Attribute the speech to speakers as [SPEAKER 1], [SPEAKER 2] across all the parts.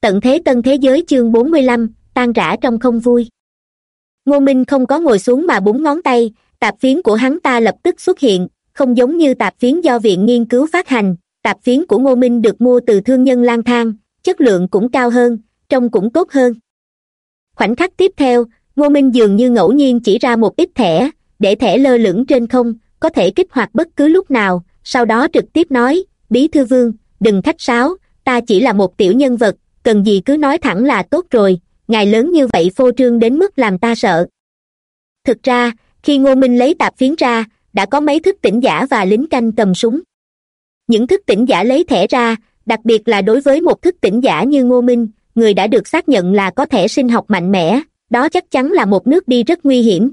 [SPEAKER 1] tận thế tân thế giới chương bốn mươi lăm, tan rã trong không vui. Ngô minh không có ngồi xuống mà búng ngón tay, tạp phiến của hắn ta lập tức xuất hiện, không giống như tạp phiến do viện nghiên cứu phát hành, tạp phiến của ngô minh được mua từ thương nhân lang thang, chất lượng cũng cao hơn, trông cũng tốt hơn. Khoảnh khắc tiếp theo, ngô minh dường như ngẫu nhiên chỉ ra một ít thẻ, để thẻ lơ lửng trên không, có thể kích hoạt bất cứ lúc nào, sau đó trực tiếp nói, bí thư vương, đừng khách sáo, ta chỉ là một tiểu nhân vật cần gì cứ nói thẳng là tốt rồi, ngài lớn như vậy phô trương đến mức làm ta sợ. Thực ra, khi ngô minh lấy tạp phiến ra, đã có mấy thức tỉnh giả và lính canh cầm súng. Những thức tỉnh giả lấy thẻ ra, đặc biệt là đối với một thức tỉnh giả như ngô minh, người đã được xác nhận là có thể sinh học mạnh mẽ, đó chắc chắn là một nước đi rất nguy hiểm.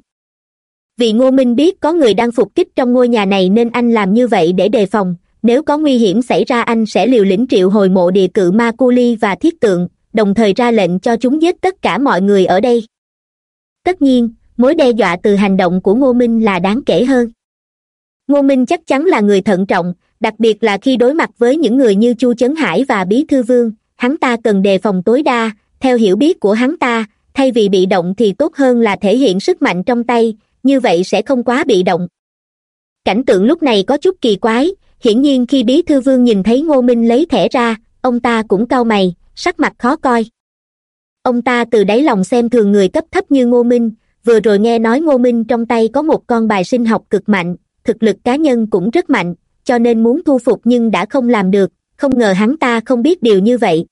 [SPEAKER 1] Vì ngô minh biết có người đang phục kích trong ngôi nhà này nên anh làm như vậy để đề phòng nếu có nguy hiểm xảy ra anh sẽ liều lĩnh triệu hồi mộ địa cự ma cu ly và thiết tượng, đồng thời ra lệnh cho chúng giết tất cả mọi người ở đây. Tất nhiên, mối đe dọa từ hành động của ngô minh là đáng kể hơn. Ngô minh chắc chắn là người thận trọng, đặc biệt là khi đối mặt với những người như chu chấn hải và bí thư vương, hắn ta cần đề phòng tối đa. Theo hiểu biết của hắn ta, thay vì bị động thì tốt hơn là thể hiện sức mạnh trong tay, như vậy sẽ không quá bị động. Cảnh tượng lúc này có chút kỳ quái hiển nhiên khi bí thư vương nhìn thấy ngô minh lấy thẻ ra, ông ta cũng cau mày, sắc mặt khó coi. Ông ta từ đáy lòng xem thường người cấp thấp như ngô minh, vừa rồi nghe nói ngô minh trong tay có một con bài sinh học cực mạnh, thực lực cá nhân cũng rất mạnh, cho nên muốn thu phục nhưng đã không làm được, không ngờ hắn ta không biết điều như vậy.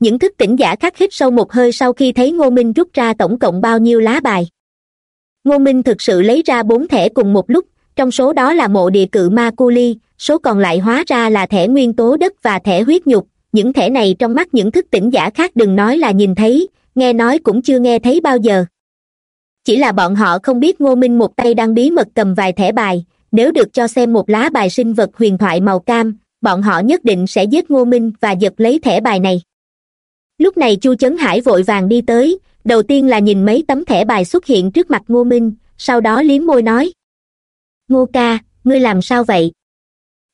[SPEAKER 1] Những thức tỉnh giả khắc hít sâu một hơi sau khi thấy ngô minh rút ra tổng cộng bao nhiêu lá bài. Ngô minh thực sự lấy ra bốn thẻ cùng một lúc trong số đó là mộ địa cự ma cu ly số còn lại hóa ra là thẻ nguyên tố đất và thẻ huyết nhục. Những thẻ này trong mắt những thức tỉnh giả khác đừng nói là nhìn thấy, nghe nói cũng chưa nghe thấy bao giờ. Chỉ là bọn họ không biết ngô minh một tay đang bí mật cầm vài thẻ bài, nếu được cho xem một lá bài sinh vật huyền thoại màu cam, bọn họ nhất định sẽ giết ngô minh và giật lấy thẻ bài này. Lúc này chu chấn hải vội vàng đi tới, đầu tiên là nhìn mấy tấm thẻ bài xuất hiện trước mặt ngô minh, sau đó liếm môi nói ngô ca, ngươi làm sao vậy?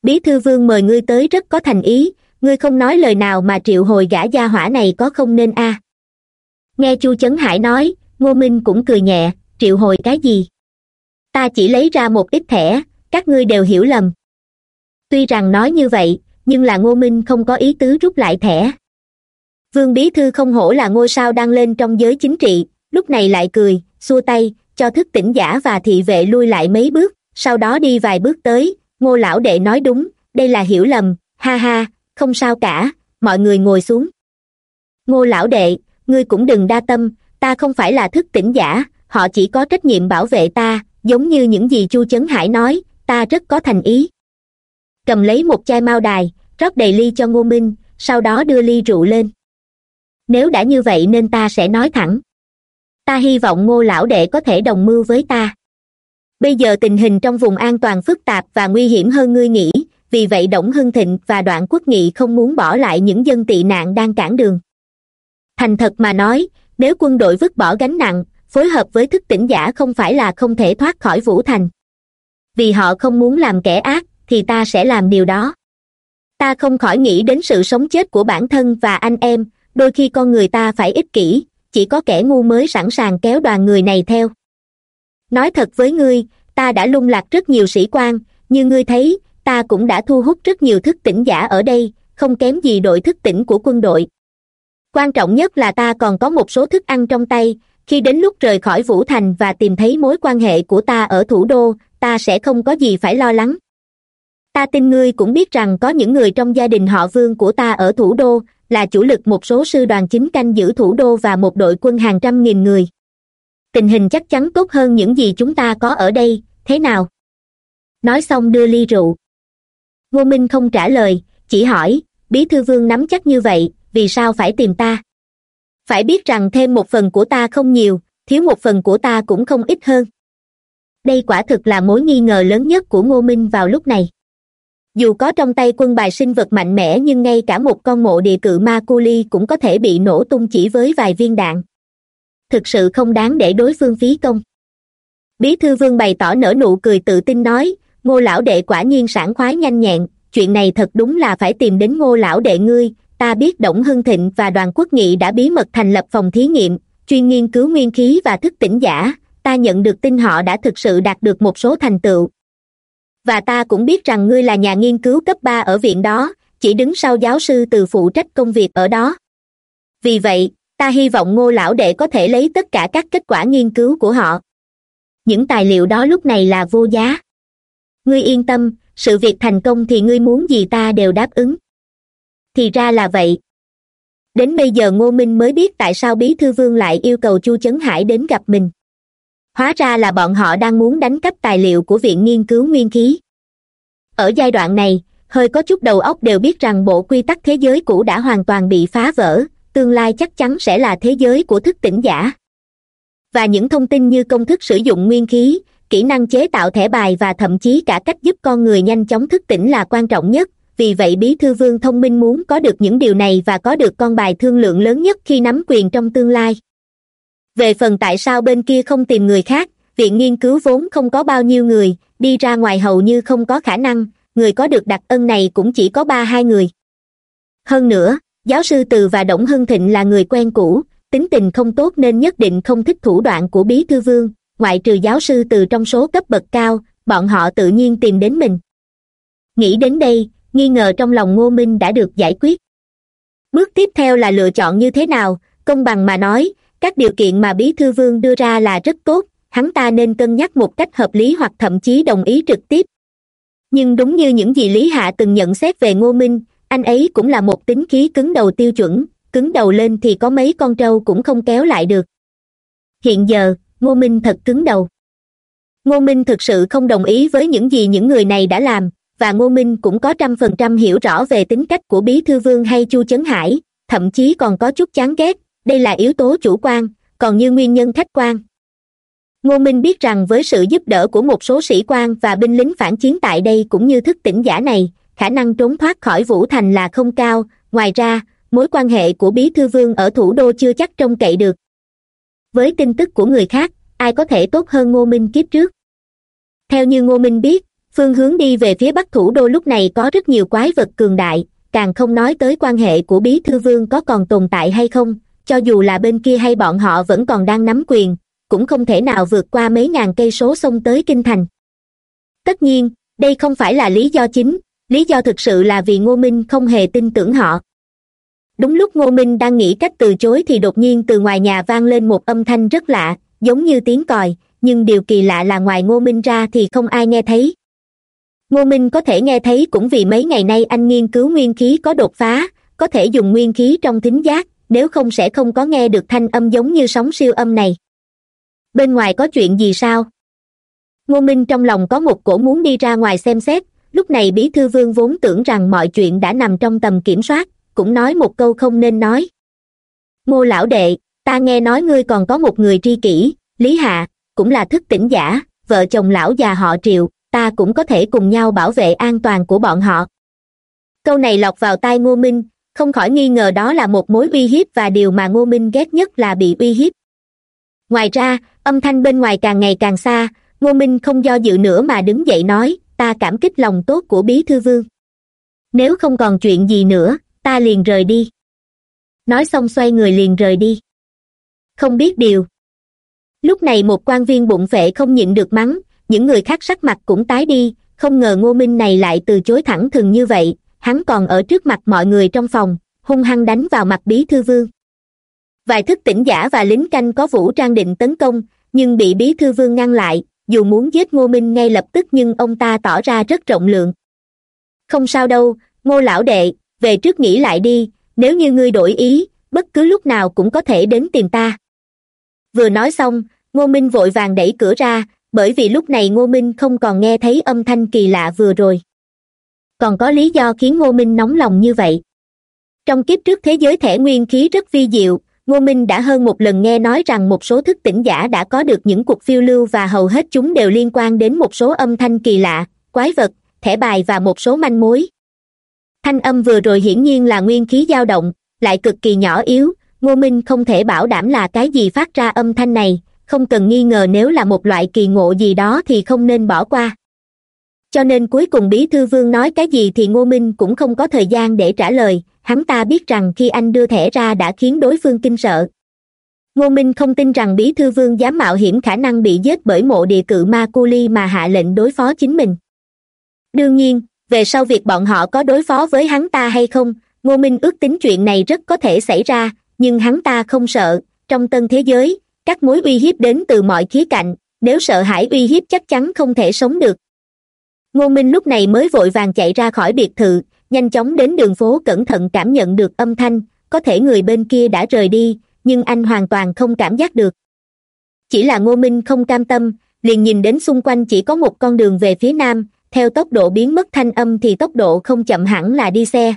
[SPEAKER 1] Bí thư vương mời ngươi tới rất có thành ý, ngươi không nói lời nào mà triệu hồi gã gia hỏa này có không nên a? Nghe chu chấn hải nói, ngô minh cũng cười nhẹ, triệu hồi cái gì? Ta chỉ lấy ra một ít thẻ, các ngươi đều hiểu lầm. Tuy rằng nói như vậy, nhưng là ngô minh không có ý tứ rút lại thẻ. Vương bí thư không hổ là ngôi sao đang lên trong giới chính trị, lúc này lại cười, xua tay, cho thức tỉnh giả và thị vệ lui lại mấy bước sau đó đi vài bước tới, ngô lão đệ nói đúng, đây là hiểu lầm, ha ha, không sao cả, mọi người ngồi xuống. Ngô lão đệ, ngươi cũng đừng đa tâm, ta không phải là thức tỉnh giả, họ chỉ có trách nhiệm bảo vệ ta, giống như những gì chu chấn hải nói, ta rất có thành ý. Cầm lấy một chai mao đài, rót đầy ly cho ngô minh, sau đó đưa ly rượu lên. Nếu đã như vậy nên ta sẽ nói thẳng. Ta hy vọng ngô lão đệ có thể đồng mưu với ta bây giờ tình hình trong vùng an toàn phức tạp và nguy hiểm hơn ngươi nghĩ, vì vậy đổng hưng thịnh và đoạn quốc nghị không muốn bỏ lại những dân tị nạn đang cản đường. Thành thật mà nói, nếu quân đội vứt bỏ gánh nặng, phối hợp với thức tỉnh giả không phải là không thể thoát khỏi vũ thành. Vì họ không muốn làm kẻ ác, thì ta sẽ làm điều đó. Ta không khỏi nghĩ đến sự sống chết của bản thân và anh em, đôi khi con người ta phải ích kỷ, chỉ có kẻ ngu mới sẵn sàng kéo đoàn người này theo nói thật với ngươi, ta đã lung lạc rất nhiều sĩ quan, như ngươi thấy, ta cũng đã thu hút rất nhiều thức tỉnh giả ở đây, không kém gì đội thức tỉnh của quân đội. Quan trọng nhất là ta còn có một số thức ăn trong tay, khi đến lúc rời khỏi vũ thành và tìm thấy mối quan hệ của ta ở thủ đô, ta sẽ không có gì phải lo lắng. Ta tin ngươi cũng biết rằng có những người trong gia đình họ vương của ta ở thủ đô, là chủ lực một số sư đoàn chính canh giữ thủ đô và một đội quân hàng trăm nghìn người tình hình chắc chắn tốt hơn những gì chúng ta có ở đây, thế nào? Nói xong đưa ly rượu. Ngô minh không trả lời, chỉ hỏi, bí thư vương nắm chắc như vậy, vì sao phải tìm ta? Phải biết rằng thêm một phần của ta không nhiều, thiếu một phần của ta cũng không ít hơn. Đây quả thực là mối nghi ngờ lớn nhất của ngô minh vào lúc này. Dù có trong tay quân bài sinh vật mạnh mẽ nhưng ngay cả một con mộ địa cự ma cu ly cũng có thể bị nổ tung chỉ với vài viên đạn thực sự không đáng để đối phương phí công bí thư vương bày tỏ nở nụ cười tự tin nói ngô lão đệ quả nhiên sảng khoái nhanh nhẹn chuyện này thật đúng là phải tìm đến ngô lão đệ ngươi ta biết Đổng Hưng Thịnh và đoàn quốc nghị đã bí mật thành lập phòng thí nghiệm, chuyên nghiên cứu nguyên khí và thức tỉnh giả, ta nhận được tin họ đã thực sự đạt được một số thành tựu. Và ta cũng biết rằng ngươi là nhà nghiên cứu cấp ba ở viện đó, chỉ đứng sau giáo sư từ phụ trách công việc ở đó. Vì vậy, ta hy vọng ngô lão đệ có thể lấy tất cả các kết quả nghiên cứu của họ. Những tài liệu đó lúc này là vô giá. Ngươi yên tâm, sự việc thành công thì ngươi muốn gì ta đều đáp ứng. Thì ra là vậy. Đến bây giờ Ngô Minh mới biết tại sao Bí Thư Vương lại yêu cầu Chu Chấn Hải đến gặp mình. Hóa ra là bọn họ đang muốn đánh cắp tài liệu của Viện Nghiên cứu Nguyên khí. Ở giai đoạn này, hơi có chút đầu óc đều biết rằng bộ quy tắc thế giới cũ đã hoàn toàn bị phá vỡ, tương lai chắc chắn sẽ là thế giới của thức tỉnh giả. Và những thông tin như công thức sử dụng nguyên khí, kỹ năng chế tạo thẻ bài và thậm chí cả cách giúp con người nhanh chóng thức tỉnh là quan trọng nhất, vì vậy bí thư vương thông minh muốn có được những điều này và có được con bài thương lượng lớn nhất khi nắm quyền trong tương lai. Về phần tại sao bên kia không tìm người khác, viện nghiên cứu vốn không có bao nhiêu người, đi ra ngoài hầu như không có khả năng, người có được đặc ân này cũng chỉ có ba hai người. Hơn nữa, giáo sư Từ và Đổng Hưng Thịnh là người quen cũ, tính tình không tốt nên nhất định không thích thủ đoạn của bí thư vương, ngoại trừ giáo sư Từ trong số cấp bậc cao, bọn họ tự nhiên tìm đến mình. Nghĩ đến đây, nghi ngờ trong lòng ngô minh đã được giải quyết bước tiếp theo là lựa chọn như thế nào công bằng mà nói các điều kiện mà bí thư vương đưa ra là rất tốt hắn ta nên cân nhắc một cách hợp lý hoặc thậm chí đồng ý trực tiếp nhưng đúng như những gì lý hạ từng nhận xét về ngô minh anh ấy cũng là một tính khí cứng đầu tiêu chuẩn, cứng đầu lên thì có mấy con trâu cũng không kéo lại được. Hiện giờ, ngô minh thật cứng đầu. Ngô minh thực sự không đồng ý với những gì những người này đã làm, và ngô minh cũng có trăm phần trăm hiểu rõ về tính cách của bí thư vương hay chu chấn hải, thậm chí còn có chút chán ghét, đây là yếu tố chủ quan, còn như nguyên nhân khách quan. Ngô minh biết rằng với sự giúp đỡ của một số sĩ quan và binh lính phản chiến tại đây cũng như thức tỉnh giả này khả năng trốn thoát khỏi vũ thành là không cao. Ngoài ra, mối quan hệ của bí thư vương ở thủ đô chưa chắc trông cậy được. Với tin tức của người khác, ai có thể tốt hơn ngô minh kiếp trước? Theo như ngô minh biết, phương hướng đi về phía bắc thủ đô lúc này có rất nhiều quái vật cường đại, càng không nói tới quan hệ của bí thư vương có còn tồn tại hay không, cho dù là bên kia hay bọn họ vẫn còn đang nắm quyền, cũng không thể nào vượt qua mấy ngàn cây số xông tới kinh thành. Tất nhiên, đây không phải là lý do chính lý do thực sự là vì ngô minh không hề tin tưởng họ. Đúng lúc ngô minh đang nghĩ cách từ chối thì đột nhiên từ ngoài nhà vang lên một âm thanh rất lạ, giống như tiếng còi, nhưng điều kỳ lạ là ngoài ngô minh ra thì không ai nghe thấy. Ngô minh có thể nghe thấy cũng vì mấy ngày nay anh nghiên cứu nguyên khí có đột phá, có thể dùng nguyên khí trong thính giác, nếu không sẽ không có nghe được thanh âm giống như sóng siêu âm này. Bên ngoài có chuyện gì sao? Ngô minh trong lòng có một cổ muốn đi ra ngoài xem xét lúc này bí thư vương vốn tưởng rằng mọi chuyện đã nằm trong tầm kiểm soát, cũng nói một câu không nên nói. Ngô lão đệ, ta nghe nói ngươi còn có một người tri kỷ, lý hạ, cũng là thức tỉnh giả, vợ chồng lão già họ triệu ta cũng có thể cùng nhau bảo vệ an toàn của bọn họ. Câu này lọt vào tai ngô minh, không khỏi nghi ngờ đó là một mối uy hiếp và điều mà ngô minh ghét nhất là bị uy hiếp. Ngoài ra, âm thanh bên ngoài càng ngày càng xa, ngô minh không do dự nữa mà đứng dậy nói ta cảm kích lòng tốt của bí thư vương. Nếu không còn chuyện gì nữa, ta liền rời đi. Nói xong xoay người liền rời đi. Không biết điều. Lúc này một quan viên bụng phệ không nhịn được mắng, những người khác sắc mặt cũng tái đi, không ngờ ngô minh này lại từ chối thẳng thừng như vậy, hắn còn ở trước mặt mọi người trong phòng, hung hăng đánh vào mặt bí thư vương. Vài thức tỉnh giả và lính canh có vũ trang định tấn công, nhưng bị bí thư vương ngăn lại dù muốn giết ngô minh ngay lập tức nhưng ông ta tỏ ra rất rộng lượng. Không sao đâu, ngô lão đệ, về trước nghĩ lại đi, nếu như ngươi đổi ý, bất cứ lúc nào cũng có thể đến tìm ta. Vừa nói xong, ngô minh vội vàng đẩy cửa ra, bởi vì lúc này ngô minh không còn nghe thấy âm thanh kỳ lạ vừa rồi. Còn có lý do khiến ngô minh nóng lòng như vậy. Trong kiếp trước thế giới thẻ nguyên khí rất vi diệu ngô minh đã hơn một lần nghe nói rằng một số thức tỉnh giả đã có được những cuộc phiêu lưu và hầu hết chúng đều liên quan đến một số âm thanh kỳ lạ, quái vật, thẻ bài và một số manh mối. Thanh âm vừa rồi hiển nhiên là nguyên khí dao động, lại cực kỳ nhỏ yếu, ngô minh không thể bảo đảm là cái gì phát ra âm thanh này, không cần nghi ngờ nếu là một loại kỳ ngộ gì đó thì không nên bỏ qua. Cho nên cuối cùng bí thư vương nói cái gì thì ngô minh cũng không có thời gian để trả lời hắn ta biết rằng khi anh đưa thẻ ra đã khiến đối phương kinh sợ. Ngô minh không tin rằng bí thư vương dám mạo hiểm khả năng bị giết bởi mộ địa cự ma cu li mà hạ lệnh đối phó chính mình. Đương nhiên, về sau việc bọn họ có đối phó với hắn ta hay không, ngô minh ước tính chuyện này rất có thể xảy ra, nhưng hắn ta không sợ. Trong tân thế giới, các mối uy hiếp đến từ mọi khía cạnh, nếu sợ hãi uy hiếp chắc chắn không thể sống được. Ngô minh lúc này mới vội vàng chạy ra khỏi biệt thự nhanh chóng đến đường phố cẩn thận cảm nhận được âm thanh, có thể người bên kia đã rời đi, nhưng anh hoàn toàn không cảm giác được. Chỉ là ngô minh không cam tâm, liền nhìn đến xung quanh chỉ có một con đường về phía nam, theo tốc độ biến mất thanh âm thì tốc độ không chậm hẳn là đi xe.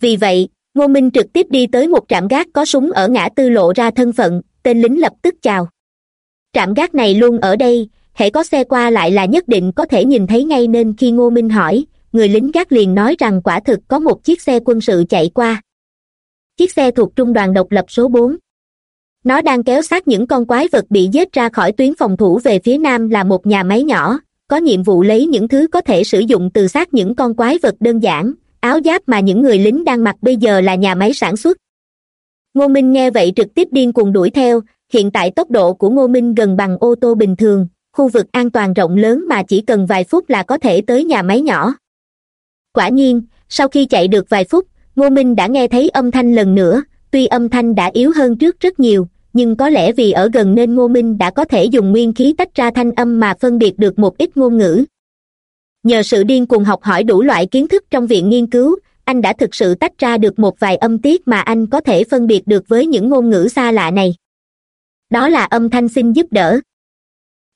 [SPEAKER 1] Vì vậy, ngô minh trực tiếp đi tới một trạm gác có súng ở ngã tư lộ ra thân phận, tên lính lập tức chào. Trạm gác này luôn ở đây, hễ có xe qua lại là nhất định có thể nhìn thấy ngay nên khi ngô minh hỏi người lính gác liền nói rằng quả thực có một chiếc xe quân sự chạy qua. Chiếc xe thuộc trung đoàn độc lập số bốn. Nó đang kéo sát những con quái vật bị giết ra khỏi tuyến phòng thủ về phía nam là một nhà máy nhỏ, có nhiệm vụ lấy những thứ có thể sử dụng từ xác những con quái vật đơn giản, áo giáp mà những người lính đang mặc bây giờ là nhà máy sản xuất. Ngô minh nghe vậy trực tiếp điên cuồng đuổi theo, hiện tại tốc độ của ngô minh gần bằng ô tô bình thường, khu vực an toàn rộng lớn mà chỉ cần vài phút là có thể tới nhà máy nhỏ quả nhiên, sau khi chạy được vài phút, ngô minh đã nghe thấy âm thanh lần nữa. Tuy âm thanh đã yếu hơn trước rất nhiều, nhưng có lẽ vì ở gần nên ngô minh đã có thể dùng nguyên khí tách ra thanh âm mà phân biệt được một ít ngôn ngữ. Nhờ sự điên cuồng học hỏi đủ loại kiến thức trong viện nghiên cứu, anh đã thực sự tách ra được một vài âm tiết mà anh có thể phân biệt được với những ngôn ngữ xa lạ này. Đó là âm thanh xin giúp đỡ.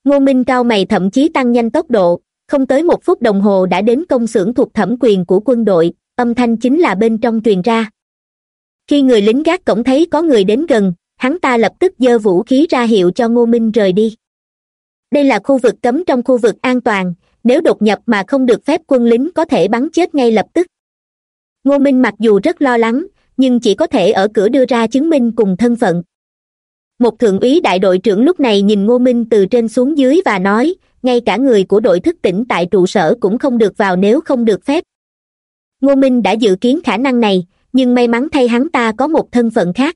[SPEAKER 1] Ngô minh cao mày thậm chí tăng nhanh tốc độ không tới một phút đồng hồ đã đến công xưởng thuộc thẩm quyền của quân đội, âm thanh chính là bên trong truyền ra. Khi người lính gác cổng thấy có người đến gần, hắn ta lập tức giơ vũ khí ra hiệu cho ngô minh rời đi. Đây là khu vực cấm trong khu vực an toàn, nếu đột nhập mà không được phép quân lính có thể bắn chết ngay lập tức. Ngô minh mặc dù rất lo lắng, nhưng chỉ có thể ở cửa đưa ra chứng minh cùng thân phận. Một thượng úy đại đội trưởng lúc này nhìn ngô minh từ trên xuống dưới và nói ngay cả người của đội thức tỉnh tại trụ sở cũng không được vào nếu không được phép. Ngô minh đã dự kiến khả năng này, nhưng may mắn thay hắn ta có một thân phận khác.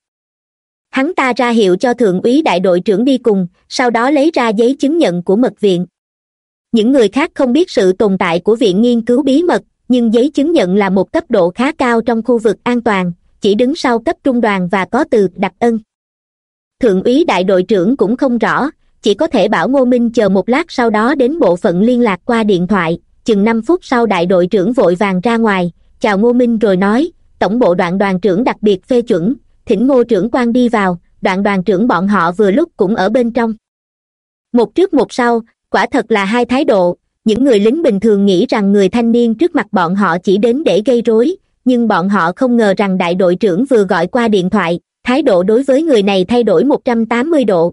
[SPEAKER 1] Hắn ta ra hiệu cho thượng úy đại đội trưởng đi cùng, sau đó lấy ra giấy chứng nhận của mật viện. Những người khác không biết sự tồn tại của viện nghiên cứu bí mật, nhưng giấy chứng nhận là một cấp độ khá cao trong khu vực an toàn, chỉ đứng sau cấp trung đoàn và có từ đặc ân. Thượng úy đại đội trưởng cũng không rõ chỉ có thể bảo ngô minh chờ một lát sau đó đến bộ phận liên lạc qua điện thoại. Chừng năm phút sau đại đội trưởng vội vàng ra ngoài. Chào ngô minh rồi nói, tổng bộ đoạn đoàn trưởng đặc biệt phê chuẩn. Thỉnh ngô trưởng quan đi vào. Đoạn đoàn trưởng bọn họ vừa lúc cũng ở bên trong. Một trước một sau, quả thật là hai thái độ. Những người lính bình thường nghĩ rằng người thanh niên trước mặt bọn họ chỉ đến để gây rối, nhưng bọn họ không ngờ rằng đại đội trưởng vừa gọi qua điện thoại. Thái độ đối với người này thay đổi một trăm tám mươi độ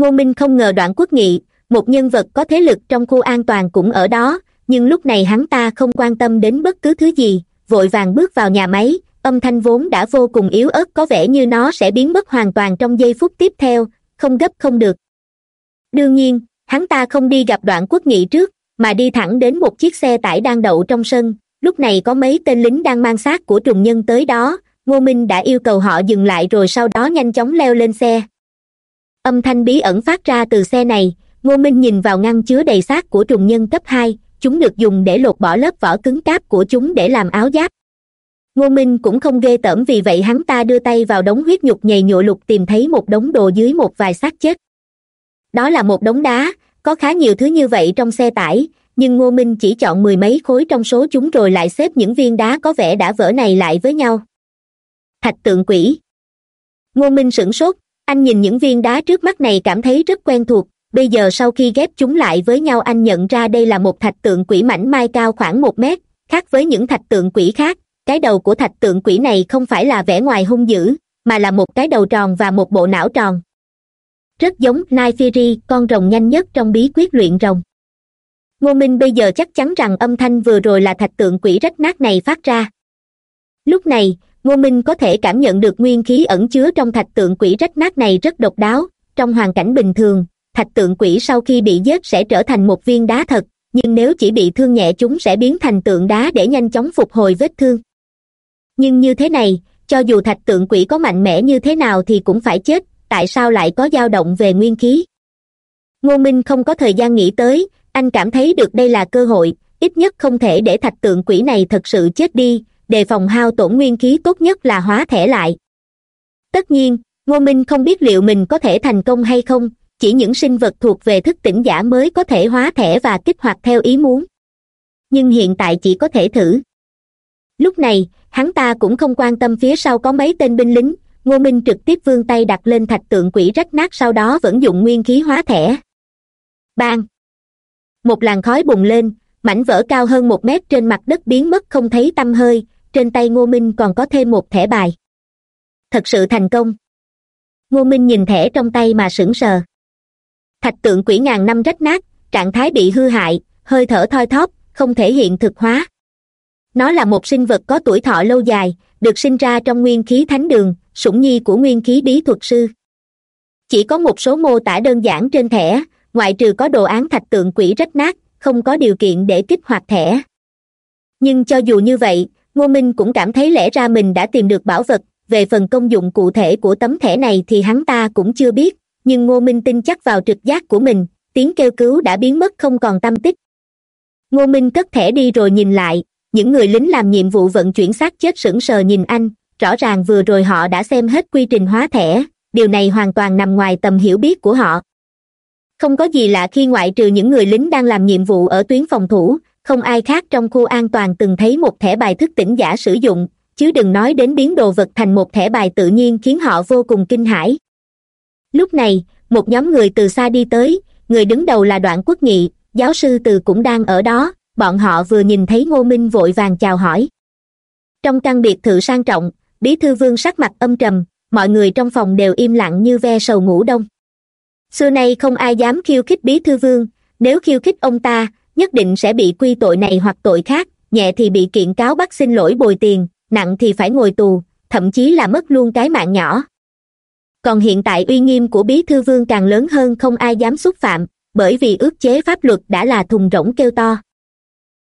[SPEAKER 1] ngô minh không ngờ đoạn quốc nghị, một nhân vật có thế lực trong khu an toàn cũng ở đó, nhưng lúc này hắn ta không quan tâm đến bất cứ thứ gì, vội vàng bước vào nhà máy, âm thanh vốn đã vô cùng yếu ớt, có vẻ như nó sẽ biến mất hoàn toàn trong giây phút tiếp theo, không gấp không được. Đương nhiên, hắn ta không đi gặp đoạn quốc nghị trước, mà đi thẳng đến một chiếc xe tải đang đậu trong sân, lúc này có mấy tên lính đang mang xác của trùng nhân tới đó, ngô minh đã yêu cầu họ dừng lại rồi sau đó nhanh chóng leo lên xe âm thanh bí ẩn phát ra từ xe này. Ngô minh nhìn vào ngăn chứa đầy xác của trùng nhân cấp hai, chúng được dùng để lột bỏ lớp vỏ cứng cáp của chúng để làm áo giáp. Ngô minh cũng không ghê tởm vì vậy hắn ta đưa tay vào đống huyết nhục nhầy nhụa lục tìm thấy một đống đồ dưới một vài xác chết. Đó là một đống đá, có khá nhiều thứ như vậy trong xe tải, nhưng ngô minh chỉ chọn mười mấy khối trong số chúng rồi lại xếp những viên đá có vẻ đã vỡ này lại với nhau. Thạch tượng quỷ. Ngô minh sửng sốt anh nhìn những viên đá trước mắt này cảm thấy rất quen thuộc. Bây giờ sau khi ghép chúng lại với nhau anh nhận ra đây là một thạch tượng quỷ mảnh mai cao khoảng một mét, khác với những thạch tượng quỷ khác. Cái đầu của thạch tượng quỷ này không phải là vẻ ngoài hung dữ, mà là một cái đầu tròn và một bộ não tròn. Rất giống nai fury con rồng nhanh nhất trong bí quyết luyện rồng. Ngô minh bây giờ chắc chắn rằng âm thanh vừa rồi là thạch tượng quỷ rách nát này phát ra. Lúc này ngô minh có thể cảm nhận được nguyên khí ẩn chứa trong thạch tượng quỷ rách nát này rất độc đáo, trong hoàn cảnh bình thường, thạch tượng quỷ sau khi bị giết sẽ trở thành một viên đá thật, nhưng nếu chỉ bị thương nhẹ chúng sẽ biến thành tượng đá để nhanh chóng phục hồi vết thương. Nhưng như thế này, cho dù thạch tượng quỷ có mạnh mẽ như thế nào thì cũng phải chết, tại sao lại có dao động về nguyên khí? Ngô minh không có thời gian nghĩ tới, anh cảm thấy được đây là cơ hội, ít nhất không thể để thạch tượng quỷ này thật sự chết đi đề phòng hao tổn nguyên khí tốt nhất là hóa thẻ lại. Tất nhiên, ngô minh không biết liệu mình có thể thành công hay không, chỉ những sinh vật thuộc về thức tỉnh giả mới có thể hóa thẻ và kích hoạt theo ý muốn. Nhưng hiện tại chỉ có thể thử. Lúc này, hắn ta cũng không quan tâm phía sau có mấy tên binh lính, ngô minh trực tiếp vươn tay đặt lên thạch tượng quỷ rách nát sau đó vẫn dùng nguyên khí hóa thẻ. Bang! Một làn khói bùng lên, mảnh vỡ cao hơn một mét trên mặt đất biến mất không thấy tăm hơi trên tay ngô minh còn có thêm một thẻ bài. Thật sự thành công. Ngô minh nhìn thẻ trong tay mà sững sờ. Thạch tượng quỷ ngàn năm rách nát, trạng thái bị hư hại, hơi thở thoi thóp, không thể hiện thực hóa. Nó là một sinh vật có tuổi thọ lâu dài, được sinh ra trong nguyên khí thánh đường, sủng nhi của nguyên khí bí thuật sư. Chỉ có một số mô tả đơn giản trên thẻ, ngoại trừ có đồ án thạch tượng quỷ rách nát, không có điều kiện để kích hoạt thẻ. Nhưng cho dù như vậy ngô minh cũng cảm thấy lẽ ra mình đã tìm được bảo vật. Về phần công dụng cụ thể của tấm thẻ này thì hắn ta cũng chưa biết, nhưng ngô minh tin chắc vào trực giác của mình, tiếng kêu cứu đã biến mất không còn tâm tích. Ngô minh cất thẻ đi rồi nhìn lại, những người lính làm nhiệm vụ vận chuyển xác chết sững sờ nhìn anh, rõ ràng vừa rồi họ đã xem hết quy trình hóa thẻ, điều này hoàn toàn nằm ngoài tầm hiểu biết của họ. Không có gì lạ khi ngoại trừ những người lính đang làm nhiệm vụ ở tuyến phòng thủ không ai khác trong khu an toàn từng thấy một thẻ bài thức tỉnh giả sử dụng, chứ đừng nói đến biến đồ vật thành một thẻ bài tự nhiên khiến họ vô cùng kinh hãi. Lúc này, một nhóm người từ xa đi tới, người đứng đầu là đoạn quốc nghị, giáo sư từ cũng đang ở đó, bọn họ vừa nhìn thấy ngô minh vội vàng chào hỏi. Trong căn biệt thự sang trọng, bí thư vương sắc mặt âm trầm, mọi người trong phòng đều im lặng như ve sầu ngủ đông. Xưa nay không ai dám khiêu khích bí thư vương, nếu khiêu khích ông ta nhất định sẽ bị quy tội này hoặc tội khác, nhẹ thì bị kiện cáo bắt xin lỗi bồi tiền, nặng thì phải ngồi tù, thậm chí là mất luôn cái mạng nhỏ. Còn hiện tại uy nghiêm của bí thư vương càng lớn hơn không ai dám xúc phạm, bởi vì ước chế pháp luật đã là thùng rỗng kêu to.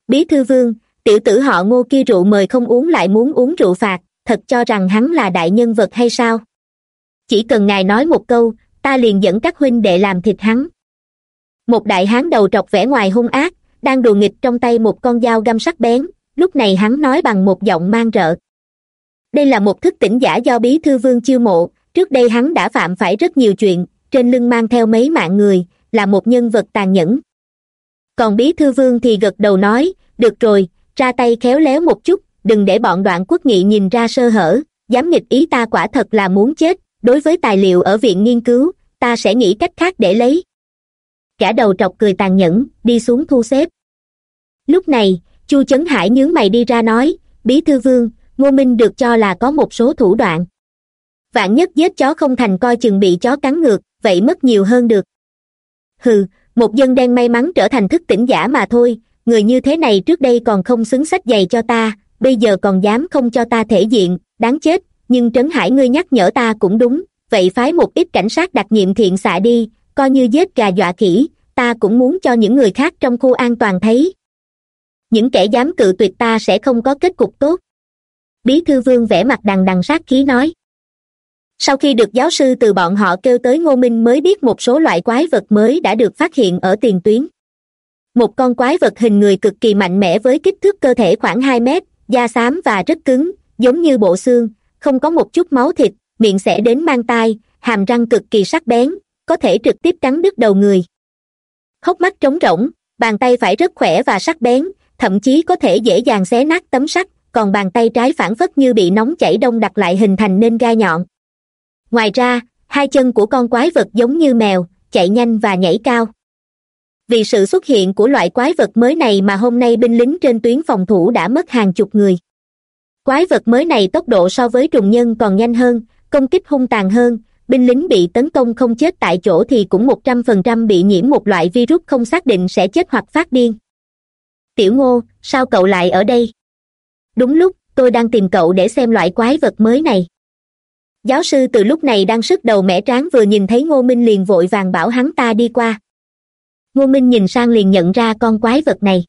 [SPEAKER 1] Bí thư vương, tiểu tử họ ngô kia rượu mời không uống lại muốn uống rượu phạt, thật cho rằng hắn là đại nhân vật hay sao? Chỉ cần ngài nói một câu, ta liền dẫn các huynh đệ làm thịt hắn. Một đại hán đầu trọc vẻ ngoài hung ác đang đùa nghịch trong tay một con dao găm sắc bén, lúc này hắn nói bằng một giọng mang rợ. Đây là một thức tỉnh giả do bí thư vương chiêu mộ, trước đây hắn đã phạm phải rất nhiều chuyện, trên lưng mang theo mấy mạng người, là một nhân vật tàn nhẫn. Còn bí thư vương thì gật đầu nói, được rồi, ra tay khéo léo một chút, đừng để bọn đoạn quốc nghị nhìn ra sơ hở, dám nghịch ý ta quả thật là muốn chết, đối với tài liệu ở viện nghiên cứu, ta sẽ nghĩ cách khác để lấy cả đầu trọc cười tàn nhẫn, đi xuống thu xếp. Lúc này, chu chấn hải nhướng mày đi ra nói, bí thư vương, ngô minh được cho là có một số thủ đoạn. Vạn nhất giết chó không thành coi chừng bị chó cắn ngược, vậy mất nhiều hơn được. Hừ, một dân đen may mắn trở thành thức tỉnh giả mà thôi, người như thế này trước đây còn không xứng sách giày cho ta, bây giờ còn dám không cho ta thể diện, đáng chết, nhưng trấn hải ngươi nhắc nhở ta cũng đúng, vậy phái một ít cảnh sát đặc nhiệm thiện xạ đi coi như giết gà dọa khỉ, ta cũng muốn cho những người khác trong khu an toàn thấy. Những kẻ dám cự tuyệt ta sẽ không có kết cục tốt. Bí thư vương vẽ mặt đằng đằng sát khí nói. Sau khi được giáo sư từ bọn họ kêu tới ngô minh mới biết một số loại quái vật mới đã được phát hiện ở tiền tuyến. Một con quái vật hình người cực kỳ mạnh mẽ với kích thước cơ thể khoảng hai mét, da xám và rất cứng, giống như bộ xương, không có một chút máu thịt, miệng sẽ đến mang tai, hàm răng cực kỳ sắc bén có thể trực tiếp cắn đứt đầu người. Hốc mắt trống rỗng, bàn tay phải rất khỏe và sắc bén, thậm chí có thể dễ dàng xé nát tấm sắt, còn bàn tay trái phản phất như bị nóng chảy đông đặt lại hình thành nên gai nhọn. Ngoài ra, hai chân của con quái vật giống như mèo, chạy nhanh và nhảy cao. Vì sự xuất hiện của loại quái vật mới này mà hôm nay binh lính trên tuyến phòng thủ đã mất hàng chục người. Quái vật mới này tốc độ so với trùng nhân còn nhanh hơn, công kích hung tàn hơn binh lính bị tấn công không chết tại chỗ thì cũng một trăm phần trăm bị nhiễm một loại virus không xác định sẽ chết hoặc phát điên. Tiểu ngô, sao cậu lại ở đây? Đúng lúc, tôi đang tìm cậu để xem loại quái vật mới này. Giáo sư từ lúc này đang sức đầu mẻ tráng vừa nhìn thấy ngô minh liền vội vàng bảo hắn ta đi qua. Ngô minh nhìn sang liền nhận ra con quái vật này.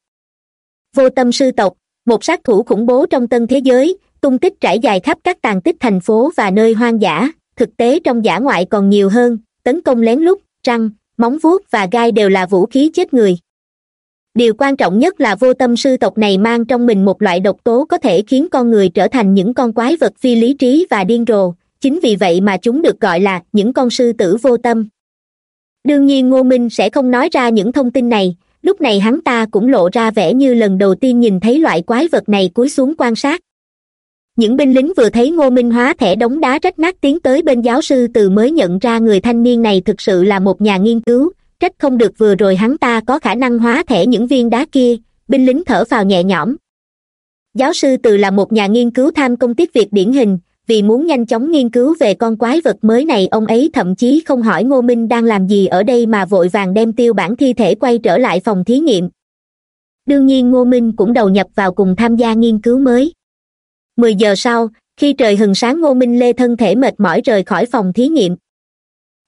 [SPEAKER 1] Vô tâm sư tộc, một sát thủ khủng bố trong tân thế giới, tung tích trải dài khắp các tàn tích thành phố và nơi hoang dã thực tế trong giả ngoại còn nhiều hơn, tấn công lén lút, răng, móng vuốt và gai đều là vũ khí chết người. Điều quan trọng nhất là vô tâm sư tộc này mang trong mình một loại độc tố có thể khiến con người trở thành những con quái vật phi lý trí và điên rồ, chính vì vậy mà chúng được gọi là những con sư tử vô tâm. Đương nhiên ngô minh sẽ không nói ra những thông tin này, lúc này hắn ta cũng lộ ra vẻ như lần đầu tiên nhìn thấy loại quái vật này cúi xuống quan sát những binh lính vừa thấy ngô minh hóa thẻ đống đá rách nát tiến tới bên giáo sư từ mới nhận ra người thanh niên này thực sự là một nhà nghiên cứu, trách không được vừa rồi hắn ta có khả năng hóa thẻ những viên đá kia, binh lính thở phào nhẹ nhõm. Giáo sư từ là một nhà nghiên cứu tham công tiếc việc điển hình, vì muốn nhanh chóng nghiên cứu về con quái vật mới này ông ấy thậm chí không hỏi ngô minh đang làm gì ở đây mà vội vàng đem tiêu bản thi thể quay trở lại phòng thí nghiệm. Đương nhiên ngô minh cũng đầu nhập vào cùng tham gia nghiên cứu mới mười giờ sau, khi trời hừng sáng ngô minh lê thân thể mệt mỏi rời khỏi phòng thí nghiệm.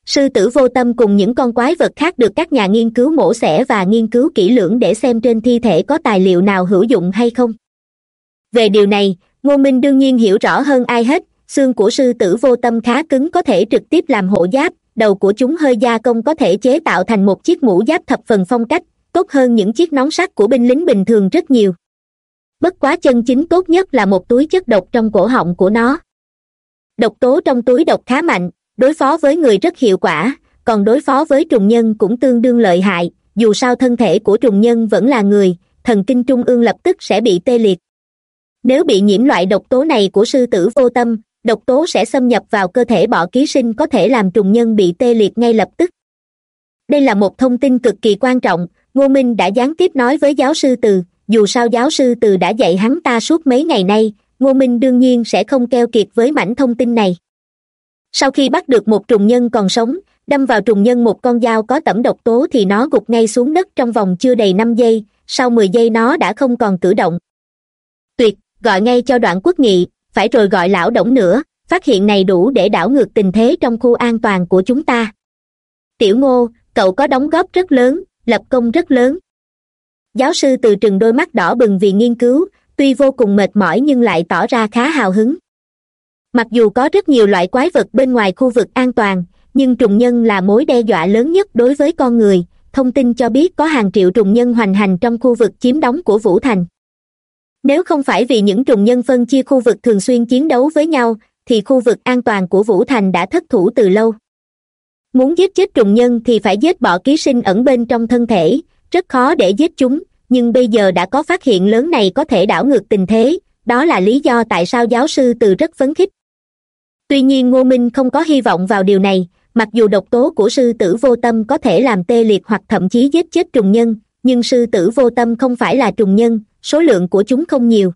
[SPEAKER 1] Sư tử vô tâm cùng những con quái vật khác được các nhà nghiên cứu mổ xẻ và nghiên cứu kỹ lưỡng để xem trên thi thể có tài liệu nào hữu dụng hay không. Về điều này, ngô minh đương nhiên hiểu rõ hơn ai hết, xương của sư tử vô tâm khá cứng có thể trực tiếp làm hộ giáp, đầu của chúng hơi gia công có thể chế tạo thành một chiếc mũ giáp thập phần phong cách, tốt hơn những chiếc nón sắt của binh lính bình thường rất nhiều bất quá chân chính tốt nhất là một túi chất độc trong cổ họng của nó. Độc tố trong túi độc khá mạnh, đối phó với người rất hiệu quả, còn đối phó với trùng nhân cũng tương đương lợi hại, dù sao thân thể của trùng nhân vẫn là người, thần kinh trung ương lập tức sẽ bị tê liệt. Nếu bị nhiễm loại độc tố này của sư tử vô tâm, độc tố sẽ xâm nhập vào cơ thể bọ ký sinh có thể làm trùng nhân bị tê liệt ngay lập tức. Đây là một thông tin cực kỳ quan trọng, ngô minh đã gián tiếp nói với giáo sư từ dù sao giáo sư từ đã dạy hắn ta suốt mấy ngày nay, ngô minh đương nhiên sẽ không keo kiệt với mảnh thông tin này. Sau khi bắt được một trùng nhân còn sống, đâm vào trùng nhân một con dao có tẩm độc tố thì nó gục ngay xuống đất trong vòng chưa đầy năm giây, sau mười giây nó đã không còn cử động. Tuyệt, gọi ngay cho đoạn quốc nghị, phải rồi gọi lão đổng nữa, phát hiện này đủ để đảo ngược tình thế trong khu an toàn của chúng ta. Tiểu ngô, cậu có đóng góp rất lớn, lập công rất lớn giáo sư từ trừng đôi mắt đỏ bừng vì nghiên cứu, tuy vô cùng mệt mỏi nhưng lại tỏ ra khá hào hứng. Mặc dù có rất nhiều loại quái vật bên ngoài khu vực an toàn, nhưng trùng nhân là mối đe dọa lớn nhất đối với con người, thông tin cho biết có hàng triệu trùng nhân hoành hành trong khu vực chiếm đóng của vũ thành. Nếu không phải vì những trùng nhân phân chia khu vực thường xuyên chiến đấu với nhau, thì khu vực an toàn của vũ thành đã thất thủ từ lâu. Muốn giết chết trùng nhân thì phải giết bỏ ký sinh ẩn bên trong thân thể, rất khó để giết chúng nhưng bây giờ đã có phát hiện lớn này có thể đảo ngược tình thế, đó là lý do tại sao giáo sư từ rất phấn khích. Tuy nhiên ngô minh không có hy vọng vào điều này, mặc dù độc tố của sư tử vô tâm có thể làm tê liệt hoặc thậm chí giết chết trùng nhân, nhưng sư tử vô tâm không phải là trùng nhân, số lượng của chúng không nhiều.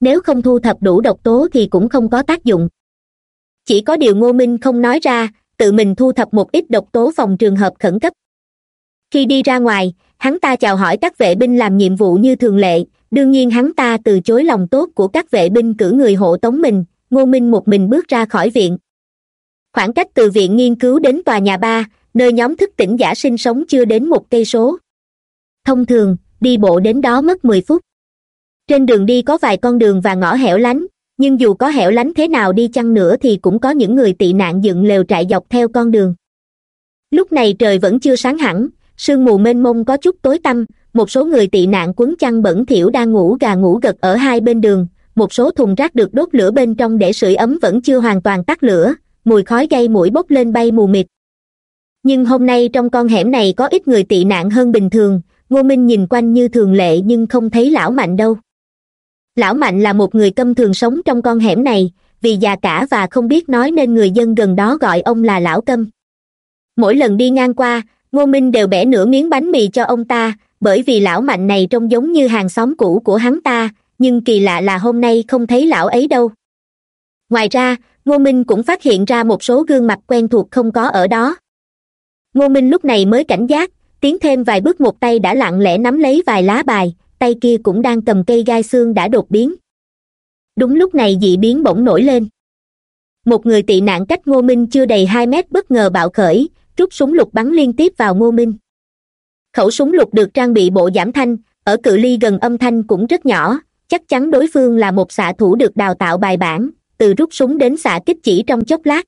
[SPEAKER 1] Nếu không thu thập đủ độc tố thì cũng không có tác dụng. Chỉ có điều ngô minh không nói ra, tự mình thu thập một ít độc tố phòng trường hợp khẩn cấp. Khi đi ra ngoài hắn ta chào hỏi các vệ binh làm nhiệm vụ như thường lệ. Đương nhiên hắn ta từ chối lòng tốt của các vệ binh cử người hộ tống mình. Ngô minh một mình bước ra khỏi viện. Khoảng cách từ viện nghiên cứu đến tòa nhà ba, nơi nhóm thức tỉnh giả sinh sống chưa đến một cây số. Thông thường, đi bộ đến đó mất mười phút. Trên đường đi có vài con đường và ngõ hẻo lánh, nhưng dù có hẻo lánh thế nào đi chăng nữa thì cũng có những người tị nạn dựng lều trại dọc theo con đường. Lúc này trời vẫn chưa sáng hẳn sương mù mênh mông có chút tối tăm, một số người tị nạn quấn chăn bẩn thỉu đang ngủ gà ngủ gật ở hai bên đường. Một số thùng rác được đốt lửa bên trong để sưởi ấm vẫn chưa hoàn toàn tắt lửa, mùi khói gây mũi bốc lên bay mù mịt. Nhưng hôm nay trong con hẻm này có ít người tị nạn hơn bình thường, ngô minh nhìn quanh như thường lệ nhưng không thấy lão mạnh đâu. Lão mạnh là một người câm thường sống trong con hẻm này, vì già cả và không biết nói nên người dân gần đó gọi ông là lão câm. Mỗi lần đi ngang qua ngô minh đều bẻ nửa miếng bánh mì cho ông ta, bởi vì lão mạnh này trông giống như hàng xóm cũ của hắn ta, nhưng kỳ lạ là hôm nay không thấy lão ấy đâu. Ngoài ra, ngô minh cũng phát hiện ra một số gương mặt quen thuộc không có ở đó. Ngô minh lúc này mới cảnh giác, tiến thêm vài bước một tay đã lặng lẽ nắm lấy vài lá bài, tay kia cũng đang cầm cây gai xương đã đột biến. Đúng lúc này dị biến bỗng nổi lên. Một người tị nạn cách ngô minh chưa đầy hai mét bất ngờ bạo khởi rút súng lục bắn liên tiếp vào ngô minh. Khẩu súng lục được trang bị bộ giảm thanh, ở cự ly gần âm thanh cũng rất nhỏ, chắc chắn đối phương là một xạ thủ được đào tạo bài bản, từ rút súng đến xạ kích chỉ trong chốc lát.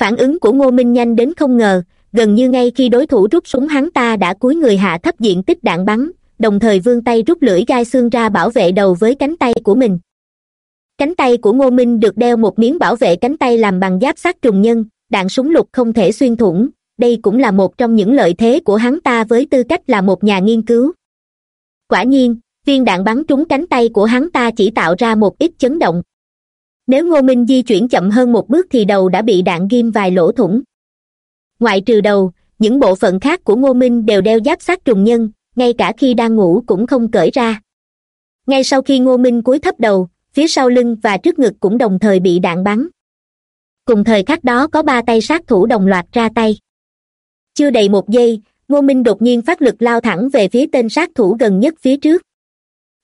[SPEAKER 1] Phản ứng của ngô minh nhanh đến không ngờ, gần như ngay khi đối thủ rút súng hắn ta đã cúi người hạ thấp diện tích đạn bắn, đồng thời vươn tay rút lưỡi gai xương ra bảo vệ đầu với cánh tay của mình. Cánh tay của ngô minh được đeo một miếng bảo vệ cánh tay làm bằng giáp sắt trùng nhân đạn súng lục không thể xuyên thủng, đây cũng là một trong những lợi thế của hắn ta với tư cách là một nhà nghiên cứu. Quả nhiên, viên đạn bắn trúng cánh tay của hắn ta chỉ tạo ra một ít chấn động. Nếu ngô minh di chuyển chậm hơn một bước thì đầu đã bị đạn ghim vài lỗ thủng. Ngoại trừ đầu, những bộ phận khác của ngô minh đều đeo giáp sát trùng nhân, ngay cả khi đang ngủ cũng không cởi ra. Ngay sau khi ngô minh cúi thấp đầu, phía sau lưng và trước ngực cũng đồng thời bị đạn bắn cùng thời khắc đó có ba tay sát thủ đồng loạt ra tay. Chưa đầy một giây, ngô minh đột nhiên phát lực lao thẳng về phía tên sát thủ gần nhất phía trước.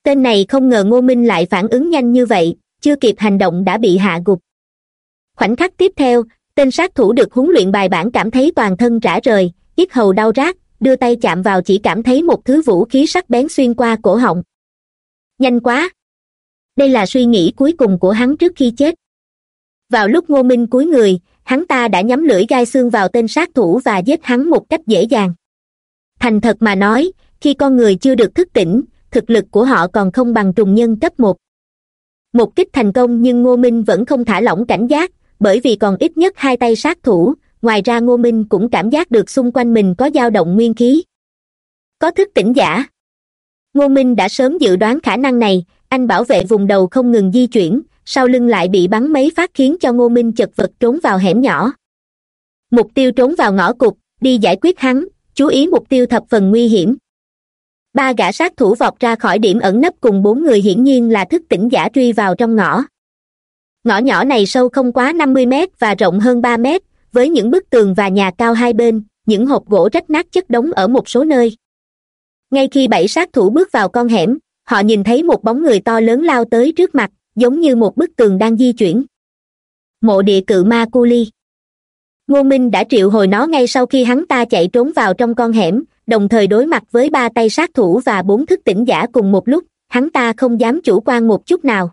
[SPEAKER 1] Tên này không ngờ ngô minh lại phản ứng nhanh như vậy, chưa kịp hành động đã bị hạ gục. Khoảnh khắc tiếp theo, tên sát thủ được huấn luyện bài bản cảm thấy toàn thân rã rời yết hầu đau rát, đưa tay chạm vào chỉ cảm thấy một thứ vũ khí sắc bén xuyên qua cổ họng. Nhanh quá! Đây là suy nghĩ cuối cùng của hắn trước khi chết vào lúc ngô minh cúi người, hắn ta đã nhắm lưỡi gai xương vào tên sát thủ và giết hắn một cách dễ dàng. Thành thật mà nói, khi con người chưa được thức tỉnh, thực lực của họ còn không bằng trùng nhân cấp một. Một kích thành công nhưng ngô minh vẫn không thả lỏng cảnh giác, bởi vì còn ít nhất hai tay sát thủ, ngoài ra ngô minh cũng cảm giác được xung quanh mình có dao động nguyên khí. Có thức tỉnh giả. Ngô minh đã sớm dự đoán khả năng này, anh bảo vệ vùng đầu không ngừng di chuyển sau lưng lại bị bắn mấy phát khiến cho ngô minh chật vật trốn vào hẻm nhỏ. Mục tiêu trốn vào ngõ cụt, đi giải quyết hắn, chú ý mục tiêu thập phần nguy hiểm. Ba gã sát thủ vọt ra khỏi điểm ẩn nấp cùng bốn người hiển nhiên là thức tỉnh giả truy vào trong ngõ. Ngõ nhỏ này sâu không quá năm mươi mét và rộng hơn ba mét, với những bức tường và nhà cao hai bên, những hộp gỗ rách nát chất đống ở một số nơi. Ngay khi bảy sát thủ bước vào con hẻm, họ nhìn thấy một bóng người to lớn lao tới trước mặt giống như một bức tường đang di chuyển. Mộ địa cự ma cu ly ngô minh đã triệu hồi nó ngay sau khi hắn ta chạy trốn vào trong con hẻm, đồng thời đối mặt với ba tay sát thủ và bốn thức tỉnh giả cùng một lúc, hắn ta không dám chủ quan một chút nào.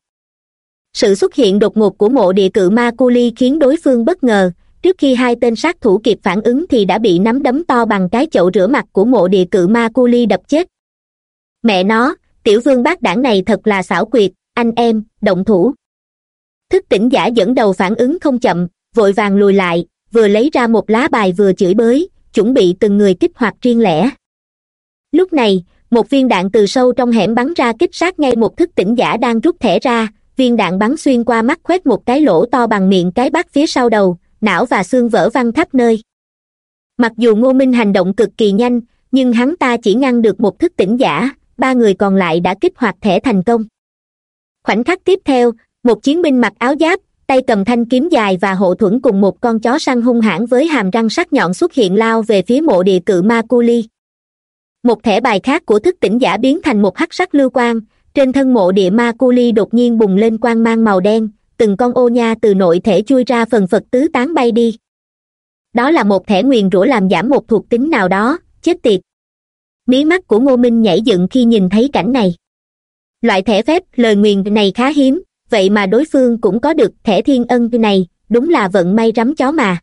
[SPEAKER 1] Sự xuất hiện đột ngột của mộ địa cự ma cu ly khiến đối phương bất ngờ, trước khi hai tên sát thủ kịp phản ứng thì đã bị nắm đấm to bằng cái chậu rửa mặt của mộ địa cự ma cu ly đập chết. Mẹ nó, tiểu vương bác đảng này thật là xảo quyệt anh em, động thủ. Thức tỉnh giả dẫn đầu phản ứng không chậm, vội vàng lùi lại, vừa lấy ra một lá bài vừa chửi bới, chuẩn bị từng người kích hoạt riêng lẻ. Lúc này, một viên đạn từ sâu trong hẻm bắn ra kích sát ngay một thức tỉnh giả đang rút thẻ ra, viên đạn bắn xuyên qua mắt khoét một cái lỗ to bằng miệng cái bắt phía sau đầu, não và xương vỡ văng khắp nơi. Mặc dù ngô minh hành động cực kỳ nhanh, nhưng hắn ta chỉ ngăn được một thức tỉnh giả, ba người còn lại đã kích hoạt thẻ thành công khoảnh khắc tiếp theo, một chiến binh mặc áo giáp, tay cầm thanh kiếm dài và hộ thuẫn cùng một con chó săn hung hãn với hàm răng sắc nhọn xuất hiện lao về phía mộ địa cự ma cu ly một thẻ bài khác của thức tỉnh giả biến thành một hắc sắc lưu quang, trên thân mộ địa ma cu ly đột nhiên bùng lên quang mang màu đen, từng con ô nha từ nội thể chui ra phần phật tứ tán bay đi. Đó là một thẻ nguyền rủa làm giảm một thuộc tính nào đó, chết tiệt. Mí mắt của ngô minh nhảy dựng khi nhìn thấy cảnh này loại thẻ phép, lời nguyền này khá hiếm, vậy mà đối phương cũng có được thẻ thiên ân này, đúng là vận may rắm chó mà.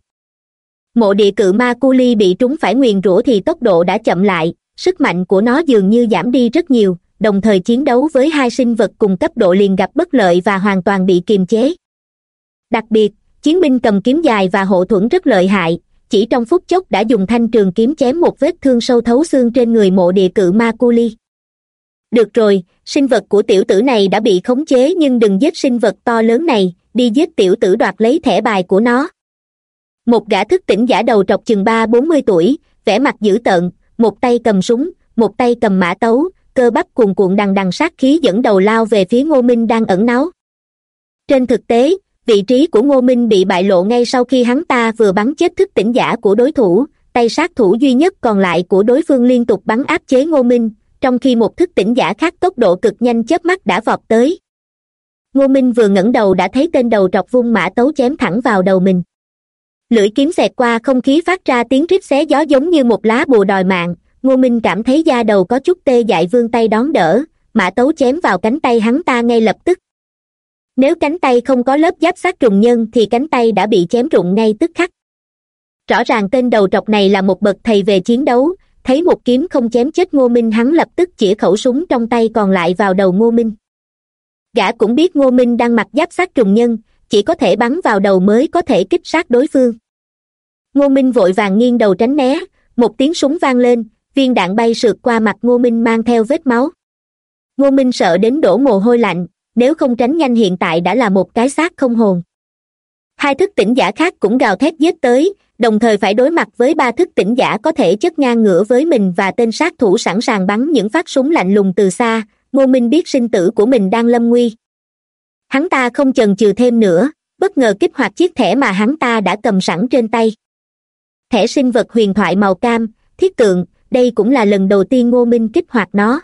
[SPEAKER 1] Mộ địa cự ma cu ly bị trúng phải nguyền rủa thì tốc độ đã chậm lại, sức mạnh của nó dường như giảm đi rất nhiều, đồng thời chiến đấu với hai sinh vật cùng cấp độ liền gặp bất lợi và hoàn toàn bị kiềm chế. Đặc biệt, chiến binh cầm kiếm dài và hộ thuẫn rất lợi hại, chỉ trong phút chốc đã dùng thanh trường kiếm chém một vết thương sâu thấu xương trên người mộ địa cự ma cu ly được rồi, sinh vật của tiểu tử này đã bị khống chế nhưng đừng giết sinh vật to lớn này, đi giết tiểu tử đoạt lấy thẻ bài của nó. Một gã thức tỉnh giả đầu trọc chừng ba bốn mươi tuổi, vẻ mặt dữ tợn, một tay cầm súng, một tay cầm mã tấu, cơ bắp cuồn cuộn đằng đằng sát khí dẫn đầu lao về phía ngô minh đang ẩn náu. Trên thực tế, vị trí của ngô minh bị bại lộ ngay sau khi hắn ta vừa bắn chết thức tỉnh giả của đối thủ, tay sát thủ duy nhất còn lại của đối phương liên tục bắn áp chế ngô minh trong khi một thức tỉnh giả khác tốc độ cực nhanh chớp mắt đã vọt tới. Ngô minh vừa ngẩng đầu đã thấy tên đầu trọc vung mã tấu chém thẳng vào đầu mình. Lưỡi kiếm xẹt qua, không khí phát ra tiếng rít xé gió giống như một lá bùa đòi mạng. Ngô minh cảm thấy da đầu có chút tê dại vương tay đón đỡ. Mã tấu chém vào cánh tay hắn ta ngay lập tức. Nếu cánh tay không có lớp giáp sát trùng nhân thì cánh tay đã bị chém rụng ngay tức khắc. Rõ ràng tên đầu trọc này là một bậc thầy về chiến đấu thấy một kiếm không chém chết ngô minh, hắn lập tức chỉ khẩu súng trong tay còn lại vào đầu ngô minh. Gã cũng biết ngô minh đang mặc giáp sát trùng nhân, chỉ có thể bắn vào đầu mới có thể kích sát đối phương. Ngô minh vội vàng nghiêng đầu tránh né, một tiếng súng vang lên, viên đạn bay sượt qua mặt ngô minh mang theo vết máu. Ngô minh sợ đến đổ mồ hôi lạnh, nếu không tránh nhanh hiện tại đã là một cái xác không hồn. Hai thức tỉnh giả khác cũng gào thét giết tới đồng thời phải đối mặt với ba thức tỉnh giả có thể chất ngang ngửa với mình và tên sát thủ sẵn sàng bắn những phát súng lạnh lùng từ xa. Ngô minh biết sinh tử của mình đang lâm nguy. Hắn ta không chần chừ thêm nữa, bất ngờ kích hoạt chiếc thẻ mà hắn ta đã cầm sẵn trên tay. Thẻ sinh vật huyền thoại màu cam, thiết tượng, đây cũng là lần đầu tiên ngô minh kích hoạt nó.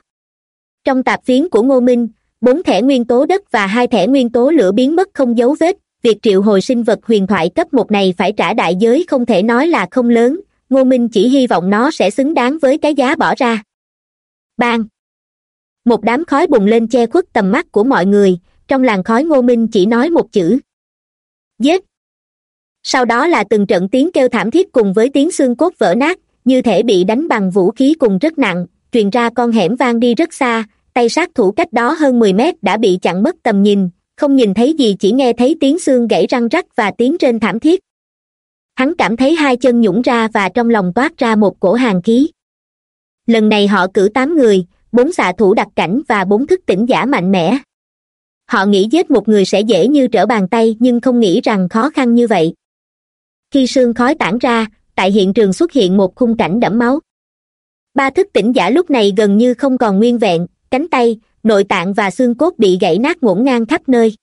[SPEAKER 1] Trong tạp phiến của ngô minh, bốn thẻ nguyên tố đất và hai thẻ nguyên tố lửa biến mất không dấu vết việc triệu hồi sinh vật huyền thoại cấp một này phải trả đại giới không thể nói là không lớn, ngô minh chỉ hy vọng nó sẽ xứng đáng với cái giá bỏ ra. Bang! Một đám khói bùng lên che khuất tầm mắt của mọi người, trong làn khói ngô minh chỉ nói một chữ. Giết! Sau đó là từng trận tiếng kêu thảm thiết cùng với tiếng xương cốt vỡ nát, như thể bị đánh bằng vũ khí cùng rất nặng, truyền ra con hẻm vang đi rất xa, tay sát thủ cách đó hơn mười mét đã bị chặn mất tầm nhìn không nhìn thấy gì, chỉ nghe thấy tiếng xương gãy răng rắc và tiếng trên thảm thiết. Hắn cảm thấy hai chân nhũng ra và trong lòng toát ra một cổ hàng khí. Lần này họ cử tám người, bốn xạ thủ đặc cảnh và bốn thức tỉnh giả mạnh mẽ. Họ nghĩ giết một người sẽ dễ như trở bàn tay, nhưng không nghĩ rằng khó khăn như vậy. Khi sương khói tản ra, tại hiện trường xuất hiện một khung cảnh đẫm máu. Ba thức tỉnh giả lúc này gần như không còn nguyên vẹn, cánh tay nội tạng và xương cốt bị gãy nát ngổn ngang khắp nơi.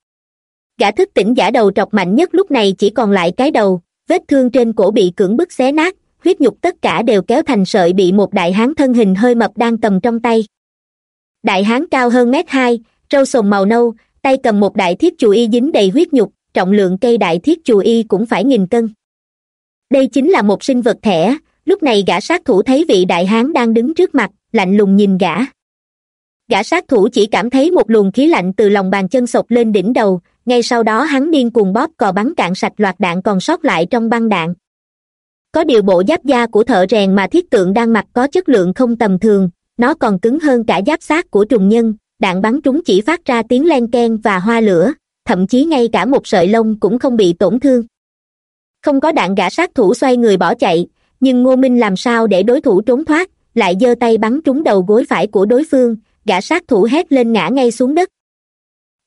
[SPEAKER 1] Gã thức tỉnh giả đầu trọc mạnh nhất lúc này chỉ còn lại cái đầu, vết thương trên cổ bị cưỡng bức xé nát, huyết nhục tất cả đều kéo thành sợi bị một đại hán thân hình hơi mập đang cầm trong tay. Đại hán cao hơn mét hai, râu sồn màu nâu, tay cầm một đại thiết chù y dính đầy huyết nhục, trọng lượng cây đại thiết chù y cũng phải nghìn cân. Đây chính là một sinh vật thẻ, lúc này gã sát thủ thấy vị đại hán đang đứng trước mặt, lạnh lùng nhìn gã gã sát thủ chỉ cảm thấy một luồng khí lạnh từ lòng bàn chân sộc lên đỉnh đầu, ngay sau đó hắn điên cuồng bóp cò bắn cạn sạch loạt đạn còn sót lại trong băng đạn. Có điều bộ giáp da của thợ rèn mà thiết tượng đang mặc có chất lượng không tầm thường, nó còn cứng hơn cả giáp sát của trùng nhân, đạn bắn trúng chỉ phát ra tiếng len ken và hoa lửa, thậm chí ngay cả một sợi lông cũng không bị tổn thương. Không có đạn gã sát thủ xoay người bỏ chạy, nhưng ngô minh làm sao để đối thủ trốn thoát, lại giơ tay bắn trúng đầu gối phải của đối phương gã sát thủ hét lên ngã ngay xuống đất.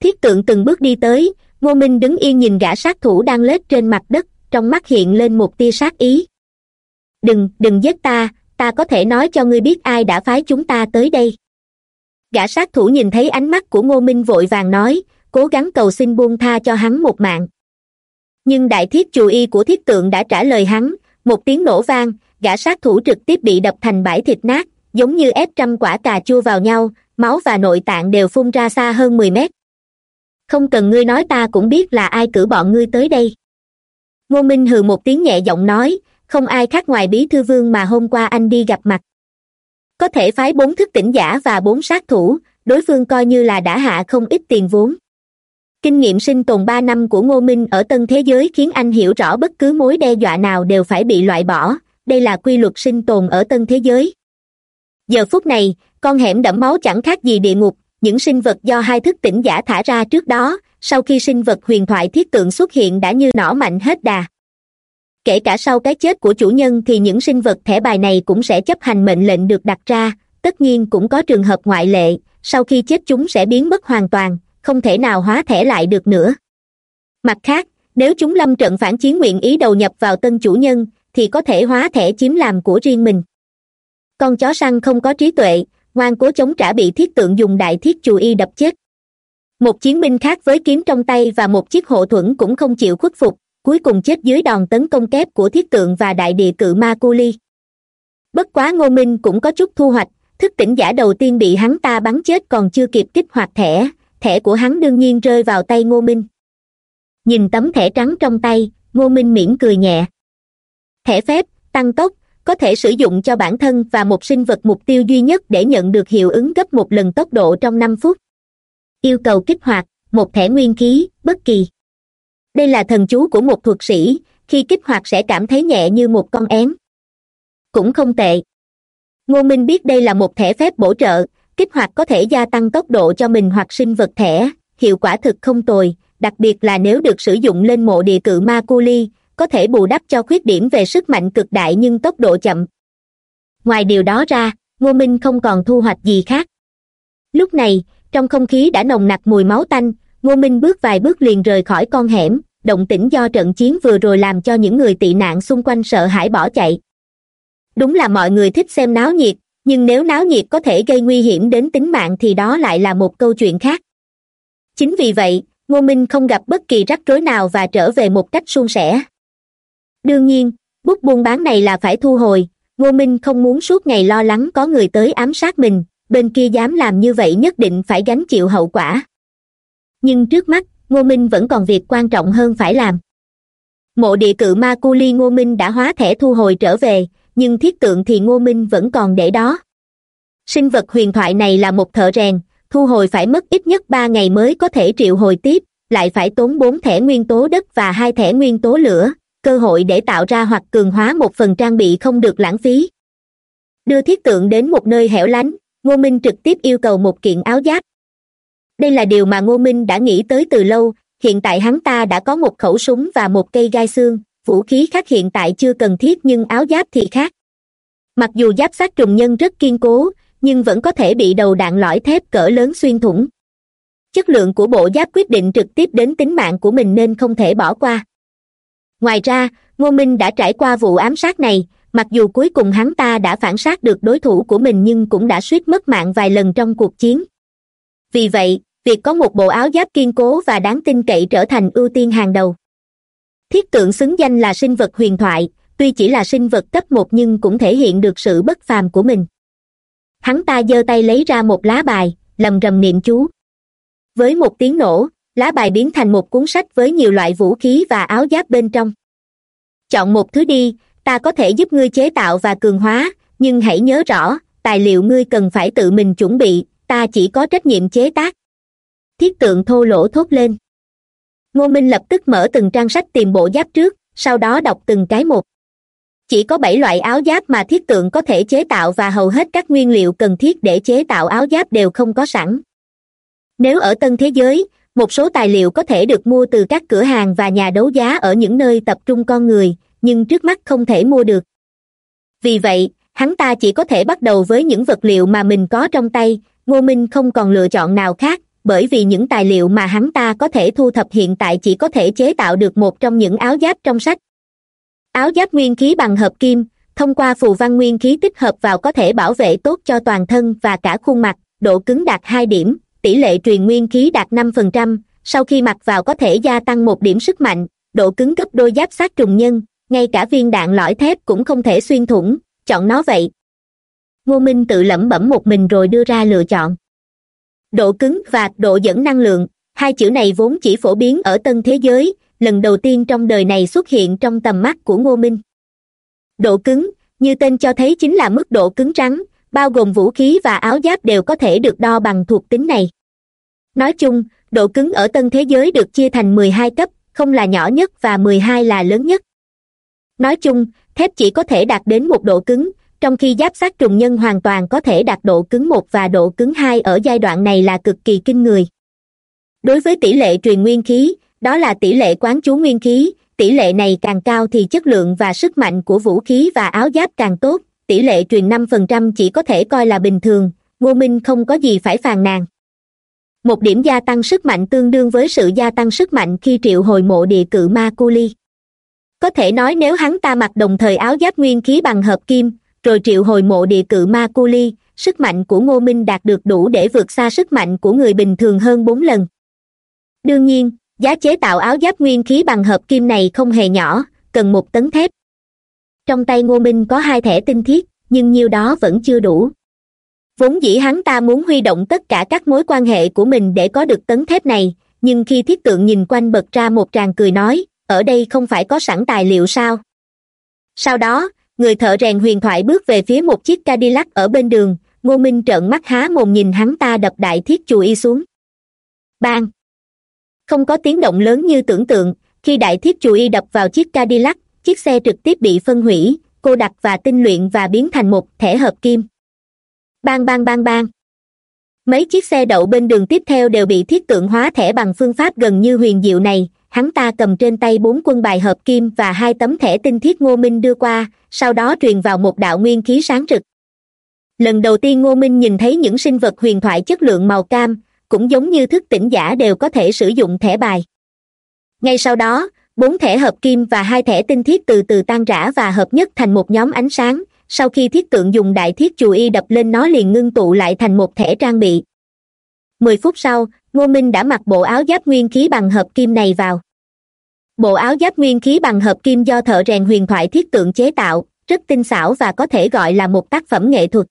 [SPEAKER 1] Thiết tượng từng bước đi tới, ngô minh đứng yên nhìn gã sát thủ đang lết trên mặt đất, trong mắt hiện lên một tia sát ý. Đừng đừng giết ta ta có thể nói cho ngươi biết ai đã phái chúng ta tới đây. Gã sát thủ nhìn thấy ánh mắt của ngô minh vội vàng nói, cố gắng cầu xin buông tha cho hắn một mạng. Nhưng đại thiết chù y của thiết tượng đã trả lời hắn, một tiếng nổ vang, gã sát thủ trực tiếp bị đập thành bãi thịt nát giống như ép trăm quả cà chua vào nhau, máu và nội tạng đều phun ra xa hơn mười mét. Không cần ngươi nói ta cũng biết là ai cử bọn ngươi tới đây. Ngô minh hừ một tiếng nhẹ giọng nói, không ai khác ngoài bí thư vương mà hôm qua anh đi gặp mặt. Có thể phái bốn thức tỉnh giả và bốn sát thủ, đối phương coi như là đã hạ không ít tiền vốn. Kinh nghiệm sinh tồn ba năm của ngô minh ở tân thế giới khiến anh hiểu rõ bất cứ mối đe dọa nào đều phải bị loại bỏ, đây là quy luật sinh tồn ở tân thế giới giờ phút này, con hẻm đẫm máu chẳng khác gì địa ngục, những sinh vật do hai thức tỉnh giả thả ra trước đó, sau khi sinh vật huyền thoại thiết tượng xuất hiện đã như nỏ mạnh hết đà. Kể cả sau cái chết của chủ nhân thì những sinh vật thẻ bài này cũng sẽ chấp hành mệnh lệnh được đặt ra, tất nhiên cũng có trường hợp ngoại lệ, sau khi chết chúng sẽ biến mất hoàn toàn, không thể nào hóa thẻ lại được nữa. Mặt khác, nếu chúng lâm trận phản chiến nguyện ý đầu nhập vào tân chủ nhân, thì có thể hóa thẻ chiếm làm của riêng mình con chó săn không có trí tuệ, ngoan cố chống trả bị thiết tượng dùng đại thiết chù y đập chết. Một chiến binh khác với kiếm trong tay và một chiếc hộ thuẫn cũng không chịu khuất phục, cuối cùng chết dưới đòn tấn công kép của thiết tượng và đại địa cự ma cu ly bất quá ngô minh cũng có chút thu hoạch, thức tỉnh giả đầu tiên bị hắn ta bắn chết còn chưa kịp kích hoạt thẻ thẻ của hắn đương nhiên rơi vào tay ngô minh. Nhìn tấm thẻ trắng trong tay, ngô minh mỉm cười nhẹ. Thẻ phép, tăng tốc có thể sử dụng cho bản thân và một sinh vật mục tiêu duy nhất để nhận được hiệu ứng gấp một lần tốc độ trong năm phút. Yêu cầu kích hoạt một thẻ nguyên khí, bất kỳ. Đây là thần chú của một thuật sĩ, khi kích hoạt sẽ cảm thấy nhẹ như một con én. Cũng không tệ. Ngô minh biết đây là một thẻ phép bổ trợ, kích hoạt có thể gia tăng tốc độ cho mình hoặc sinh vật thẻ, hiệu quả thực không tồi, đặc biệt là nếu được sử dụng lên mộ địa cự ma cu ly có thể bù đắp cho khuyết điểm về sức mạnh cực đại nhưng tốc độ chậm. Ngoài điều đó ra, ngô minh không còn thu hoạch gì khác. Lúc này, trong không khí đã nồng nặc mùi máu tanh, ngô minh bước vài bước liền rời khỏi con hẻm, động tĩnh do trận chiến vừa rồi làm cho những người tị nạn xung quanh sợ hãi bỏ chạy. Đúng là mọi người thích xem náo nhiệt, nhưng nếu náo nhiệt có thể gây nguy hiểm đến tính mạng thì đó lại là một câu chuyện khác. Chính vì vậy, ngô minh không gặp bất kỳ rắc rối nào và trở về một cách suôn sẻ đương nhiên, bút buôn bán này là phải thu hồi. Ngô minh không muốn suốt ngày lo lắng có người tới ám sát mình, bên kia dám làm như vậy nhất định phải gánh chịu hậu quả. Nhưng trước mắt, ngô minh vẫn còn việc quan trọng hơn phải làm. Mộ địa cự ma cu ly ngô minh đã hóa thẻ thu hồi trở về, nhưng thiết tượng thì ngô minh vẫn còn để đó. Sinh vật huyền thoại này là một thợ rèn, thu hồi phải mất ít nhất ba ngày mới có thể triệu hồi tiếp, lại phải tốn bốn thẻ nguyên tố đất và hai thẻ nguyên tố lửa cơ hội để tạo ra hoặc cường hóa một phần trang bị không được lãng phí. Đưa thiết tượng đến một nơi hẻo lánh, ngô minh trực tiếp yêu cầu một kiện áo giáp. Đây là điều mà ngô minh đã nghĩ tới từ lâu, hiện tại hắn ta đã có một khẩu súng và một cây gai xương, vũ khí khác hiện tại chưa cần thiết nhưng áo giáp thì khác. Mặc dù giáp sát trùng nhân rất kiên cố, nhưng vẫn có thể bị đầu đạn lõi thép cỡ lớn xuyên thủng. Chất lượng của bộ giáp quyết định trực tiếp đến tính mạng của mình nên không thể bỏ qua ngoài ra, ngô minh đã trải qua vụ ám sát này, mặc dù cuối cùng hắn ta đã phản sát được đối thủ của mình nhưng cũng đã suýt mất mạng vài lần trong cuộc chiến. Vì vậy, việc có một bộ áo giáp kiên cố và đáng tin cậy trở thành ưu tiên hàng đầu. Thiết tượng xứng danh là sinh vật huyền thoại, tuy chỉ là sinh vật cấp một nhưng cũng thể hiện được sự bất phàm của mình. Hắn ta giơ tay lấy ra một lá bài, lầm rầm niệm chú. Với một tiếng nổ lá bài biến thành một cuốn sách với nhiều loại vũ khí và áo giáp bên trong. Chọn một thứ đi, ta có thể giúp ngươi chế tạo và cường hóa, nhưng hãy nhớ rõ, tài liệu ngươi cần phải tự mình chuẩn bị, ta chỉ có trách nhiệm chế tác. Thiết tượng thô lỗ thốt lên. Ngô minh lập tức mở từng trang sách tìm bộ giáp trước, sau đó đọc từng cái một. Chỉ có bảy loại áo giáp mà thiết tượng có thể chế tạo và hầu hết các nguyên liệu cần thiết để chế tạo áo giáp đều không có sẵn. Nếu ở tân thế giới một số tài liệu có thể được mua từ các cửa hàng và nhà đấu giá ở những nơi tập trung con người, nhưng trước mắt không thể mua được. Vì vậy, hắn ta chỉ có thể bắt đầu với những vật liệu mà mình có trong tay, ngô minh không còn lựa chọn nào khác, bởi vì những tài liệu mà hắn ta có thể thu thập hiện tại chỉ có thể chế tạo được một trong những áo giáp trong sách. Áo giáp nguyên khí bằng hợp kim, thông qua phù văn nguyên khí tích hợp vào có thể bảo vệ tốt cho toàn thân và cả khuôn mặt, độ cứng đạt hai điểm tỷ lệ truyền nguyên khí đạt năm phần trăm, sau khi mặc vào có thể gia tăng một điểm sức mạnh, độ cứng gấp đôi giáp sát trùng nhân, ngay cả viên đạn lõi thép cũng không thể xuyên thủng, chọn nó vậy. Ngô minh tự lẩm bẩm một mình rồi đưa ra lựa chọn. Độ cứng và độ dẫn năng lượng, hai chữ này vốn chỉ phổ biến ở tân thế giới, lần đầu tiên trong đời này xuất hiện trong tầm mắt của ngô minh. Độ cứng, như tên cho thấy chính là mức độ cứng rắn bao gồm vũ khí và áo giáp đều có thể được đo bằng thuộc tính này. Nói chung, độ cứng ở tân thế giới được chia thành mười hai cấp, không là nhỏ nhất và mười hai là lớn nhất. Nói chung, thép chỉ có thể đạt đến một độ cứng, trong khi giáp sát trùng nhân hoàn toàn có thể đạt độ cứng một và độ cứng hai ở giai đoạn này là cực kỳ kinh người. Đối với tỷ lệ truyền nguyên khí, đó là tỷ lệ quán chú nguyên khí, tỷ lệ này càng cao thì chất lượng và sức mạnh của vũ khí và áo giáp càng tốt tỷ lệ truyền năm phần trăm chỉ có thể coi là bình thường, ngô minh không có gì phải phàn nàn. Một điểm gia tăng sức mạnh tương đương với sự gia tăng sức mạnh khi triệu hồi mộ địa cự ma cu ly. Có thể nói nếu hắn ta mặc đồng thời áo giáp nguyên khí bằng hợp kim, rồi triệu hồi mộ địa cự ma cu ly, sức mạnh của ngô minh đạt được đủ để vượt xa sức mạnh của người bình thường hơn bốn lần. Đương nhiên, giá chế tạo áo giáp nguyên khí bằng hợp kim này không hề nhỏ, cần một tấn thép trong tay ngô minh có hai thẻ tinh thiết, nhưng nhiêu đó vẫn chưa đủ. Vốn dĩ hắn ta muốn huy động tất cả các mối quan hệ của mình để có được tấn thép này, nhưng khi thiết tượng nhìn quanh bật ra một tràng cười nói, ở đây không phải có sẵn tài liệu sao? Sau đó, người thợ rèn huyền thoại bước về phía một chiếc cadillac ở bên đường, ngô minh trợn mắt há mồm nhìn hắn ta đập đại thiết chùi y xuống. Bang! Không có tiếng động lớn như tưởng tượng, khi đại thiết chùi y đập vào chiếc cadillac chiếc xe trực tiếp bị phân hủy, cô đặc và tinh luyện và biến thành một thẻ hợp kim. Bang bang bang bang. Mấy chiếc xe đậu bên đường tiếp theo đều bị thiết tượng hóa thẻ bằng phương pháp gần như huyền diệu này. Hắn ta cầm trên tay bốn quân bài hợp kim và hai tấm thẻ tinh thiết ngô minh đưa qua, sau đó truyền vào một đạo nguyên khí sáng rực lần đầu tiên ngô minh nhìn thấy những sinh vật huyền thoại chất lượng màu cam, cũng giống như thức tỉnh giả đều có thể sử dụng thẻ bài. Ngay sau đó bốn thẻ hợp kim và hai thẻ tinh thiết từ từ tan rã và hợp nhất thành một nhóm ánh sáng. Sau khi thiết tượng dùng đại thiết chù y đập lên nó liền ngưng tụ lại thành một thẻ trang bị. Mười phút sau, ngô minh đã mặc bộ áo giáp nguyên khí bằng hợp kim này vào. Bộ áo giáp nguyên khí bằng hợp kim do thợ rèn huyền thoại thiết tượng chế tạo, rất tinh xảo và có thể gọi là một tác phẩm nghệ thuật.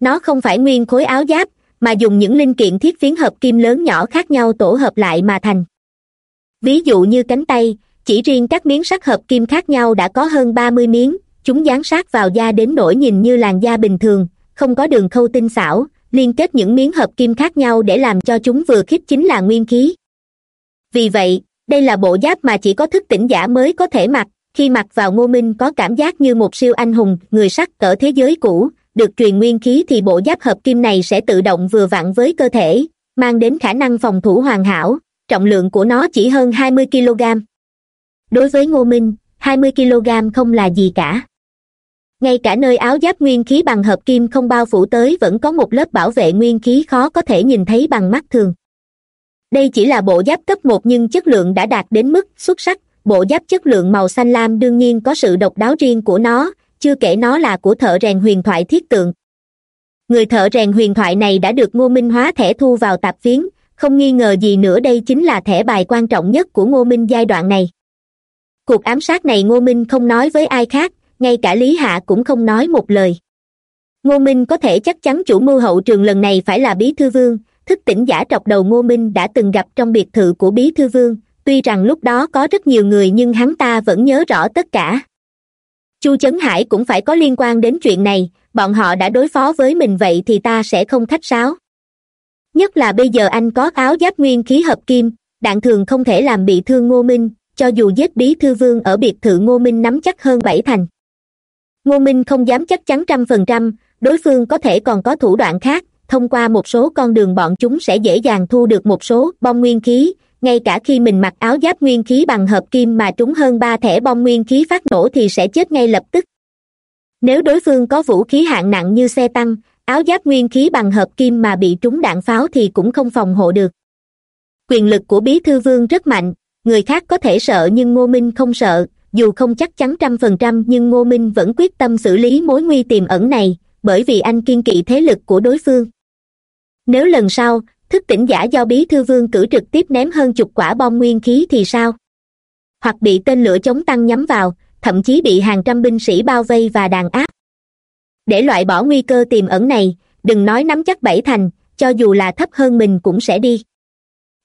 [SPEAKER 1] Nó không phải nguyên khối áo giáp, mà dùng những linh kiện thiết phiến hợp kim lớn nhỏ khác nhau tổ hợp lại mà thành ví dụ như cánh tay, chỉ riêng các miếng sắt hợp kim khác nhau đã có hơn ba mươi miếng, chúng dán sát vào da đến nỗi nhìn như làn da bình thường, không có đường khâu tinh xảo, liên kết những miếng hợp kim khác nhau để làm cho chúng vừa khít chính là nguyên khí. Vì vậy, đây là bộ giáp mà chỉ có thức tỉnh giả mới có thể mặc, khi mặc vào ngô minh có cảm giác như một siêu anh hùng, người sắt cỡ thế giới cũ, được truyền nguyên khí thì bộ giáp hợp kim này sẽ tự động vừa vặn với cơ thể, mang đến khả năng phòng thủ hoàn hảo trọng lượng của nó chỉ hơn hai mươi kg. Đối với ngô minh, hai mươi kg không là gì cả. Ngay cả nơi áo giáp nguyên khí bằng hợp kim không bao phủ tới vẫn có một lớp bảo vệ nguyên khí khó có thể nhìn thấy bằng mắt thường. Đây chỉ là bộ giáp cấp một nhưng chất lượng đã đạt đến mức xuất sắc. Bộ giáp chất lượng màu xanh lam đương nhiên có sự độc đáo riêng của nó, chưa kể nó là của thợ rèn huyền thoại thiết tượng. Người thợ rèn huyền thoại này đã được ngô minh hóa thẻ thu vào tạp phiến không nghi ngờ gì nữa đây chính là thẻ bài quan trọng nhất của ngô minh giai đoạn này. Cuộc ám sát này ngô minh không nói với ai khác, ngay cả lý hạ cũng không nói một lời. Ngô minh có thể chắc chắn chủ mưu hậu trường lần này phải là bí thư vương, thức tỉnh giả trọc đầu ngô minh đã từng gặp trong biệt thự của bí thư vương, tuy rằng lúc đó có rất nhiều người nhưng hắn ta vẫn nhớ rõ tất cả. Chu chấn hải cũng phải có liên quan đến chuyện này, bọn họ đã đối phó với mình vậy thì ta sẽ không khách sáo nhất là bây giờ anh có áo giáp nguyên khí hợp kim, đạn thường không thể làm bị thương ngô minh, cho dù giết bí thư vương ở biệt thự ngô minh nắm chắc hơn bảy thành. Ngô minh không dám chắc chắn trăm phần trăm, đối phương có thể còn có thủ đoạn khác, thông qua một số con đường bọn chúng sẽ dễ dàng thu được một số bom nguyên khí, ngay cả khi mình mặc áo giáp nguyên khí bằng hợp kim mà trúng hơn ba thẻ bom nguyên khí phát nổ thì sẽ chết ngay lập tức. Nếu đối phương có vũ khí hạng nặng như xe tăng áo giáp nguyên khí bằng hợp kim mà bị trúng đạn pháo thì cũng không phòng hộ được. Quyền lực của bí thư vương rất mạnh, người khác có thể sợ nhưng ngô minh không sợ, dù không chắc chắn trăm phần trăm nhưng ngô minh vẫn quyết tâm xử lý mối nguy tiềm ẩn này, bởi vì anh kiên kỵ thế lực của đối phương. Nếu lần sau, thức tỉnh giả do bí thư vương cử trực tiếp ném hơn chục quả bom nguyên khí thì sao? Hoặc bị tên lửa chống tăng nhắm vào, thậm chí bị hàng trăm binh sĩ bao vây và đàn áp để loại bỏ nguy cơ tiềm ẩn này, đừng nói nắm chắc bảy thành, cho dù là thấp hơn mình cũng sẽ đi.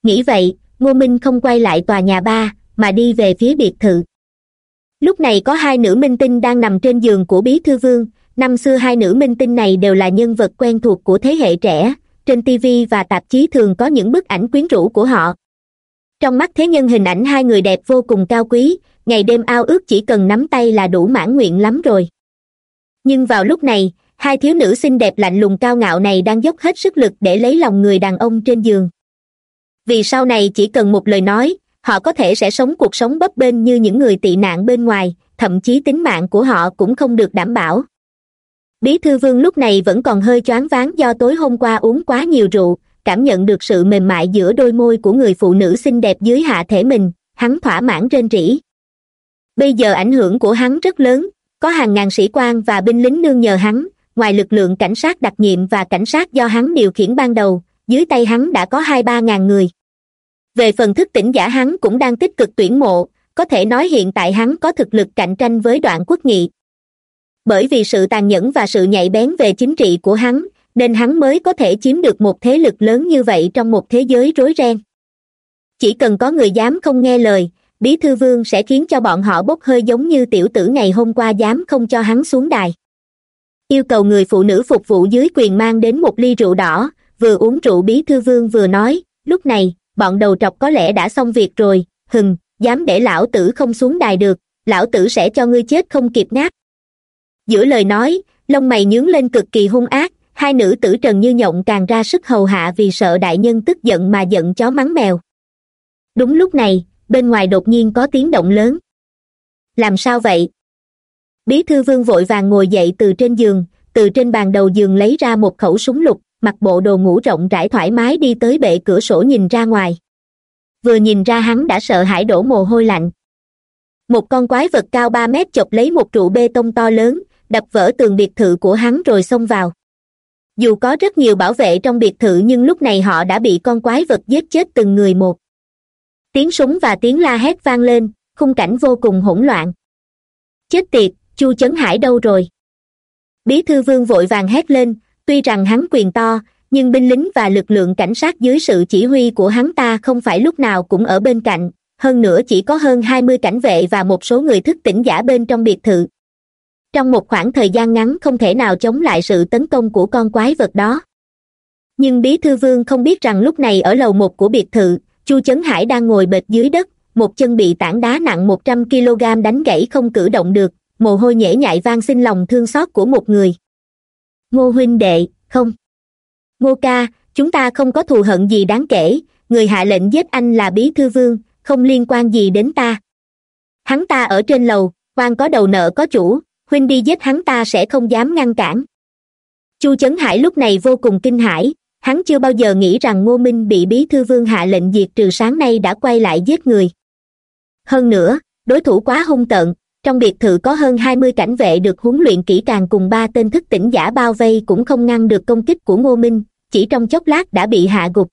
[SPEAKER 1] Nghĩ vậy, ngô minh không quay lại tòa nhà ba, mà đi về phía biệt thự. Lúc này có hai nữ minh tinh đang nằm trên giường của bí thư vương. Năm xưa hai nữ minh tinh này đều là nhân vật quen thuộc của thế hệ trẻ. Trên tv và tạp chí thường có những bức ảnh quyến rũ của họ. Trong mắt thế nhân hình ảnh hai người đẹp vô cùng cao quý, ngày đêm ao ước chỉ cần nắm tay là đủ mãn nguyện lắm rồi nhưng vào lúc này, hai thiếu nữ xinh đẹp lạnh lùng cao ngạo này đang dốc hết sức lực để lấy lòng người đàn ông trên giường. Vì sau này chỉ cần một lời nói, họ có thể sẽ sống cuộc sống bấp bênh như những người tị nạn bên ngoài, thậm chí tính mạng của họ cũng không được đảm bảo. Bí thư vương lúc này vẫn còn hơi choáng váng do tối hôm qua uống quá nhiều rượu, cảm nhận được sự mềm mại giữa đôi môi của người phụ nữ xinh đẹp dưới hạ thể mình, hắn thỏa mãn rên rỉ. Bây giờ ảnh hưởng của hắn rất lớn có hàng ngàn sĩ quan và binh lính nương nhờ hắn, ngoài lực lượng cảnh sát đặc nhiệm và cảnh sát do hắn điều khiển ban đầu, dưới tay hắn đã có hai ba ngàn người. Về phần thức tỉnh giả hắn cũng đang tích cực tuyển mộ, có thể nói hiện tại hắn có thực lực cạnh tranh với đoạn quốc nghị. Bởi vì sự tàn nhẫn và sự nhạy bén về chính trị của hắn, nên hắn mới có thể chiếm được một thế lực lớn như vậy trong một thế giới rối ren. Chỉ cần có người dám không nghe lời bí thư vương sẽ khiến cho bọn họ bốc hơi giống như tiểu tử ngày hôm qua dám không cho hắn xuống đài yêu cầu người phụ nữ phục vụ dưới quyền mang đến một ly rượu đỏ, vừa uống rượu bí thư vương vừa nói, lúc này, bọn đầu trọc có lẽ đã xong việc rồi hừng dám để lão tử không xuống đài được, lão tử sẽ cho ngươi chết không kịp nát. giữa lời nói, lông mày nhướng lên cực kỳ hung ác, hai nữ tử trần như nhộng càng ra sức hầu hạ vì sợ đại nhân tức giận mà giận chó mắng mèo đúng lúc này bên ngoài đột nhiên có tiếng động lớn. Làm sao vậy? Bí thư vương vội vàng ngồi dậy từ trên giường, từ trên bàn đầu giường lấy ra một khẩu súng lục, mặc bộ đồ ngủ rộng rãi thoải mái đi tới bệ cửa sổ nhìn ra ngoài. Vừa nhìn ra hắn đã sợ hãi đổ mồ hôi lạnh. Một con quái vật cao ba mét chọc lấy một trụ bê tông to lớn, đập vỡ tường biệt thự của hắn rồi xông vào. Dù có rất nhiều bảo vệ trong biệt thự nhưng lúc này họ đã bị con quái vật giết chết từng người một tiếng súng và tiếng la hét vang lên, khung cảnh vô cùng hỗn loạn. Chết tiệt, chu chấn hải đâu rồi? Bí thư vương vội vàng hét lên, tuy rằng hắn quyền to, nhưng binh lính và lực lượng cảnh sát dưới sự chỉ huy của hắn ta không phải lúc nào cũng ở bên cạnh, hơn nữa chỉ có hơn hai mươi cảnh vệ và một số người thức tỉnh giả bên trong biệt thự. Trong một khoảng thời gian ngắn không thể nào chống lại sự tấn công của con quái vật đó. Nhưng bí thư vương không biết rằng lúc này ở lầu một của biệt thự chu chấn hải đang ngồi bệt dưới đất, một chân bị tảng đá nặng một trăm kg đánh gãy không cử động được, mồ hôi nhễ nhại vang xin lòng thương xót của một người. Ngô huynh đệ, không. Ngô ca, chúng ta không có thù hận gì đáng kể, người hạ lệnh giết anh là bí thư vương, không liên quan gì đến ta. Hắn ta ở trên lầu, quan có đầu nợ có chủ, huynh đi giết hắn ta sẽ không dám ngăn cản. Chu chấn hải lúc này vô cùng kinh hãi hắn chưa bao giờ nghĩ rằng ngô minh bị bí thư vương hạ lệnh diệt trừ sáng nay đã quay lại giết người. Hơn nữa, đối thủ quá hung tợn, trong biệt thự có hơn hai mươi cảnh vệ được huấn luyện kỹ càng cùng ba tên thức tỉnh giả bao vây cũng không ngăn được công kích của ngô minh, chỉ trong chốc lát đã bị hạ gục.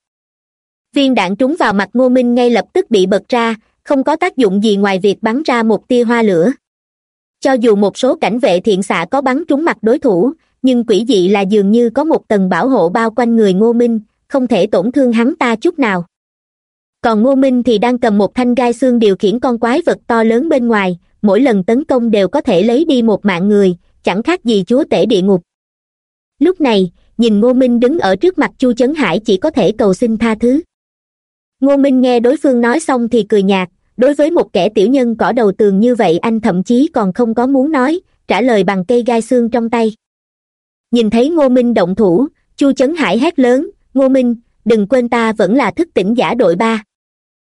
[SPEAKER 1] Viên đạn trúng vào mặt ngô minh ngay lập tức bị bật ra, không có tác dụng gì ngoài việc bắn ra một tia hoa lửa. Cho dù một số cảnh vệ thiện xạ có bắn trúng mặt đối thủ nhưng quỷ dị là dường như có một tầng bảo hộ bao quanh người ngô minh, không thể tổn thương hắn ta chút nào. Còn ngô minh thì đang cầm một thanh gai xương điều khiển con quái vật to lớn bên ngoài, mỗi lần tấn công đều có thể lấy đi một mạng người, chẳng khác gì chúa tể địa ngục. Lúc này, nhìn ngô minh đứng ở trước mặt chu chấn hải chỉ có thể cầu xin tha thứ. Ngô minh nghe đối phương nói xong thì cười nhạt, đối với một kẻ tiểu nhân cỏ đầu tường như vậy anh thậm chí còn không có muốn nói, trả lời bằng cây gai xương trong tay nhìn thấy ngô minh động thủ, chu chấn hải hét lớn, ngô minh, đừng quên ta vẫn là thức tỉnh giả đội ba.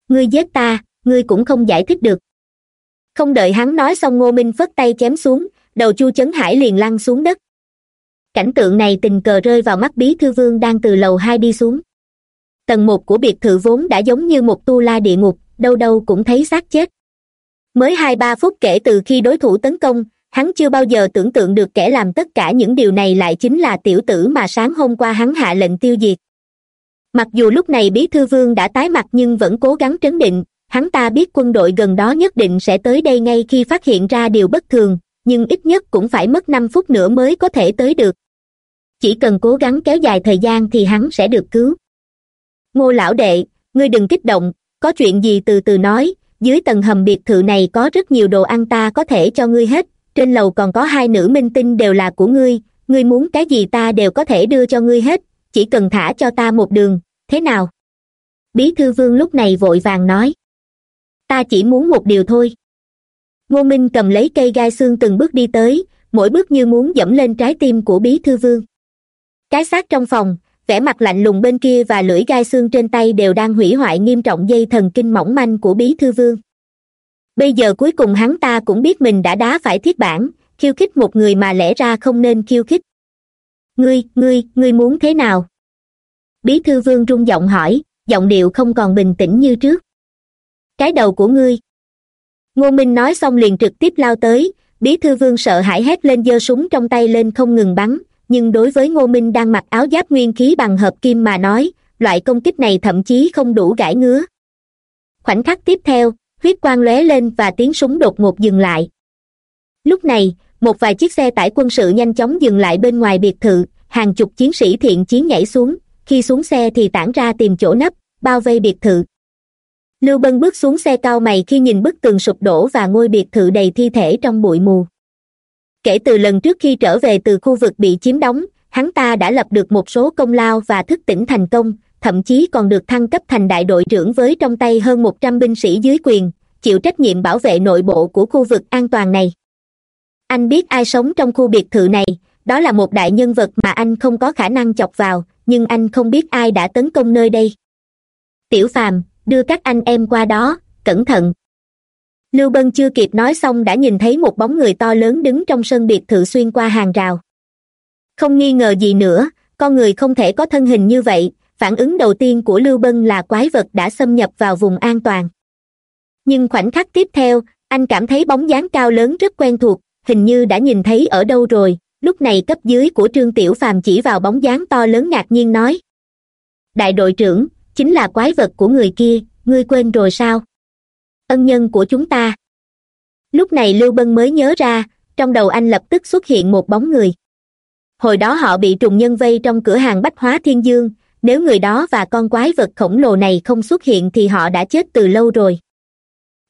[SPEAKER 1] Ngươi giết ta, ngươi cũng không giải thích được. Không đợi hắn nói xong ngô minh phất tay chém xuống, đầu chu chấn hải liền lăn xuống đất. Cảnh tượng này tình cờ rơi vào mắt bí thư vương đang từ lầu hai đi xuống. Tầng một của biệt thự vốn đã giống như một tu la địa ngục, đâu đâu cũng thấy xác chết. Mới hai ba phút kể từ khi đối thủ tấn công hắn chưa bao giờ tưởng tượng được kẻ làm tất cả những điều này lại chính là tiểu tử mà sáng hôm qua hắn hạ lệnh tiêu diệt. Mặc dù lúc này bí thư vương đã tái mặt nhưng vẫn cố gắng trấn định, hắn ta biết quân đội gần đó nhất định sẽ tới đây ngay khi phát hiện ra điều bất thường, nhưng ít nhất cũng phải mất năm phút nữa mới có thể tới được. Chỉ cần cố gắng kéo dài thời gian thì hắn sẽ được cứu. Ngô lão đệ, ngươi đừng kích động, có chuyện gì từ từ nói, dưới tầng hầm biệt thự này có rất nhiều đồ ăn ta có thể cho ngươi hết trên lầu còn có hai nữ minh tinh đều là của ngươi ngươi muốn cái gì ta đều có thể đưa cho ngươi hết, chỉ cần thả cho ta một đường, thế nào? Bí thư vương lúc này vội vàng nói. Ta chỉ muốn một điều thôi. Ngô minh cầm lấy cây gai xương từng bước đi tới, mỗi bước như muốn dẫm lên trái tim của bí thư vương. Cái xác trong phòng, vẻ mặt lạnh lùng bên kia và lưỡi gai xương trên tay đều đang hủy hoại nghiêm trọng dây thần kinh mỏng manh của bí thư vương bây giờ cuối cùng hắn ta cũng biết mình đã đá phải thiết bản, khiêu khích một người mà lẽ ra không nên khiêu khích. Ngươi ngươi ngươi muốn thế nào? Bí thư vương rung giọng hỏi, giọng điệu không còn bình tĩnh như trước. Cái đầu của ngươi. Ngô minh nói xong liền trực tiếp lao tới, bí thư vương sợ hãi hét lên giơ súng trong tay lên không ngừng bắn, nhưng đối với ngô minh đang mặc áo giáp nguyên khí bằng hợp kim mà nói, loại công kích này thậm chí không đủ gãi ngứa. Khoảnh khắc tiếp theo huyết quang lóe lên và tiếng súng đột ngột dừng lại. Lúc này, một vài chiếc xe tải quân sự nhanh chóng dừng lại bên ngoài biệt thự, hàng chục chiến sĩ thiện chiến nhảy xuống, khi xuống xe thì tản ra tìm chỗ nấp, bao vây biệt thự. Lưu bân bước xuống xe cao mày khi nhìn bức tường sụp đổ và ngôi biệt thự đầy thi thể trong bụi mù. Kể từ lần trước khi trở về từ khu vực bị chiếm đóng, hắn ta đã lập được một số công lao và thức tỉnh thành công thậm chí còn được thăng cấp thành đại đội trưởng với trong tay hơn một trăm binh sĩ dưới quyền, chịu trách nhiệm bảo vệ nội bộ của khu vực an toàn này. Anh biết ai sống trong khu biệt thự này, đó là một đại nhân vật mà anh không có khả năng chọc vào, nhưng anh không biết ai đã tấn công nơi đây. Tiểu phàm, đưa các anh em qua đó, cẩn thận. Lưu bân chưa kịp nói xong đã nhìn thấy một bóng người to lớn đứng trong sân biệt thự xuyên qua hàng rào. Không nghi ngờ gì nữa, con người không thể có thân hình như vậy phản ứng đầu tiên của lưu bân là quái vật đã xâm nhập vào vùng an toàn. Nhưng khoảnh khắc tiếp theo, anh cảm thấy bóng dáng cao lớn rất quen thuộc, hình như đã nhìn thấy ở đâu rồi. Lúc này cấp dưới của trương tiểu phàm chỉ vào bóng dáng to lớn ngạc nhiên nói. Đại đội trưởng, chính là quái vật của người kia, ngươi quên rồi sao? Ân nhân của chúng ta. Lúc này lưu bân mới nhớ ra, trong đầu anh lập tức xuất hiện một bóng người. Hồi đó họ bị trùng nhân vây trong cửa hàng bách hóa thiên dương nếu người đó và con quái vật khổng lồ này không xuất hiện thì họ đã chết từ lâu rồi.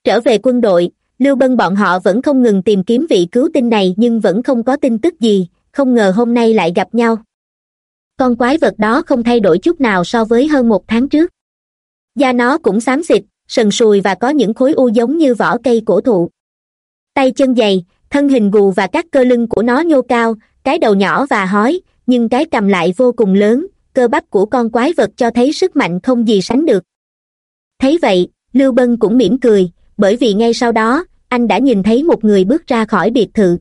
[SPEAKER 1] Trở về quân đội, lưu bân bọn họ vẫn không ngừng tìm kiếm vị cứu tinh này nhưng vẫn không có tin tức gì, không ngờ hôm nay lại gặp nhau. Con quái vật đó không thay đổi chút nào so với hơn một tháng trước. Da nó cũng xám xịt, sần sùi và có những khối u giống như vỏ cây cổ thụ. Tay chân dày, thân hình gù và các cơ lưng của nó nhô cao, cái đầu nhỏ và hói, nhưng cái cầm lại vô cùng lớn cơ bắp của con quái vật cho thấy sức mạnh không gì sánh được. Thấy vậy, lưu bân cũng mỉm cười, bởi vì ngay sau đó, anh đã nhìn thấy một người bước ra khỏi biệt thự.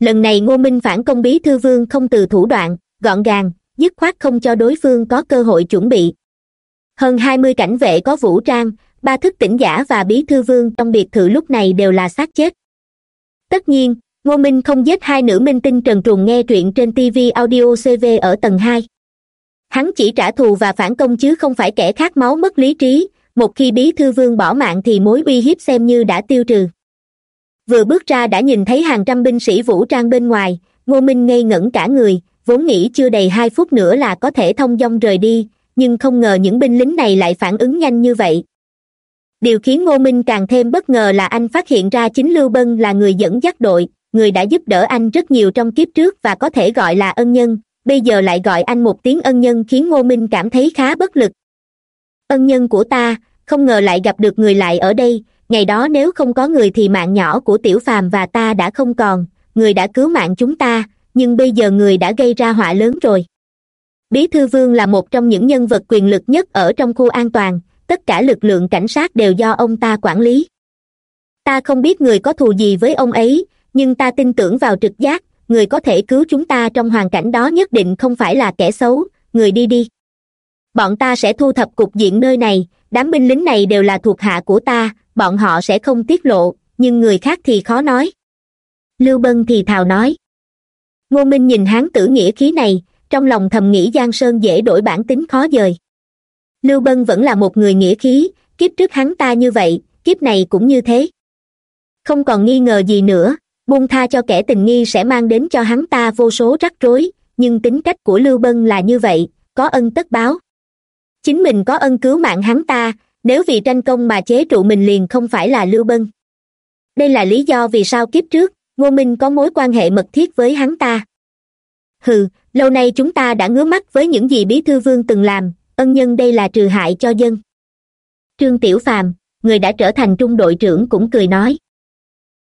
[SPEAKER 1] Lần này ngô minh phản công bí thư vương không từ thủ đoạn, gọn gàng, dứt khoát không cho đối phương có cơ hội chuẩn bị. Hơn hai mươi cảnh vệ có vũ trang, ba thức tỉnh giả và bí thư vương trong biệt thự lúc này đều là xác chết. Tất nhiên, ngô minh không giết hai nữ minh tinh trần trùng nghe truyện trên tv audio cv ở tầng hai hắn chỉ trả thù và phản công chứ không phải kẻ khát máu mất lý trí. Một khi bí thư vương bỏ mạng thì mối uy hiếp xem như đã tiêu trừ. Vừa bước ra đã nhìn thấy hàng trăm binh sĩ vũ trang bên ngoài. Ngô minh ngây ngẩn cả người, vốn nghĩ chưa đầy hai phút nữa là có thể thông dong rời đi, nhưng không ngờ những binh lính này lại phản ứng nhanh như vậy. Điều khiến ngô minh càng thêm bất ngờ là anh phát hiện ra chính lưu bân là người dẫn dắt đội, người đã giúp đỡ anh rất nhiều trong kiếp trước và có thể gọi là ân nhân bây giờ lại gọi anh một tiếng ân nhân khiến ngô minh cảm thấy khá bất lực. Ân nhân của ta, không ngờ lại gặp được người lại ở đây, ngày đó nếu không có người thì mạng nhỏ của tiểu phàm và ta đã không còn, người đã cứu mạng chúng ta, nhưng bây giờ người đã gây ra họa lớn rồi. Bí thư vương là một trong những nhân vật quyền lực nhất ở trong khu an toàn, tất cả lực lượng cảnh sát đều do ông ta quản lý. Ta không biết người có thù gì với ông ấy, nhưng ta tin tưởng vào trực giác người có thể cứu chúng ta trong hoàn cảnh đó nhất định không phải là kẻ xấu. Người đi đi. Bọn ta sẽ thu thập cục diện nơi này. Đám binh lính này đều là thuộc hạ của ta. Bọn họ sẽ không tiết lộ, nhưng người khác thì khó nói. Lưu bân thì thào nói. Ngô minh nhìn hán tử nghĩa khí này, trong lòng thầm nghĩ giang sơn dễ đổi bản tính khó dời. Lưu bân vẫn là một người nghĩa khí, kiếp trước hắn ta như vậy, kiếp này cũng như thế. Không còn nghi ngờ gì nữa buông tha cho kẻ tình nghi sẽ mang đến cho hắn ta vô số rắc rối, nhưng tính cách của lưu bân là như vậy, có ân tất báo. Chính mình có ân cứu mạng hắn ta, nếu vì tranh công mà chế trụ mình liền không phải là lưu bân. Đây là lý do vì sao kiếp trước, ngô minh có mối quan hệ mật thiết với hắn ta. Hừ, lâu nay chúng ta đã ngứa mắt với những gì bí thư vương từng làm, ân nhân đây là trừ hại cho dân. Trương tiểu phàm, người đã trở thành trung đội trưởng cũng cười nói.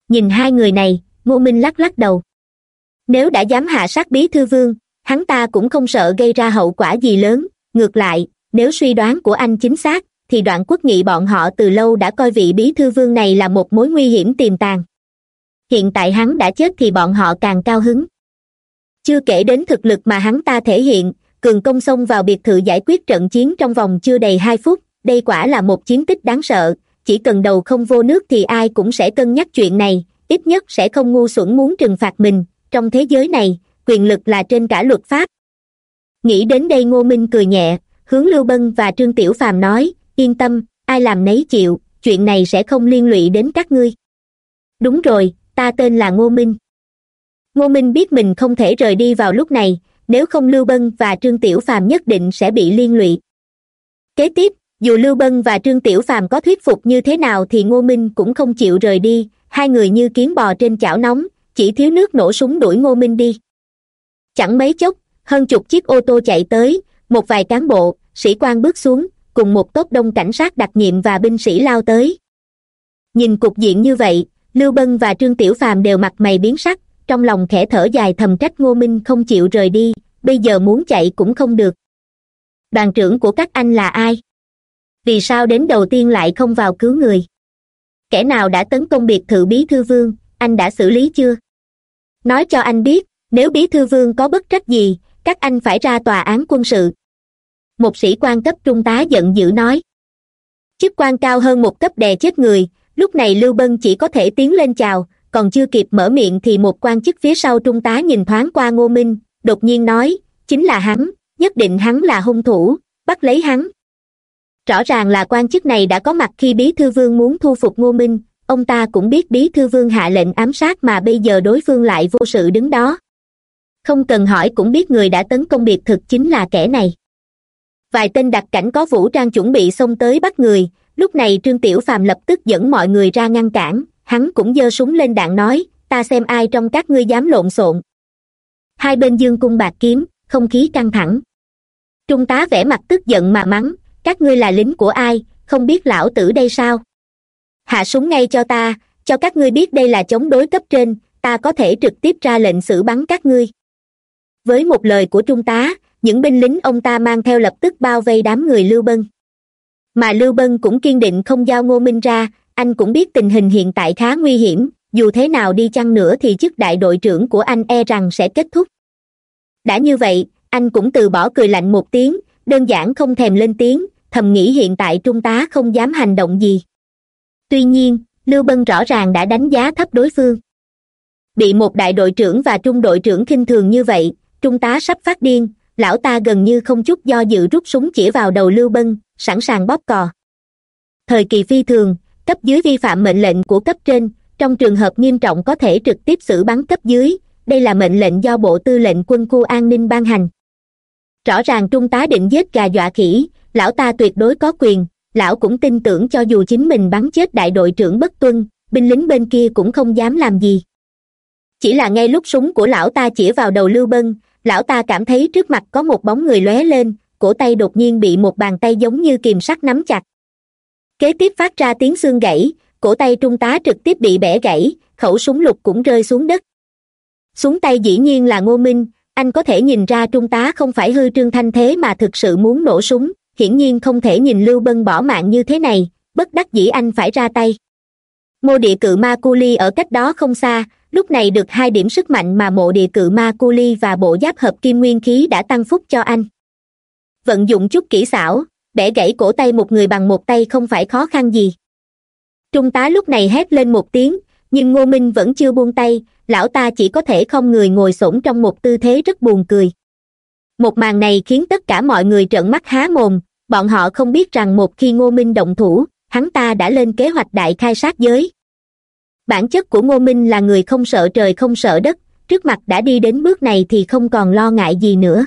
[SPEAKER 1] Nhìn hai người này ngô minh lắc lắc đầu. Nếu đã dám hạ sát bí thư vương, hắn ta cũng không sợ gây ra hậu quả gì lớn. Ngược lại, nếu suy đoán của anh chính xác, thì đoạn quốc nghị bọn họ từ lâu đã coi vị bí thư vương này là một mối nguy hiểm tiềm tàng. Hiện tại hắn đã chết thì bọn họ càng cao hứng. Chưa kể đến thực lực mà hắn ta thể hiện, cường công xông vào biệt thự giải quyết trận chiến trong vòng chưa đầy hai phút, đây quả là một chiến tích đáng sợ. Chỉ cần đầu không vô nước thì ai cũng sẽ cân nhắc chuyện này ít nhất sẽ không ngu xuẩn muốn trừng phạt mình. Trong thế giới này, quyền lực là trên cả luật pháp. Nghĩ đến đây ngô minh cười nhẹ, hướng lưu bân và trương tiểu phàm nói, yên tâm, ai làm nấy chịu, chuyện này sẽ không liên lụy đến các ngươi. Đúng rồi, ta tên là ngô minh. Ngô minh biết mình không thể rời đi vào lúc này, nếu không lưu bân và trương tiểu phàm nhất định sẽ bị liên lụy. Kế tiếp, dù lưu bân và trương tiểu phàm có thuyết phục như thế nào thì ngô minh cũng không chịu rời đi hai người như kiến bò trên chảo nóng, chỉ thiếu nước nổ súng đuổi ngô minh đi. Chẳng mấy chốc, hơn chục chiếc ô tô chạy tới, một vài cán bộ, sĩ quan bước xuống, cùng một tốt đông cảnh sát đặc nhiệm và binh sĩ lao tới. Nhìn cục diện như vậy, lưu bân và trương tiểu phàm đều mặt mày biến sắc, trong lòng khẽ thở dài thầm trách ngô minh không chịu rời đi, bây giờ muốn chạy cũng không được. Đoàn trưởng của các anh là ai? Vì sao đến đầu tiên lại không vào cứu người? Kẻ nào đã tấn công biệt thự bí thư vương, anh đã xử lý chưa? Nói cho anh biết, nếu bí thư vương có bất trách gì, các anh phải ra tòa án quân sự. Một sĩ quan cấp trung tá giận dữ nói. Chức quan cao hơn một cấp đè chết người, lúc này lưu bân chỉ có thể tiến lên chào, còn chưa kịp mở miệng thì một quan chức phía sau trung tá nhìn thoáng qua ngô minh, đột nhiên nói, chính là hắn, nhất định hắn là hung thủ, bắt lấy hắn rõ ràng là quan chức này đã có mặt khi bí thư vương muốn thu phục ngô minh, ông ta cũng biết bí thư vương hạ lệnh ám sát mà bây giờ đối phương lại vô sự đứng đó. Không cần hỏi cũng biết người đã tấn công biệt thực chính là kẻ này. Vài tên đặc cảnh có vũ trang chuẩn bị xông tới bắt người, lúc này trương tiểu phàm lập tức dẫn mọi người ra ngăn cản, hắn cũng giơ súng lên đạn nói, ta xem ai trong các ngươi dám lộn xộn. Hai bên dương cung bạc kiếm, không khí căng thẳng. Trung tá vẻ mặt tức giận mà mắng các ngươi là lính của ai? Không biết lão tử đây sao? Hạ súng ngay cho ta, cho các ngươi biết đây là chống đối cấp trên, ta có thể trực tiếp ra lệnh xử bắn các ngươi. Với một lời của trung tá, những binh lính ông ta mang theo lập tức bao vây đám người lưu bân. Mà lưu bân cũng kiên định không giao ngô minh ra, anh cũng biết tình hình hiện tại khá nguy hiểm, dù thế nào đi chăng nữa thì chức đại đội trưởng của anh e rằng sẽ kết thúc. Đã như vậy, anh cũng từ bỏ cười lạnh một tiếng, đơn giản không thèm lên tiếng thầm nghĩ hiện tại trung tá không dám hành động gì. Tuy nhiên, lưu bân rõ ràng đã đánh giá thấp đối phương. Bị một đại đội trưởng và trung đội trưởng khinh thường như vậy, trung tá sắp phát điên, lão ta gần như không chút do dự rút súng chỉ vào đầu lưu bân, sẵn sàng bóp cò. Thời kỳ phi thường, cấp dưới vi phạm mệnh lệnh của cấp trên, trong trường hợp nghiêm trọng có thể trực tiếp xử bắn cấp dưới, đây là mệnh lệnh do bộ tư lệnh quân khu an ninh ban hành. Rõ ràng trung tá định giết gà dọa khỉ lão ta tuyệt đối có quyền. Lão cũng tin tưởng cho dù chính mình bắn chết đại đội trưởng bất tuân, binh lính bên kia cũng không dám làm gì. Chỉ là ngay lúc súng của lão ta chỉ vào đầu lưu bân, lão ta cảm thấy trước mặt có một bóng người lóe lên, cổ tay đột nhiên bị một bàn tay giống như kìm sắt nắm chặt. Kế tiếp phát ra tiếng xương gãy, cổ tay trung tá trực tiếp bị bẻ gãy, khẩu súng lục cũng rơi xuống đất. Xuống tay dĩ nhiên là ngô minh, anh có thể nhìn ra trung tá không phải hư trương thanh thế mà thực sự muốn nổ súng hiển nhiên không thể nhìn lưu bân bỏ mạng như thế này, bất đắc dĩ anh phải ra tay. Mô địa cự ma cu li ở cách đó không xa, lúc này được hai điểm sức mạnh mà mộ địa cự ma cu li và bộ giáp hợp kim nguyên khí đã tăng phúc cho anh. Vận dụng chút kỹ xảo, bẻ gãy cổ tay một người bằng một tay không phải khó khăn gì. Trung tá lúc này hét lên một tiếng, nhưng ngô minh vẫn chưa buông tay, lão ta chỉ có thể không người ngồi s trong một tư thế rất buồn cười một màn này khiến tất cả mọi người trợn mắt há mồm, bọn họ không biết rằng một khi ngô minh động thủ, hắn ta đã lên kế hoạch đại khai sát giới. Bản chất của ngô minh là người không sợ trời không sợ đất, trước mặt đã đi đến bước này thì không còn lo ngại gì nữa.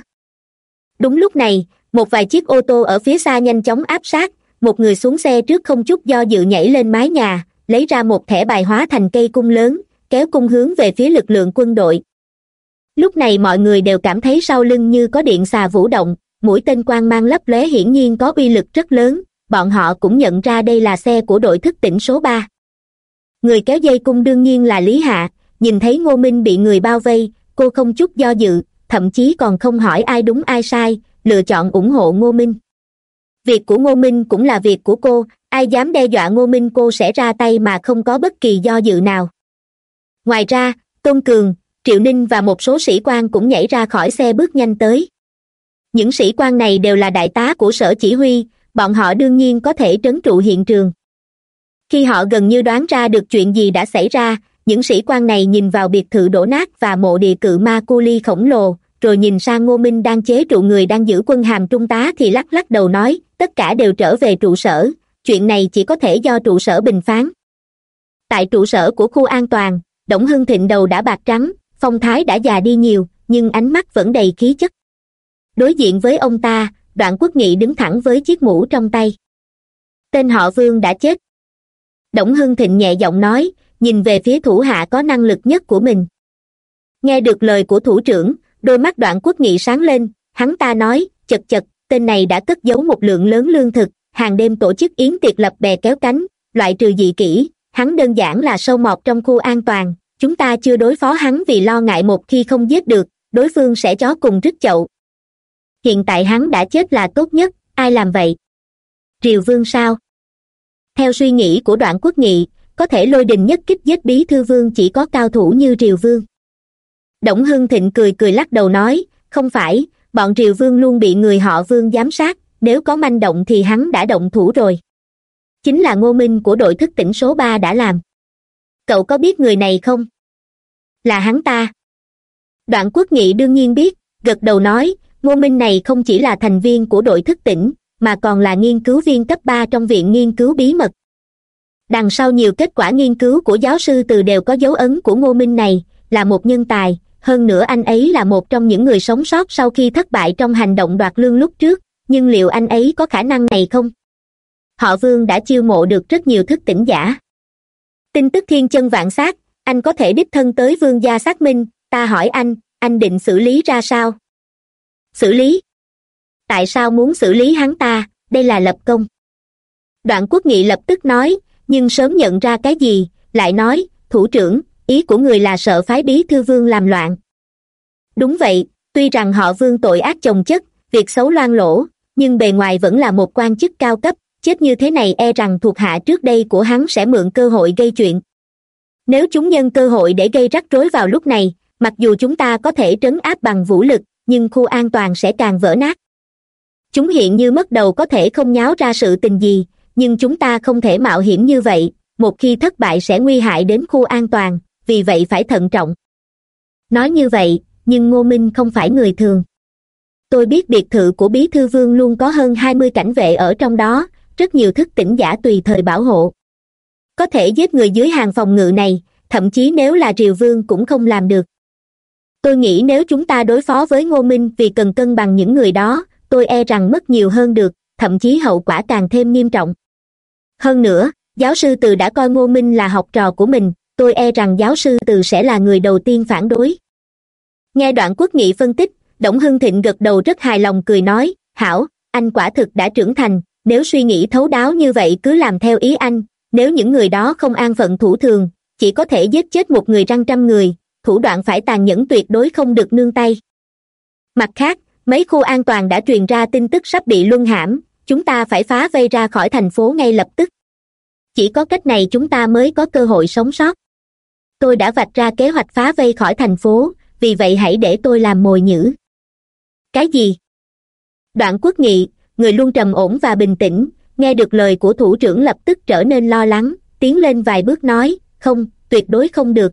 [SPEAKER 1] Đúng lúc này, một vài chiếc ô tô ở phía xa nhanh chóng áp sát, một người xuống xe trước không chút do dự nhảy lên mái nhà, lấy ra một thẻ bài hóa thành cây cung lớn, kéo cung hướng về phía lực lượng quân đội lúc này mọi người đều cảm thấy sau lưng như có điện xà vũ động, mũi tên quang mang lấp lóe hiển nhiên có uy lực rất lớn, bọn họ cũng nhận ra đây là xe của đội thức tỉnh số ba. Người kéo dây cung đương nhiên là lý hạ, nhìn thấy ngô minh bị người bao vây, cô không chút do dự, thậm chí còn không hỏi ai đúng ai sai, lựa chọn ủng hộ ngô minh. Việc của ngô minh cũng là việc của cô, ai dám đe dọa ngô minh cô sẽ ra tay mà không có bất kỳ do dự nào. Ngoài ra, tôn cường triệu ninh và một số sĩ quan cũng nhảy ra khỏi xe bước nhanh tới. Những sĩ quan này đều là đại tá của sở chỉ huy, bọn họ đương nhiên có thể trấn trụ hiện trường. Khi họ gần như đoán ra được chuyện gì đã xảy ra, những sĩ quan này nhìn vào biệt thự đổ nát và mộ địa cự ma cu ly khổng lồ, rồi nhìn sang ngô minh đang chế trụ người đang giữ quân hàm trung tá thì lắc lắc đầu nói, tất cả đều trở về trụ sở, chuyện này chỉ có thể do trụ sở bình phán. Tại trụ sở của khu an toàn, đổng hưng thịnh đầu đã bạc trắng phong thái đã già đi nhiều, nhưng ánh mắt vẫn đầy khí chất. Đối diện với ông ta, đoạn quốc nghị đứng thẳng với chiếc mũ trong tay. Tên họ vương đã chết. Đổng hưng thịnh nhẹ giọng nói, nhìn về phía thủ hạ có năng lực nhất của mình. Nghe được lời của thủ trưởng, đôi mắt đoạn quốc nghị sáng lên, hắn ta nói, chật chật, tên này đã cất giấu một lượng lớn lương thực, hàng đêm tổ chức yến tiệc lập bè kéo cánh, loại trừ dị kỹ. hắn đơn giản là sâu mọt trong khu an toàn chúng ta chưa đối phó hắn vì lo ngại một khi không giết được, đối phương sẽ chó cùng rứt chậu. Hiện tại hắn đã chết là tốt nhất, ai làm vậy? Triều vương sao? Theo suy nghĩ của đoạn quốc nghị, có thể lôi đình nhất kích giết bí thư vương chỉ có cao thủ như triều vương. Đổng hưng thịnh cười cười lắc đầu nói, không phải, bọn triều vương luôn bị người họ vương giám sát, nếu có manh động thì hắn đã động thủ rồi. Chính là ngô minh của đội thức tỉnh số ba đã làm cậu có biết người này không? Là hắn ta. Đoạn quốc nghị đương nhiên biết, gật đầu nói, ngô minh này không chỉ là thành viên của đội thức tỉnh, mà còn là nghiên cứu viên cấp ba trong viện nghiên cứu bí mật. Đằng sau nhiều kết quả nghiên cứu của giáo sư từ đều có dấu ấn của ngô minh này, là một nhân tài, hơn nữa anh ấy là một trong những người sống sót sau khi thất bại trong hành động đoạt lương lúc trước, nhưng liệu anh ấy có khả năng này không? Họ vương đã chiêu mộ được rất nhiều thức tỉnh giả tin tức thiên chân vạn sát, anh có thể đích thân tới vương gia xác minh, ta hỏi anh anh định xử lý ra sao? Xử lý? Tại sao muốn xử lý hắn ta? Đây là lập công. Đoạn quốc nghị lập tức nói, nhưng sớm nhận ra cái gì, lại nói, thủ trưởng, ý của người là sợ phái bí thư vương làm loạn. Đúng vậy, tuy rằng họ vương tội ác chồng chất, việc xấu loan lỗ, nhưng bề ngoài vẫn là một quan chức cao cấp chết như thế này e rằng thuộc hạ trước đây của hắn sẽ mượn cơ hội gây chuyện. Nếu chúng nhân cơ hội để gây rắc rối vào lúc này, mặc dù chúng ta có thể trấn áp bằng vũ lực, nhưng khu an toàn sẽ càng vỡ nát. Chúng hiện như mất đầu có thể không nháo ra sự tình gì, nhưng chúng ta không thể mạo hiểm như vậy, một khi thất bại sẽ nguy hại đến khu an toàn, vì vậy phải thận trọng. Nói như vậy, nhưng ngô minh không phải người thường. Tôi biết biệt thự của bí thư vương luôn có hơn hai mươi cảnh vệ ở trong đó rất nhiều thức tỉnh giả tùy thời bảo hộ. Có thể giết người dưới hàng phòng ngự này, thậm chí nếu là triều vương cũng không làm được. Tôi nghĩ nếu chúng ta đối phó với ngô minh vì cần cân bằng những người đó, tôi e rằng mất nhiều hơn được, thậm chí hậu quả càng thêm nghiêm trọng. Hơn nữa, giáo sư từ đã coi ngô minh là học trò của mình, tôi e rằng giáo sư từ sẽ là người đầu tiên phản đối. Nghe đoạn quốc nghị phân tích, đổng hưng thịnh gật đầu rất hài lòng cười nói, hảo, anh quả thực đã trưởng thành nếu suy nghĩ thấu đáo như vậy cứ làm theo ý anh, nếu những người đó không an phận thủ thường, chỉ có thể giết chết một người răng trăm người, thủ đoạn phải tàn nhẫn tuyệt đối không được nương tay. Mặt khác, mấy khu an toàn đã truyền ra tin tức sắp bị luân hãm, chúng ta phải phá vây ra khỏi thành phố ngay lập tức. Chỉ có cách này chúng ta mới có cơ hội sống sót. Tôi đã vạch ra kế hoạch phá vây khỏi thành phố, vì vậy hãy để tôi làm mồi nhữ cái gì? Đoạn quốc nghị người luôn trầm ổn và bình tĩnh, nghe được lời của thủ trưởng lập tức trở nên lo lắng, tiến lên vài bước nói, không, tuyệt đối không được.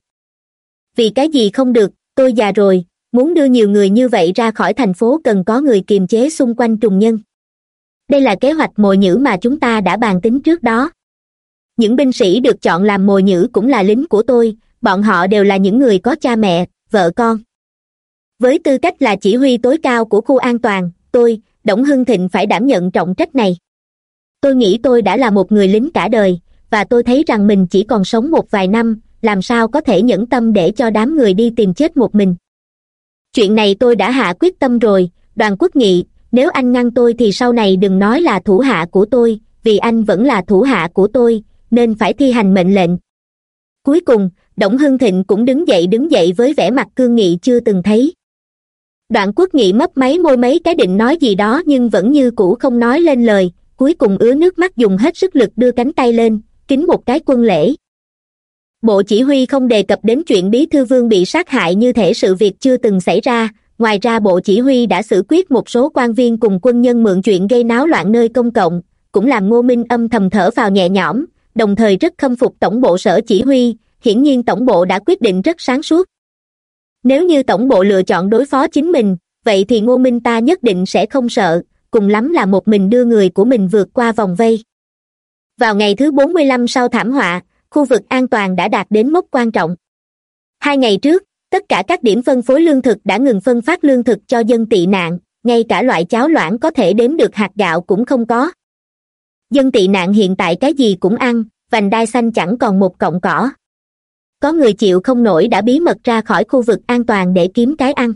[SPEAKER 1] Vì cái gì không được? Tôi già rồi, muốn đưa nhiều người như vậy ra khỏi thành phố cần có người kiềm chế xung quanh trùng nhân. Đây là kế hoạch mồi nhữ mà chúng ta đã bàn tính trước đó. Những binh sĩ được chọn làm mồi nhữ cũng là lính của tôi, bọn họ đều là những người có cha mẹ, vợ con. Với tư cách là chỉ huy tối cao của khu an toàn, tôi đổng hưng thịnh phải đảm nhận trọng trách này. Tôi nghĩ tôi đã là một người lính cả đời, và tôi thấy rằng mình chỉ còn sống một vài năm, làm sao có thể nhẫn tâm để cho đám người đi tìm chết một mình. Chuyện này tôi đã hạ quyết tâm rồi, đoàn quốc nghị, nếu anh ngăn tôi thì sau này đừng nói là thủ hạ của tôi, vì anh vẫn là thủ hạ của tôi, nên phải thi hành mệnh lệnh. Cuối cùng, đổng hưng thịnh cũng đứng dậy đứng dậy với vẻ mặt cương nghị chưa từng thấy đoạn quốc nghị mấp máy môi mấy cái định nói gì đó nhưng vẫn như cũ không nói lên lời, cuối cùng ứa nước mắt dùng hết sức lực đưa cánh tay lên, kính một cái quân lễ. Bộ chỉ huy không đề cập đến chuyện bí thư vương bị sát hại như thể sự việc chưa từng xảy ra, ngoài ra bộ chỉ huy đã xử quyết một số quan viên cùng quân nhân mượn chuyện gây náo loạn nơi công cộng, cũng làm ngô minh âm thầm thở vào nhẹ nhõm, đồng thời rất khâm phục tổng bộ sở chỉ huy, hiển nhiên tổng bộ đã quyết định rất sáng suốt nếu như tổng bộ lựa chọn đối phó chính mình, vậy thì ngô minh ta nhất định sẽ không sợ, cùng lắm là một mình đưa người của mình vượt qua vòng vây. Vào ngày thứ bốn mươi lăm sau thảm họa, khu vực an toàn đã đạt đến mốc quan trọng. Hai ngày trước, tất cả các điểm phân phối lương thực đã ngừng phân phát lương thực cho dân tị nạn, ngay cả loại cháo loãng có thể đếm được hạt gạo cũng không có. Dân tị nạn hiện tại cái gì cũng ăn, vành đai xanh chẳng còn một cọng cỏ có người chịu không nổi đã bí mật ra khỏi khu vực an toàn để kiếm cái ăn.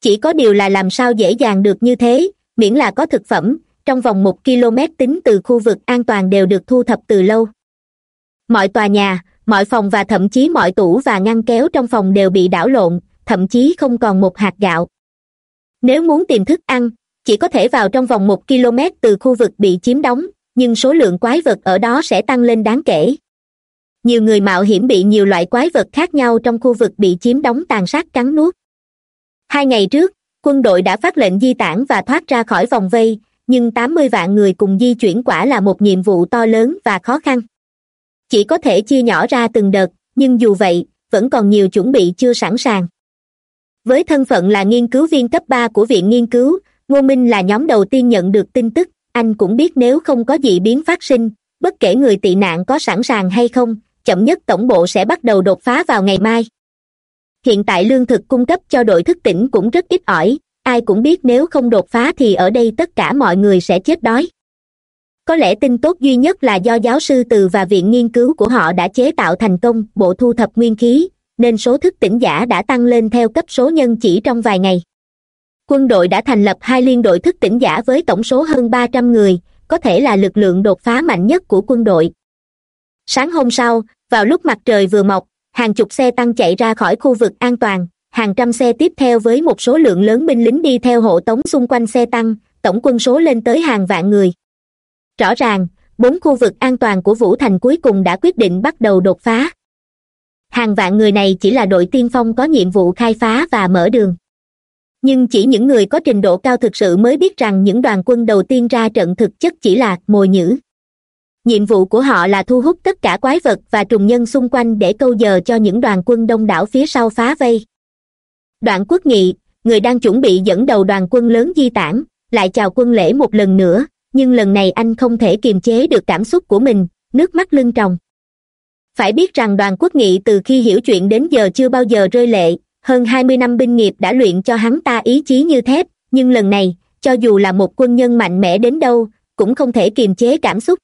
[SPEAKER 1] Chỉ có điều là làm sao dễ dàng được như thế, miễn là có thực phẩm, trong vòng một km tính từ khu vực an toàn đều được thu thập từ lâu. Mọi tòa nhà, mọi phòng và thậm chí mọi tủ và ngăn kéo trong phòng đều bị đảo lộn, thậm chí không còn một hạt gạo. Nếu muốn tìm thức ăn, chỉ có thể vào trong vòng một km từ khu vực bị chiếm đóng, nhưng số lượng quái vật ở đó sẽ tăng lên đáng kể nhiều người mạo hiểm bị nhiều loại quái vật khác nhau trong khu vực bị chiếm đóng tàn sát cắn nuốt. Hai ngày trước, quân đội đã phát lệnh di tản và thoát ra khỏi vòng vây, nhưng tám mươi vạn người cùng di chuyển quả là một nhiệm vụ to lớn và khó khăn. Chỉ có thể chia nhỏ ra từng đợt, nhưng dù vậy, vẫn còn nhiều chuẩn bị chưa sẵn sàng. Với thân phận là nghiên cứu viên cấp ba của viện nghiên cứu, ngô minh là nhóm đầu tiên nhận được tin tức, anh cũng biết nếu không có gì biến phát sinh, bất kể người tị nạn có sẵn sàng hay không chậm nhất tổng bộ sẽ bắt đầu đột phá vào ngày mai. Hiện tại lương thực cung cấp cho đội thức tỉnh cũng rất ít ỏi, ai cũng biết nếu không đột phá thì ở đây tất cả mọi người sẽ chết đói. Có lẽ tin tốt duy nhất là do giáo sư từ và viện nghiên cứu của họ đã chế tạo thành công, bộ thu thập nguyên khí, nên số thức tỉnh giả đã tăng lên theo cấp số nhân chỉ trong vài ngày. Quân đội đã thành lập hai liên đội thức tỉnh giả với tổng số hơn ba trăm người, có thể là lực lượng đột phá mạnh nhất của quân đội sáng hôm sau, vào lúc mặt trời vừa mọc, hàng chục xe tăng chạy ra khỏi khu vực an toàn, hàng trăm xe tiếp theo với một số lượng lớn binh lính đi theo hộ tống xung quanh xe tăng, tổng quân số lên tới hàng vạn người. Rõ ràng, bốn khu vực an toàn của vũ thành cuối cùng đã quyết định bắt đầu đột phá. Hàng vạn người này chỉ là đội tiên phong có nhiệm vụ khai phá và mở đường. Nhưng chỉ những người có trình độ cao thực sự mới biết rằng những đoàn quân đầu tiên ra trận thực chất chỉ là mồi nhữ nhiệm vụ của họ là thu hút tất cả quái vật và trùng nhân xung quanh để câu giờ cho những đoàn quân đông đảo phía sau phá vây. Đoạn quốc nghị, người đang chuẩn bị dẫn đầu đoàn quân lớn di tản, lại chào quân lễ một lần nữa, nhưng lần này anh không thể kiềm chế được cảm xúc của mình, nước mắt lưng tròng. Phải biết rằng đoàn quốc nghị từ khi hiểu chuyện đến giờ chưa bao giờ rơi lệ, hơn hai mươi năm binh nghiệp đã luyện cho hắn ta ý chí như thép, nhưng lần này, cho dù là một quân nhân mạnh mẽ đến đâu, cũng không thể kiềm chế cảm xúc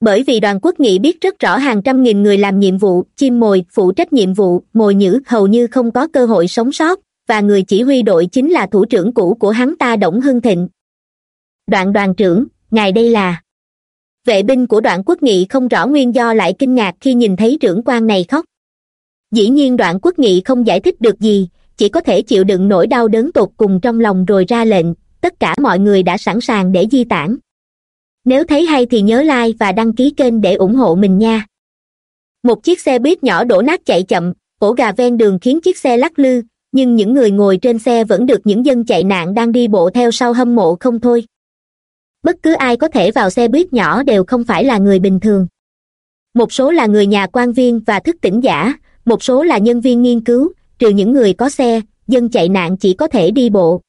[SPEAKER 1] bởi vì đoàn quốc nghị biết rất rõ hàng trăm nghìn người làm nhiệm vụ, chim mồi, phụ trách nhiệm vụ, mồi nhữ hầu như không có cơ hội sống sót, và người chỉ huy đội chính là thủ trưởng cũ của hắn ta đổng hưng thịnh. Đoạn đoàn trưởng, ngài đây là. Vệ binh của đoạn quốc nghị không rõ nguyên do lại kinh ngạc khi nhìn thấy trưởng quan này khóc. Dĩ nhiên đoạn quốc nghị không giải thích được gì, chỉ có thể chịu đựng nỗi đau đớn tột cùng trong lòng rồi ra lệnh, tất cả mọi người đã sẵn sàng để di tản nếu thấy hay thì nhớ like và đăng ký kênh để ủng hộ mình nha. Một chiếc xe buýt nhỏ đổ nát chạy chậm ổ gà ven đường khiến chiếc xe lắc lư, nhưng những người ngồi trên xe vẫn được những dân chạy nạn đang đi bộ theo sau hâm mộ không thôi. Bất cứ ai có thể vào xe buýt nhỏ đều không phải là người bình thường. Một số là người nhà quan viên và thức tỉnh giả, một số là nhân viên nghiên cứu, trừ những người có xe, dân chạy nạn chỉ có thể đi bộ.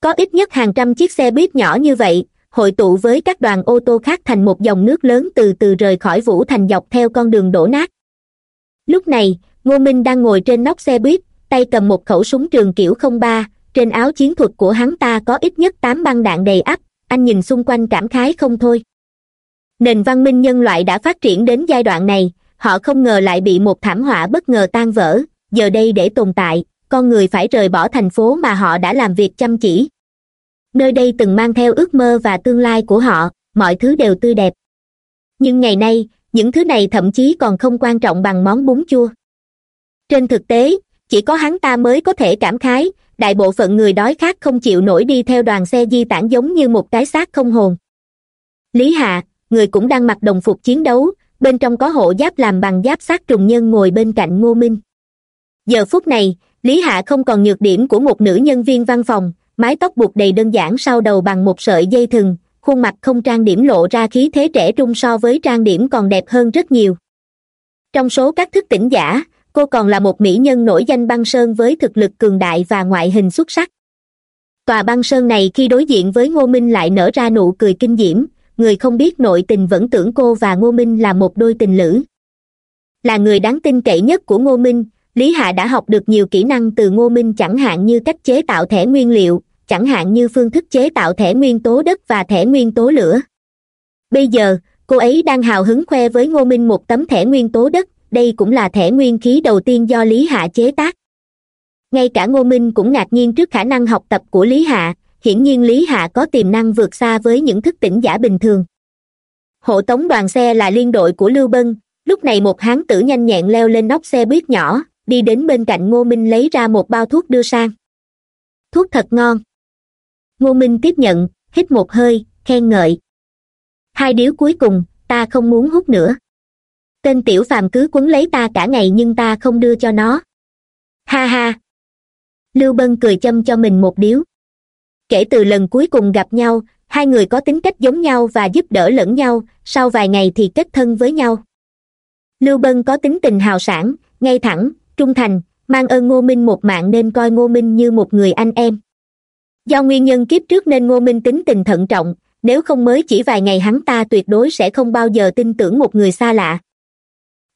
[SPEAKER 1] Có ít nhất hàng trăm chiếc xe buýt nhỏ như vậy hội tụ với các đoàn ô tô khác thành một dòng nước lớn từ từ rời khỏi vũ thành dọc theo con đường đổ nát. Lúc này, ngô minh đang ngồi trên nóc xe buýt, tay cầm một khẩu súng trường kiểu không ba, trên áo chiến thuật của hắn ta có ít nhất tám băng đạn đầy ắp, anh nhìn xung quanh cảm khái không thôi. Nền văn minh nhân loại đã phát triển đến giai đoạn này, họ không ngờ lại bị một thảm họa bất ngờ tan vỡ, giờ đây để tồn tại, con người phải rời bỏ thành phố mà họ đã làm việc chăm chỉ nơi đây từng mang theo ước mơ và tương lai của họ, mọi thứ đều tươi đẹp. Nhưng ngày nay, những thứ này thậm chí còn không quan trọng bằng món bún chua. Trên thực tế, chỉ có hắn ta mới có thể cảm khái, đại bộ phận người đói khát không chịu nổi đi theo đoàn xe di tản giống như một cái xác không hồn. Lý hạ, người cũng đang mặc đồng phục chiến đấu, bên trong có hộ giáp làm bằng giáp sát trùng nhân ngồi bên cạnh ngô minh. Giờ phút này, lý hạ không còn nhược điểm của một nữ nhân viên văn phòng mái tóc buộc đầy đơn giản sau đầu bằng một sợi dây thừng, khuôn mặt không trang điểm lộ ra khí thế trẻ trung so với trang điểm còn đẹp hơn rất nhiều. Trong số các thức tỉnh giả, cô còn là một mỹ nhân nổi danh băng sơn với thực lực cường đại và ngoại hình xuất sắc. Tòa băng sơn này khi đối diện với ngô minh lại nở ra nụ cười kinh diễm, người không biết nội tình vẫn tưởng cô và ngô minh là một đôi tình lữ. Là người đáng tin cậy nhất của ngô minh lý hạ đã học được nhiều kỹ năng từ ngô minh chẳng hạn như cách chế tạo thẻ nguyên liệu, chẳng hạn như phương thức chế tạo thẻ nguyên tố đất và thẻ nguyên tố lửa. Bây giờ, cô ấy đang hào hứng khoe với ngô minh một tấm thẻ nguyên tố đất, đây cũng là thẻ nguyên khí đầu tiên do lý hạ chế tác. Ngay cả ngô minh cũng ngạc nhiên trước khả năng học tập của lý hạ, hiển nhiên lý hạ có tiềm năng vượt xa với những thức tỉnh giả bình thường. Hộ tống đoàn xe là liên đội của lưu bân, lúc này một hán tử nhanh nhẹn leo lên nóc xe buýt nhỏ đi đến bên cạnh ngô minh lấy ra một bao thuốc đưa sang. Thuốc thật ngon. Ngô minh tiếp nhận, hít một hơi, khen ngợi. Hai điếu cuối cùng, ta không muốn hút nữa. Tên tiểu phàm cứ quấn lấy ta cả ngày nhưng ta không đưa cho nó. Ha ha. Lưu bân cười châm cho mình một điếu. Kể từ lần cuối cùng gặp nhau, hai người có tính cách giống nhau và giúp đỡ lẫn nhau, sau vài ngày thì kết thân với nhau. Lưu bân có tính tình hào sản ngay thẳng trung thành, mang ơn ngô minh một mạng nên coi ngô minh như một người anh em. Do nguyên nhân kiếp trước nên ngô minh tính tình thận trọng, nếu không mới chỉ vài ngày hắn ta tuyệt đối sẽ không bao giờ tin tưởng một người xa lạ.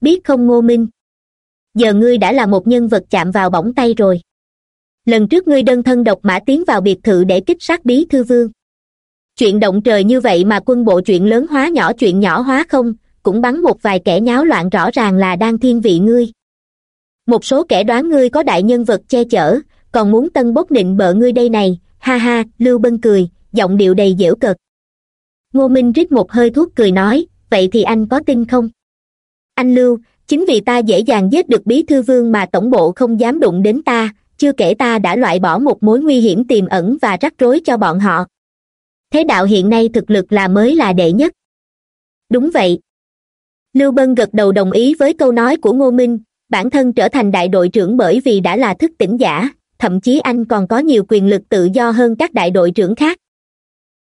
[SPEAKER 1] Biết không ngô minh? Giờ ngươi đã là một nhân vật chạm vào bỏng tay rồi. Lần trước ngươi đơn thân độc mã tiến vào biệt thự để kích sát bí thư vương. Chuyện động trời như vậy mà quân bộ chuyện lớn hóa nhỏ chuyện nhỏ hóa không, cũng bắn một vài kẻ nháo loạn rõ ràng là đang thiên vị ngươi một số kẻ đoán ngươi có đại nhân vật che chở, còn muốn tân bốc nịnh bợ ngươi đây này. Ha ha, lưu bân cười, giọng điệu đầy dễu cợt. Ngô minh rít một hơi thuốc cười nói, vậy thì anh có tin không? Anh lưu, chính vì ta dễ dàng giết được bí thư vương mà tổng bộ không dám đụng đến ta, chưa kể ta đã loại bỏ một mối nguy hiểm tiềm ẩn và rắc rối cho bọn họ. Thế đạo hiện nay thực lực là mới là đệ nhất. Đúng vậy. Lưu bân gật đầu đồng ý với câu nói của ngô minh bản thân trở thành đại đội trưởng bởi vì đã là thức tỉnh giả, thậm chí anh còn có nhiều quyền lực tự do hơn các đại đội trưởng khác.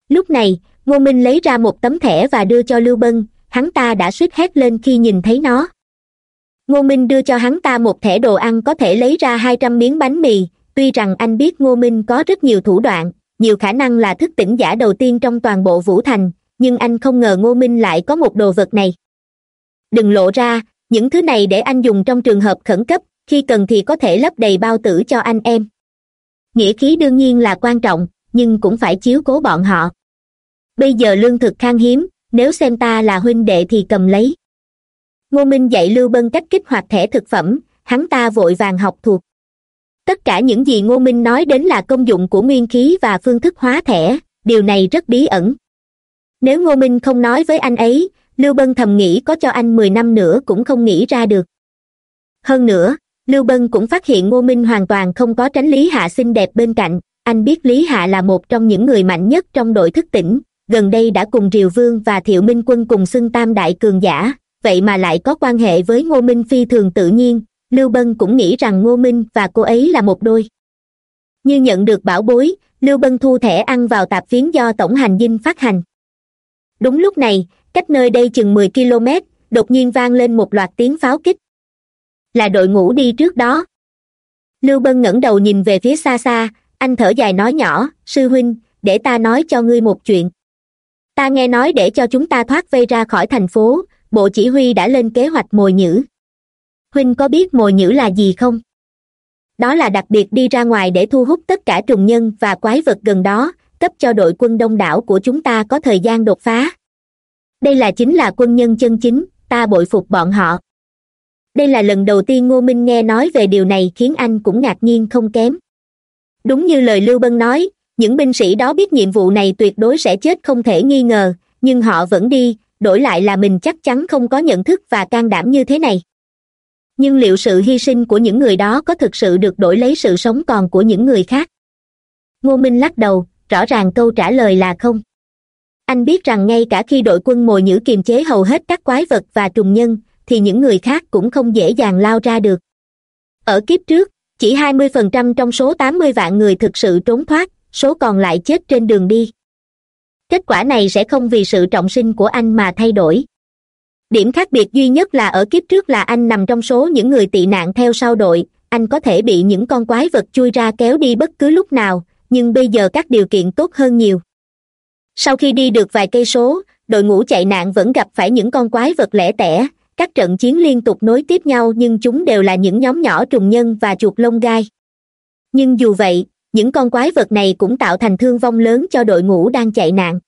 [SPEAKER 1] Lúc này, ngô minh lấy ra một tấm thẻ và đưa cho lưu bân, hắn ta đã suýt hét lên khi nhìn thấy nó. Ngô minh đưa cho hắn ta một thẻ đồ ăn có thể lấy ra hai trăm miếng bánh mì, tuy rằng anh biết ngô minh có rất nhiều thủ đoạn, nhiều khả năng là thức tỉnh giả đầu tiên trong toàn bộ vũ thành, nhưng anh không ngờ ngô minh lại có một đồ vật này. Đừng lộ ra những thứ này để anh dùng trong trường hợp khẩn cấp, khi cần thì có thể lấp đầy bao tử cho anh em. Nghĩa khí đương nhiên là quan trọng, nhưng cũng phải chiếu cố bọn họ. Bây giờ lương thực khan hiếm, nếu xem ta là huynh đệ thì cầm lấy. Ngô minh dạy lưu bân cách kích hoạt thẻ thực phẩm, hắn ta vội vàng học thuộc. Tất cả những gì ngô minh nói đến là công dụng của nguyên khí và phương thức hóa thẻ, điều này rất bí ẩn. Nếu ngô minh không nói với anh ấy lưu bân thầm nghĩ có cho anh mười năm nữa cũng không nghĩ ra được. Hơn nữa, lưu bân cũng phát hiện ngô minh hoàn toàn không có tránh lý hạ xinh đẹp bên cạnh. Anh biết lý hạ là một trong những người mạnh nhất trong đội thức tỉnh. Gần đây đã cùng triều vương và thiệu minh quân cùng xưng tam đại cường giả. Vậy mà lại có quan hệ với ngô minh phi thường tự nhiên. Lưu bân cũng nghĩ rằng ngô minh và cô ấy là một đôi. Như nhận được bảo bối, lưu bân thu thẻ ăn vào tạp phiến do tổng hành dinh phát hành. Đúng lúc này cách nơi đây chừng mười km, đột nhiên vang lên một loạt tiếng pháo kích. Là đội ngũ đi trước đó. Lưu bân ngẩng đầu nhìn về phía xa xa, anh thở dài nói nhỏ, sư huynh, để ta nói cho ngươi một chuyện. Ta nghe nói để cho chúng ta thoát vây ra khỏi thành phố, bộ chỉ huy đã lên kế hoạch mồi nhữ huynh có biết mồi nhữ là gì không? Đó là đặc biệt đi ra ngoài để thu hút tất cả trùng nhân và quái vật gần đó, cấp cho đội quân đông đảo của chúng ta có thời gian đột phá đây là chính là quân nhân chân chính, ta bội phục bọn họ. Đây là lần đầu tiên ngô minh nghe nói về điều này khiến anh cũng ngạc nhiên không kém. Đúng như lời lưu bân nói, những binh sĩ đó biết nhiệm vụ này tuyệt đối sẽ chết không thể nghi ngờ, nhưng họ vẫn đi, đổi lại là mình chắc chắn không có nhận thức và can đảm như thế này. Nhưng liệu sự hy sinh của những người đó có thực sự được đổi lấy sự sống còn của những người khác? Ngô minh lắc đầu, rõ ràng câu trả lời là không anh biết rằng ngay cả khi đội quân mồi nhữ kiềm chế hầu hết các quái vật và trùng nhân, thì những người khác cũng không dễ dàng lao ra được. Ở kiếp trước, chỉ hai mươi phần trăm trong số tám mươi vạn người thực sự trốn thoát, số còn lại chết trên đường đi. Kết quả này sẽ không vì sự trọng sinh của anh mà thay đổi. Điểm khác biệt duy nhất là ở kiếp trước là anh nằm trong số những người tị nạn theo sau đội, anh có thể bị những con quái vật chui ra kéo đi bất cứ lúc nào, nhưng bây giờ các điều kiện tốt hơn nhiều sau khi đi được vài cây số, đội ngũ chạy nạn vẫn gặp phải những con quái vật lẻ tẻ. Các trận chiến liên tục nối tiếp nhau nhưng chúng đều là những nhóm nhỏ trùng nhân và chuột lông gai. Nhưng dù vậy, những con quái vật này cũng tạo thành thương vong lớn cho đội ngũ đang chạy nạn.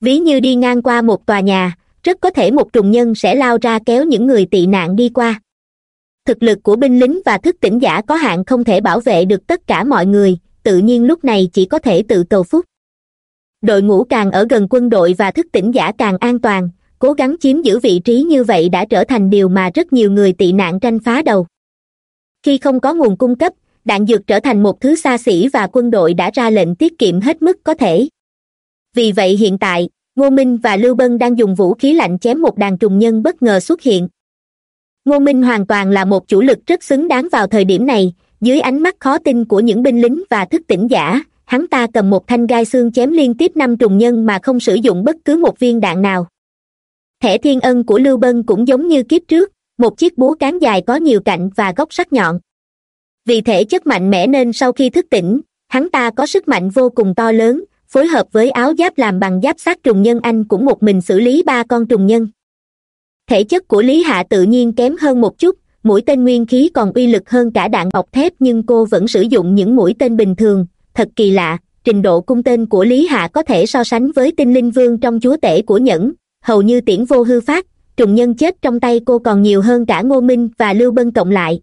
[SPEAKER 1] Ví như đi ngang qua một tòa nhà, rất có thể một trùng nhân sẽ lao ra kéo những người tị nạn đi qua. Thực lực của binh lính và thức tỉnh giả có hạn không thể bảo vệ được tất cả mọi người, tự nhiên lúc này chỉ có thể tự cầu phúc đội ngũ càng ở gần quân đội và thức tỉnh giả càng an toàn, cố gắng chiếm giữ vị trí như vậy đã trở thành điều mà rất nhiều người tị nạn tranh phá đầu. Khi không có nguồn cung cấp, đạn dược trở thành một thứ xa xỉ và quân đội đã ra lệnh tiết kiệm hết mức có thể. Vì vậy hiện tại, ngô minh và lưu bân đang dùng vũ khí lạnh chém một đàn trùng nhân bất ngờ xuất hiện. Ngô minh hoàn toàn là một chủ lực rất xứng đáng vào thời điểm này, dưới ánh mắt khó tin của những binh lính và thức tỉnh giả hắn ta cầm một thanh gai xương chém liên tiếp năm trùng nhân mà không sử dụng bất cứ một viên đạn nào. Thẻ thiên ân của lưu bân cũng giống như kiếp trước, một chiếc búa cán dài có nhiều cạnh và góc sắc nhọn. Vì thể chất mạnh mẽ nên sau khi thức tỉnh, hắn ta có sức mạnh vô cùng to lớn, phối hợp với áo giáp làm bằng giáp sát trùng nhân anh cũng một mình xử lý ba con trùng nhân. Thể chất của lý hạ tự nhiên kém hơn một chút, mũi tên nguyên khí còn uy lực hơn cả đạn bọc thép nhưng cô vẫn sử dụng những mũi tên bình thường thật kỳ lạ, trình độ cung tên của lý hạ có thể so sánh với tinh linh vương trong chúa tể của nhẫn. Hầu như tiễn vô hư phát, trùng nhân chết trong tay cô còn nhiều hơn cả ngô minh và lưu bân cộng lại.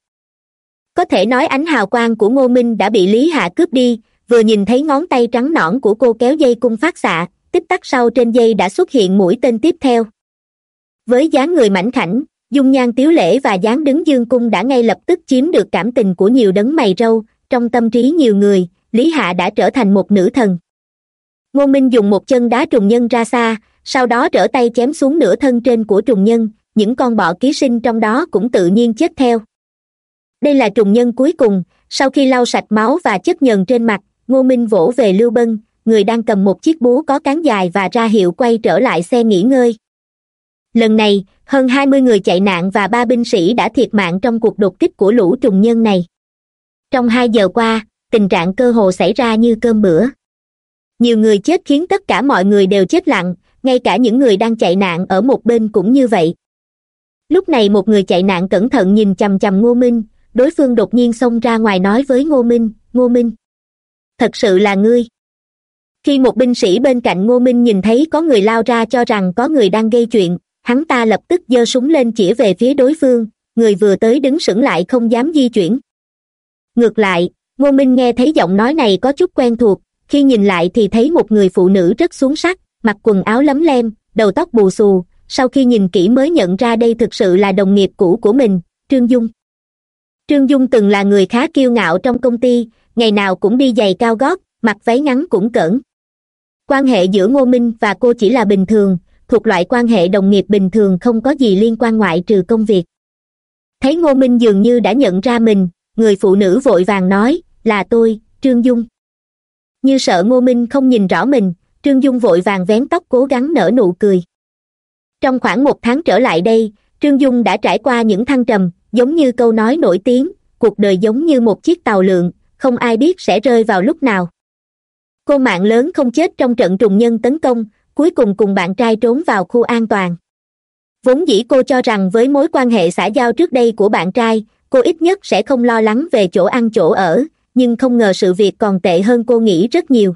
[SPEAKER 1] Có thể nói ánh hào quang của ngô minh đã bị lý hạ cướp đi, vừa nhìn thấy ngón tay trắng nõn của cô kéo dây cung phát xạ, tích tắc sau trên dây đã xuất hiện mũi tên tiếp theo. Với dáng người mảnh khảnh, dung nhan tiếu lễ và dáng đứng dương cung đã ngay lập tức chiếm được cảm tình của nhiều đấng mày râu, trong tâm trí nhiều người lý hạ đã trở thành một nữ thần. Ngô minh dùng một chân đá trùng nhân ra xa, sau đó trở tay chém xuống nửa thân trên của trùng nhân, những con bọ ký sinh trong đó cũng tự nhiên chết theo. Đây là trùng nhân cuối cùng, sau khi lau sạch máu và chất nhờn trên mặt, ngô minh vỗ về lưu bân, người đang cầm một chiếc búa có cán dài và ra hiệu quay trở lại xe nghỉ ngơi. Lần này, hơn hai mươi người chạy nạn và ba binh sĩ đã thiệt mạng trong cuộc đột kích của lũ trùng nhân này. Trong hai giờ qua tình trạng cơ hồ xảy ra như cơm bữa. Nhiều người chết khiến tất cả mọi người đều chết lặng, ngay cả những người đang chạy nạn ở một bên cũng như vậy. Lúc này một người chạy nạn cẩn thận nhìn chằm chằm ngô minh, đối phương đột nhiên xông ra ngoài nói với ngô minh ngô minh, thật sự là ngươi. Khi một binh sĩ bên cạnh ngô minh nhìn thấy có người lao ra cho rằng có người đang gây chuyện, hắn ta lập tức giơ súng lên chĩa về phía đối phương, người vừa tới đứng sững lại không dám di chuyển. Ngược lại ngô minh nghe thấy giọng nói này có chút quen thuộc, khi nhìn lại thì thấy một người phụ nữ rất xuống sắc, mặc quần áo lấm lem, đầu tóc bù xù. Sau khi nhìn kỹ mới nhận ra đây thực sự là đồng nghiệp cũ của mình, trương dung. Trương dung từng là người khá kiêu ngạo trong công ty, ngày nào cũng đi giày cao gót, mặc váy ngắn cũng cỡn. Quan hệ giữa ngô minh và cô chỉ là bình thường, thuộc loại quan hệ đồng nghiệp bình thường không có gì liên quan ngoại trừ công việc. Thấy ngô minh dường như đã nhận ra mình người phụ nữ vội vàng nói, là tôi, trương dung. Như sợ ngô minh không nhìn rõ mình, trương dung vội vàng vén tóc cố gắng nở nụ cười. Trong khoảng một tháng trở lại đây, trương dung đã trải qua những thăng trầm, giống như câu nói nổi tiếng, cuộc đời giống như một chiếc tàu lượn, không ai biết sẽ rơi vào lúc nào. Cô mạng lớn không chết trong trận trùng nhân tấn công, cuối cùng cùng bạn trai trốn vào khu an toàn. Vốn dĩ cô cho rằng với mối quan hệ xã giao trước đây của bạn trai cô ít nhất sẽ không lo lắng về chỗ ăn chỗ ở, nhưng không ngờ sự việc còn tệ hơn cô nghĩ rất nhiều.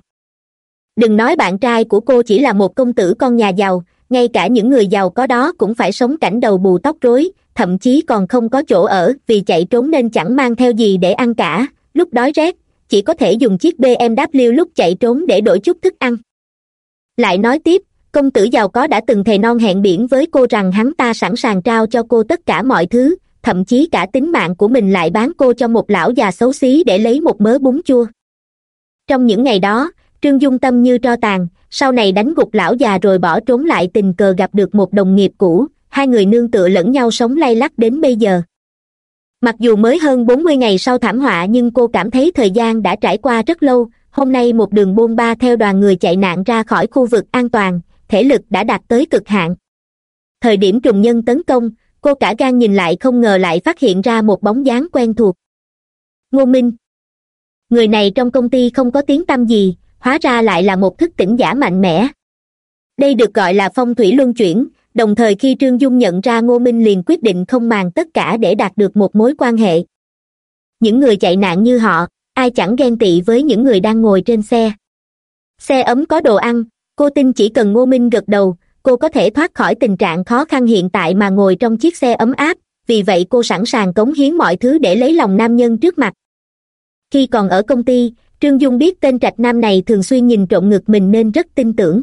[SPEAKER 1] Đừng nói bạn trai của cô chỉ là một công tử con nhà giàu, ngay cả những người giàu có đó cũng phải sống cảnh đầu bù tóc rối, thậm chí còn không có chỗ ở vì chạy trốn nên chẳng mang theo gì để ăn cả. Lúc đói rét, chỉ có thể dùng chiếc bmw lúc chạy trốn để đổi chút thức ăn. Lại nói tiếp, công tử giàu có đã từng thề non hẹn biển với cô rằng hắn ta sẵn sàng trao cho cô tất cả mọi thứ thậm chí cả tính mạng của mình lại bán cô cho một lão già xấu xí để lấy một mớ bún chua. Trong những ngày đó, trương dung tâm như tro tàn, sau này đánh gục lão già rồi bỏ trốn lại tình cờ gặp được một đồng nghiệp cũ, hai người nương tựa lẫn nhau sống lay lắc đến bây giờ. Mặc dù mới hơn bốn mươi ngày sau thảm họa nhưng cô cảm thấy thời gian đã trải qua rất lâu, hôm nay một đường bôn ba theo đoàn người chạy nạn ra khỏi khu vực an toàn, thể lực đã đạt tới cực hạn. Thời điểm trùng nhân tấn công cô cả gan nhìn lại không ngờ lại phát hiện ra một bóng dáng quen thuộc. Ngô minh. Người này trong công ty không có tiếng tăm gì, hóa ra lại là một thức tỉnh giả mạnh mẽ. Đây được gọi là phong thủy luân chuyển, đồng thời khi trương dung nhận ra ngô minh liền quyết định không màng tất cả để đạt được một mối quan hệ. Những người chạy nạn như họ, ai chẳng ghen tị với những người đang ngồi trên xe. Xe ấm có đồ ăn, cô tin chỉ cần ngô minh gật đầu cô có thể thoát khỏi tình trạng khó khăn hiện tại mà ngồi trong chiếc xe ấm áp, vì vậy cô sẵn sàng cống hiến mọi thứ để lấy lòng nam nhân trước mặt. Khi còn ở công ty, trương dung biết tên trạch nam này thường xuyên nhìn trộm ngực mình nên rất tin tưởng.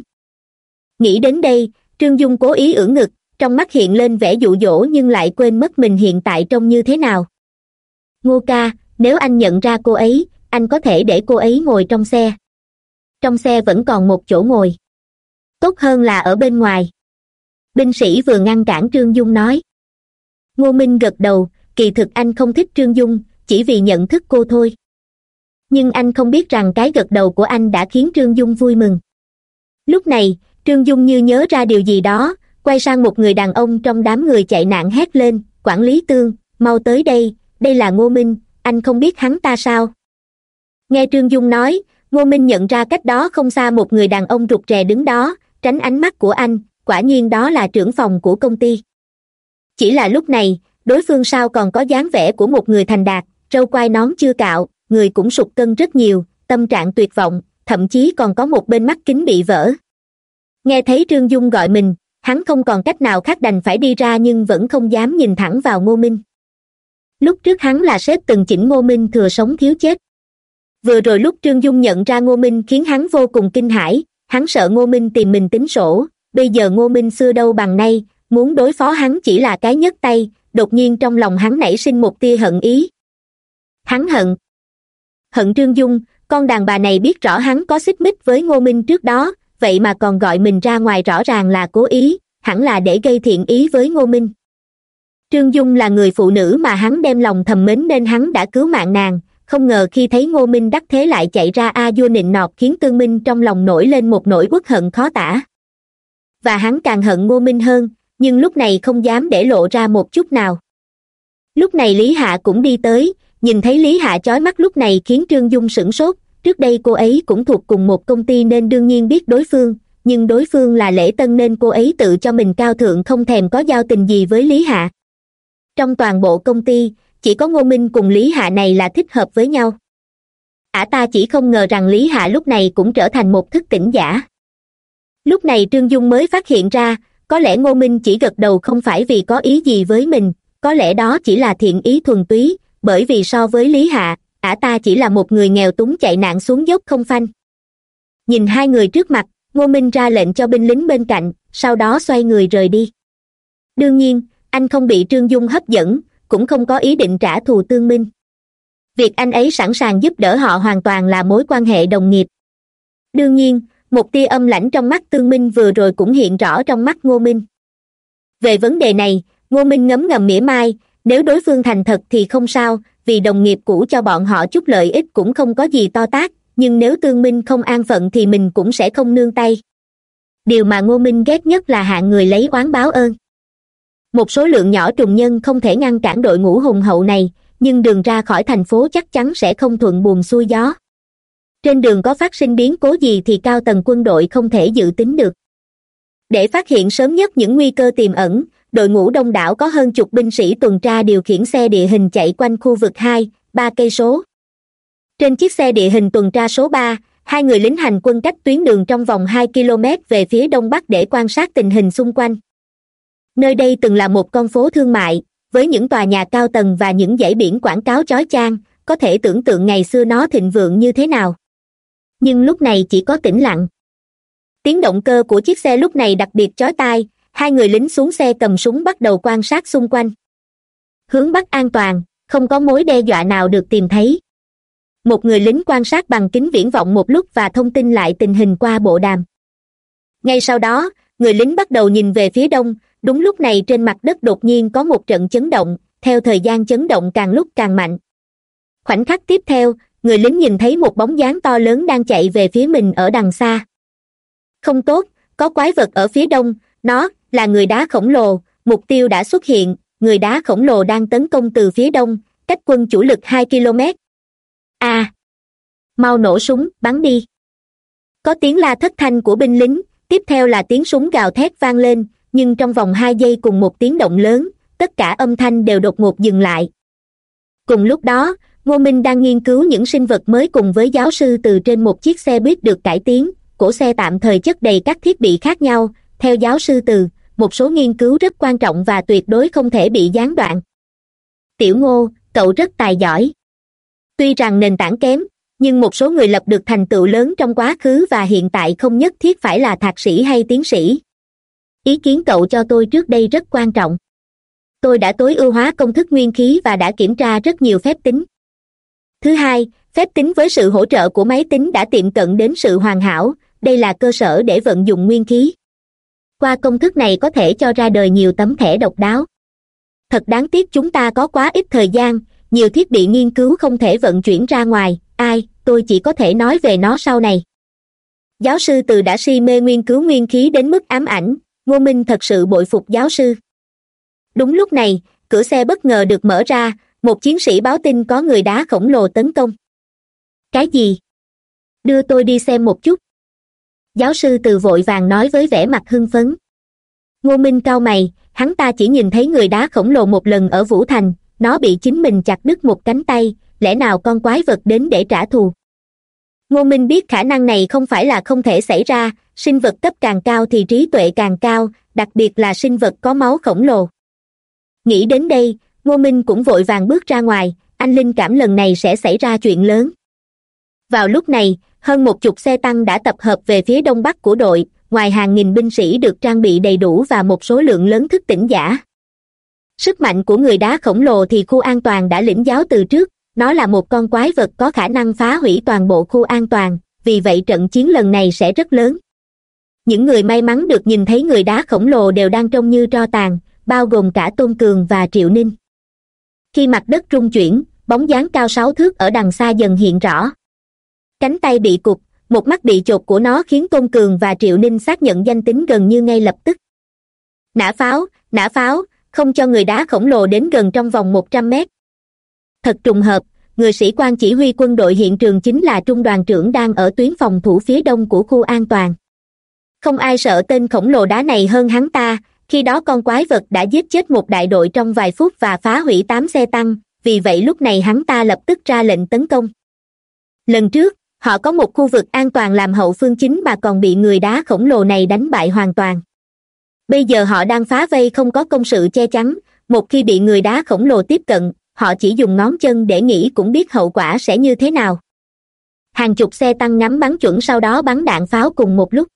[SPEAKER 1] Nghĩ đến đây, trương dung cố ý ưỡn ngực, trong mắt hiện lên vẻ dụ dỗ nhưng lại quên mất mình hiện tại trông như thế nào. Ngô ca, nếu anh nhận ra cô ấy, anh có thể để cô ấy ngồi trong xe. Trong xe vẫn còn một chỗ ngồi tốt hơn là ở bên ngoài. Binh sĩ vừa ngăn cản trương dung nói. Ngô minh gật đầu, kỳ thực anh không thích trương dung, chỉ vì nhận thức cô thôi. Nhưng anh không biết rằng cái gật đầu của anh đã khiến trương dung vui mừng. Lúc này, trương dung như nhớ ra điều gì đó, quay sang một người đàn ông trong đám người chạy nạn hét lên, quản lý tương, mau tới đây đây là ngô minh, anh không biết hắn ta sao. Nghe trương dung nói, ngô minh nhận ra cách đó không xa một người đàn ông rụt rè đứng đó tránh ánh mắt của anh, quả nhiên đó là trưởng phòng của công ty. Chỉ là lúc này, đối phương sao còn có dáng vẻ của một người thành đạt, râu quai nón chưa cạo, người cũng sụt cân rất nhiều, tâm trạng tuyệt vọng, thậm chí còn có một bên mắt kính bị vỡ. Nghe thấy trương dung gọi mình, hắn không còn cách nào khác đành phải đi ra nhưng vẫn không dám nhìn thẳng vào ngô minh. Lúc trước hắn là sếp từng chỉnh ngô minh thừa sống thiếu chết. Vừa rồi lúc trương dung nhận ra ngô minh khiến hắn vô cùng kinh hãi hắn sợ ngô minh tìm mình tính sổ. Bây giờ ngô minh xưa đâu bằng nay, muốn đối phó hắn chỉ là cái nhấc tay, đột nhiên trong lòng hắn nảy sinh một tia hận ý. Hắn hận. Hận trương dung, con đàn bà này biết rõ hắn có xích mích với ngô minh trước đó, vậy mà còn gọi mình ra ngoài rõ ràng là cố ý, hẳn là để gây thiện ý với ngô minh. Trương dung là người phụ nữ mà hắn đem lòng thầm mến nên hắn đã cứu mạng nàng không ngờ khi thấy ngô minh đắc thế lại chạy ra a vua nịnh nọt khiến tương minh trong lòng nổi lên một nỗi uất hận khó tả. Và hắn càng hận ngô minh hơn, nhưng lúc này không dám để lộ ra một chút nào. Lúc này lý hạ cũng đi tới, nhìn thấy lý hạ chói mắt lúc này khiến trương dung sửng sốt. Trước đây cô ấy cũng thuộc cùng một công ty nên đương nhiên biết đối phương, nhưng đối phương là lễ tân nên cô ấy tự cho mình cao thượng không thèm có giao tình gì với lý hạ. Trong toàn bộ công ty chỉ có ngô minh cùng lý hạ này là thích hợp với nhau. Ả ta chỉ không ngờ rằng lý hạ lúc này cũng trở thành một thức tỉnh giả. Lúc này trương dung mới phát hiện ra, có lẽ ngô minh chỉ gật đầu không phải vì có ý gì với mình, có lẽ đó chỉ là thiện ý thuần túy, bởi vì so với lý hạ, ả ta chỉ là một người nghèo túng chạy nạn xuống dốc không phanh. Nhìn hai người trước mặt, ngô minh ra lệnh cho binh lính bên cạnh, sau đó xoay người rời đi. Đương nhiên, anh không bị trương dung hấp dẫn cũng không có ý định trả thù tương minh. Việc anh ấy sẵn sàng giúp đỡ họ hoàn toàn là mối quan hệ đồng nghiệp. Đương nhiên, một tia âm lãnh trong mắt tương minh vừa rồi cũng hiện rõ trong mắt ngô minh. Về vấn đề này, ngô minh ngấm ngầm mỉa mai, nếu đối phương thành thật thì không sao, vì đồng nghiệp cũ cho bọn họ chút lợi ích cũng không có gì to tát, nhưng nếu tương minh không an phận thì mình cũng sẽ không nương tay. Điều mà ngô minh ghét nhất là hạng người lấy oán báo ơn một số lượng nhỏ trùng nhân không thể ngăn cản đội ngũ hùng hậu này, nhưng đường ra khỏi thành phố chắc chắn sẽ không thuận buồm xuôi gió. Trên đường có phát sinh biến cố gì thì cao tầng quân đội không thể dự tính được. Để phát hiện sớm nhất những nguy cơ tiềm ẩn, đội ngũ đông đảo có hơn chục binh sĩ tuần tra điều khiển xe địa hình chạy quanh khu vực hai, ba cây số. Trên chiếc xe địa hình tuần tra số ba, hai người lính hành quân cách tuyến đường trong vòng hai km về phía đông bắc để quan sát tình hình xung quanh nơi đây từng là một con phố thương mại, với những tòa nhà cao tầng và những dãy biển quảng cáo chói chang, có thể tưởng tượng ngày xưa nó thịnh vượng như thế nào. Nhưng lúc này chỉ có tĩnh lặng. Tiếng động cơ của chiếc xe lúc này đặc biệt chói tai, hai người lính xuống xe cầm súng bắt đầu quan sát xung quanh. Hướng bắc an toàn, không có mối đe dọa nào được tìm thấy. Một người lính quan sát bằng kính viễn vọng một lúc và thông tin lại tình hình qua bộ đàm. Ngay sau đó, người lính bắt đầu nhìn về phía đông đúng lúc này trên mặt đất đột nhiên có một trận chấn động theo thời gian chấn động càng lúc càng mạnh. Khoảnh khắc tiếp theo người lính nhìn thấy một bóng dáng to lớn đang chạy về phía mình ở đằng xa. Không tốt có quái vật ở phía đông nó là người đá khổng lồ mục tiêu đã xuất hiện người đá khổng lồ đang tấn công từ phía đông cách quân chủ lực hai km. A à, mau nổ súng bắn đi. Có tiếng la thất thanh của binh lính tiếp theo là tiếng súng gào thét vang lên nhưng trong vòng hai giây cùng một tiếng động lớn, tất cả âm thanh đều đột ngột dừng lại. Cùng lúc đó, ngô minh đang nghiên cứu những sinh vật mới cùng với giáo sư từ trên một chiếc xe buýt được cải tiến, cổ xe tạm thời chất đầy các thiết bị khác nhau. Theo giáo sư từ, một số nghiên cứu rất quan trọng và tuyệt đối không thể bị gián đoạn. Tiểu ngô, cậu rất tài giỏi. Tuy rằng nền tảng kém, nhưng một số người lập được thành tựu lớn trong quá khứ và hiện tại không nhất thiết phải là thạc sĩ hay tiến sĩ ý kiến cậu cho tôi trước đây rất quan trọng. Tôi đã tối ưu hóa công thức nguyên khí và đã kiểm tra rất nhiều phép tính. Thứ hai, phép tính với sự hỗ trợ của máy tính đã tiệm cận đến sự hoàn hảo. Đây là cơ sở để vận dụng nguyên khí. Qua công thức này có thể cho ra đời nhiều tấm thẻ độc đáo. Thật đáng tiếc chúng ta có quá ít thời gian, nhiều thiết bị nghiên cứu không thể vận chuyển ra ngoài. Ai, tôi chỉ có thể nói về nó sau này. Giáo sư từ đã si mê nghiên cứu nguyên khí đến mức ám ảnh ngô minh thật sự bội phục giáo sư. Đúng lúc này, cửa xe bất ngờ được mở ra, một chiến sĩ báo tin có người đá khổng lồ tấn công. Cái gì? Đưa tôi đi xem một chút. Giáo sư từ vội vàng nói với vẻ mặt hưng phấn. Ngô minh cau mày, hắn ta chỉ nhìn thấy người đá khổng lồ một lần ở vũ thành, nó bị chính mình chặt đứt một cánh tay, lẽ nào con quái vật đến để trả thù? Ngô minh biết khả năng này không phải là không thể xảy ra sinh vật cấp càng cao thì trí tuệ càng cao, đặc biệt là sinh vật có máu khổng lồ. Nghĩ đến đây, ngô minh cũng vội vàng bước ra ngoài, anh linh cảm lần này sẽ xảy ra chuyện lớn. Vào lúc này, hơn một chục xe tăng đã tập hợp về phía đông bắc của đội, ngoài hàng nghìn binh sĩ được trang bị đầy đủ và một số lượng lớn thức tỉnh giả. Sức mạnh của người đá khổng lồ thì khu an toàn đã lĩnh giáo từ trước, nó là một con quái vật có khả năng phá hủy toàn bộ khu an toàn, vì vậy trận chiến lần này sẽ rất lớn những người may mắn được nhìn thấy người đá khổng lồ đều đang trông như tro tàn, bao gồm cả tôn cường và triệu ninh. Khi mặt đất rung chuyển, bóng dáng cao sáu thước ở đằng xa dần hiện rõ. Cánh tay bị cụt, một mắt bị chột của nó khiến tôn cường và triệu ninh xác nhận danh tính gần như ngay lập tức. Nã pháo nã pháo, không cho người đá khổng lồ đến gần trong vòng một trăm mét. Thật trùng hợp, người sĩ quan chỉ huy quân đội hiện trường chính là trung đoàn trưởng đang ở tuyến phòng thủ phía đông của khu an toàn không ai sợ tên khổng lồ đá này hơn hắn ta. Khi đó con quái vật đã giết chết một đại đội trong vài phút và phá hủy tám xe tăng. Vì vậy lúc này hắn ta lập tức ra lệnh tấn công. Lần trước, họ có một khu vực an toàn làm hậu phương chính mà còn bị người đá khổng lồ này đánh bại hoàn toàn. Bây giờ họ đang phá vây không có công sự che chắn. Một khi bị người đá khổng lồ tiếp cận, họ chỉ dùng ngón chân để nghĩ cũng biết hậu quả sẽ như thế nào. Hàng chục xe tăng ngắm bắn chuẩn sau đó bắn đạn pháo cùng một lúc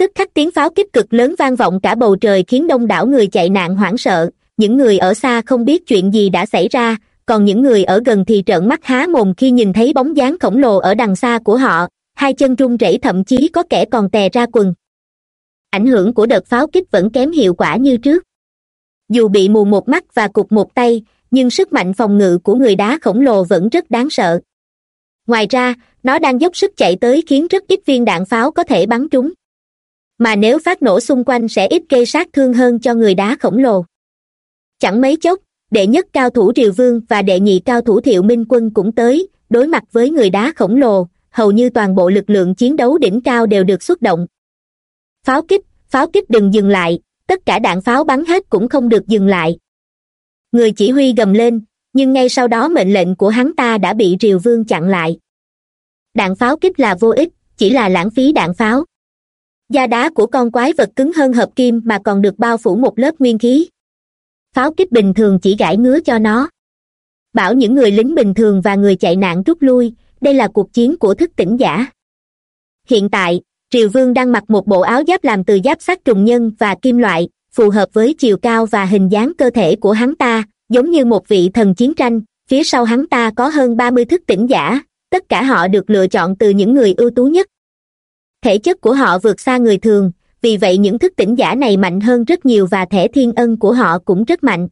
[SPEAKER 1] tức khắc tiếng pháo kích cực lớn vang vọng cả bầu trời khiến đông đảo người chạy nạn hoảng sợ. Những người ở xa không biết chuyện gì đã xảy ra, còn những người ở gần thì trợn mắt há mồm khi nhìn thấy bóng dáng khổng lồ ở đằng xa của họ. Hai chân run rẩy thậm chí có kẻ còn tè ra quần. Ảnh hưởng của đợt pháo kích vẫn kém hiệu quả như trước. Dù bị mù một mắt và cụt một tay, nhưng sức mạnh phòng ngự của người đá khổng lồ vẫn rất đáng sợ. Ngoài ra, nó đang dốc sức chạy tới khiến rất ít viên đạn pháo có thể bắn trúng mà nếu phát nổ xung quanh sẽ ít gây sát thương hơn cho người đá khổng lồ. Chẳng mấy chốc, đệ nhất cao thủ triều vương và đệ nhị cao thủ thiệu minh quân cũng tới, đối mặt với người đá khổng lồ, hầu như toàn bộ lực lượng chiến đấu đỉnh cao đều được xuất động. Pháo kích pháo kích đừng dừng lại, tất cả đạn pháo bắn hết cũng không được dừng lại. Người chỉ huy gầm lên, nhưng ngay sau đó mệnh lệnh của hắn ta đã bị triều vương chặn lại. Đạn pháo kích là vô ích, chỉ là lãng phí đạn pháo da đá của con quái vật cứng hơn hợp kim mà còn được bao phủ một lớp nguyên khí. Pháo kích bình thường chỉ gãi ngứa cho nó. Bảo những người lính bình thường và người chạy nạn rút lui, đây là cuộc chiến của thức tỉnh giả. Hiện tại, triều vương đang mặc một bộ áo giáp làm từ giáp sắt trùng nhân và kim loại, phù hợp với chiều cao và hình dáng cơ thể của hắn ta, giống như một vị thần chiến tranh. Phía sau hắn ta có hơn ba mươi thức tỉnh giả, tất cả họ được lựa chọn từ những người ưu tú nhất thể chất của họ vượt xa người thường, vì vậy những thức tỉnh giả này mạnh hơn rất nhiều và thẻ thiên ân của họ cũng rất mạnh.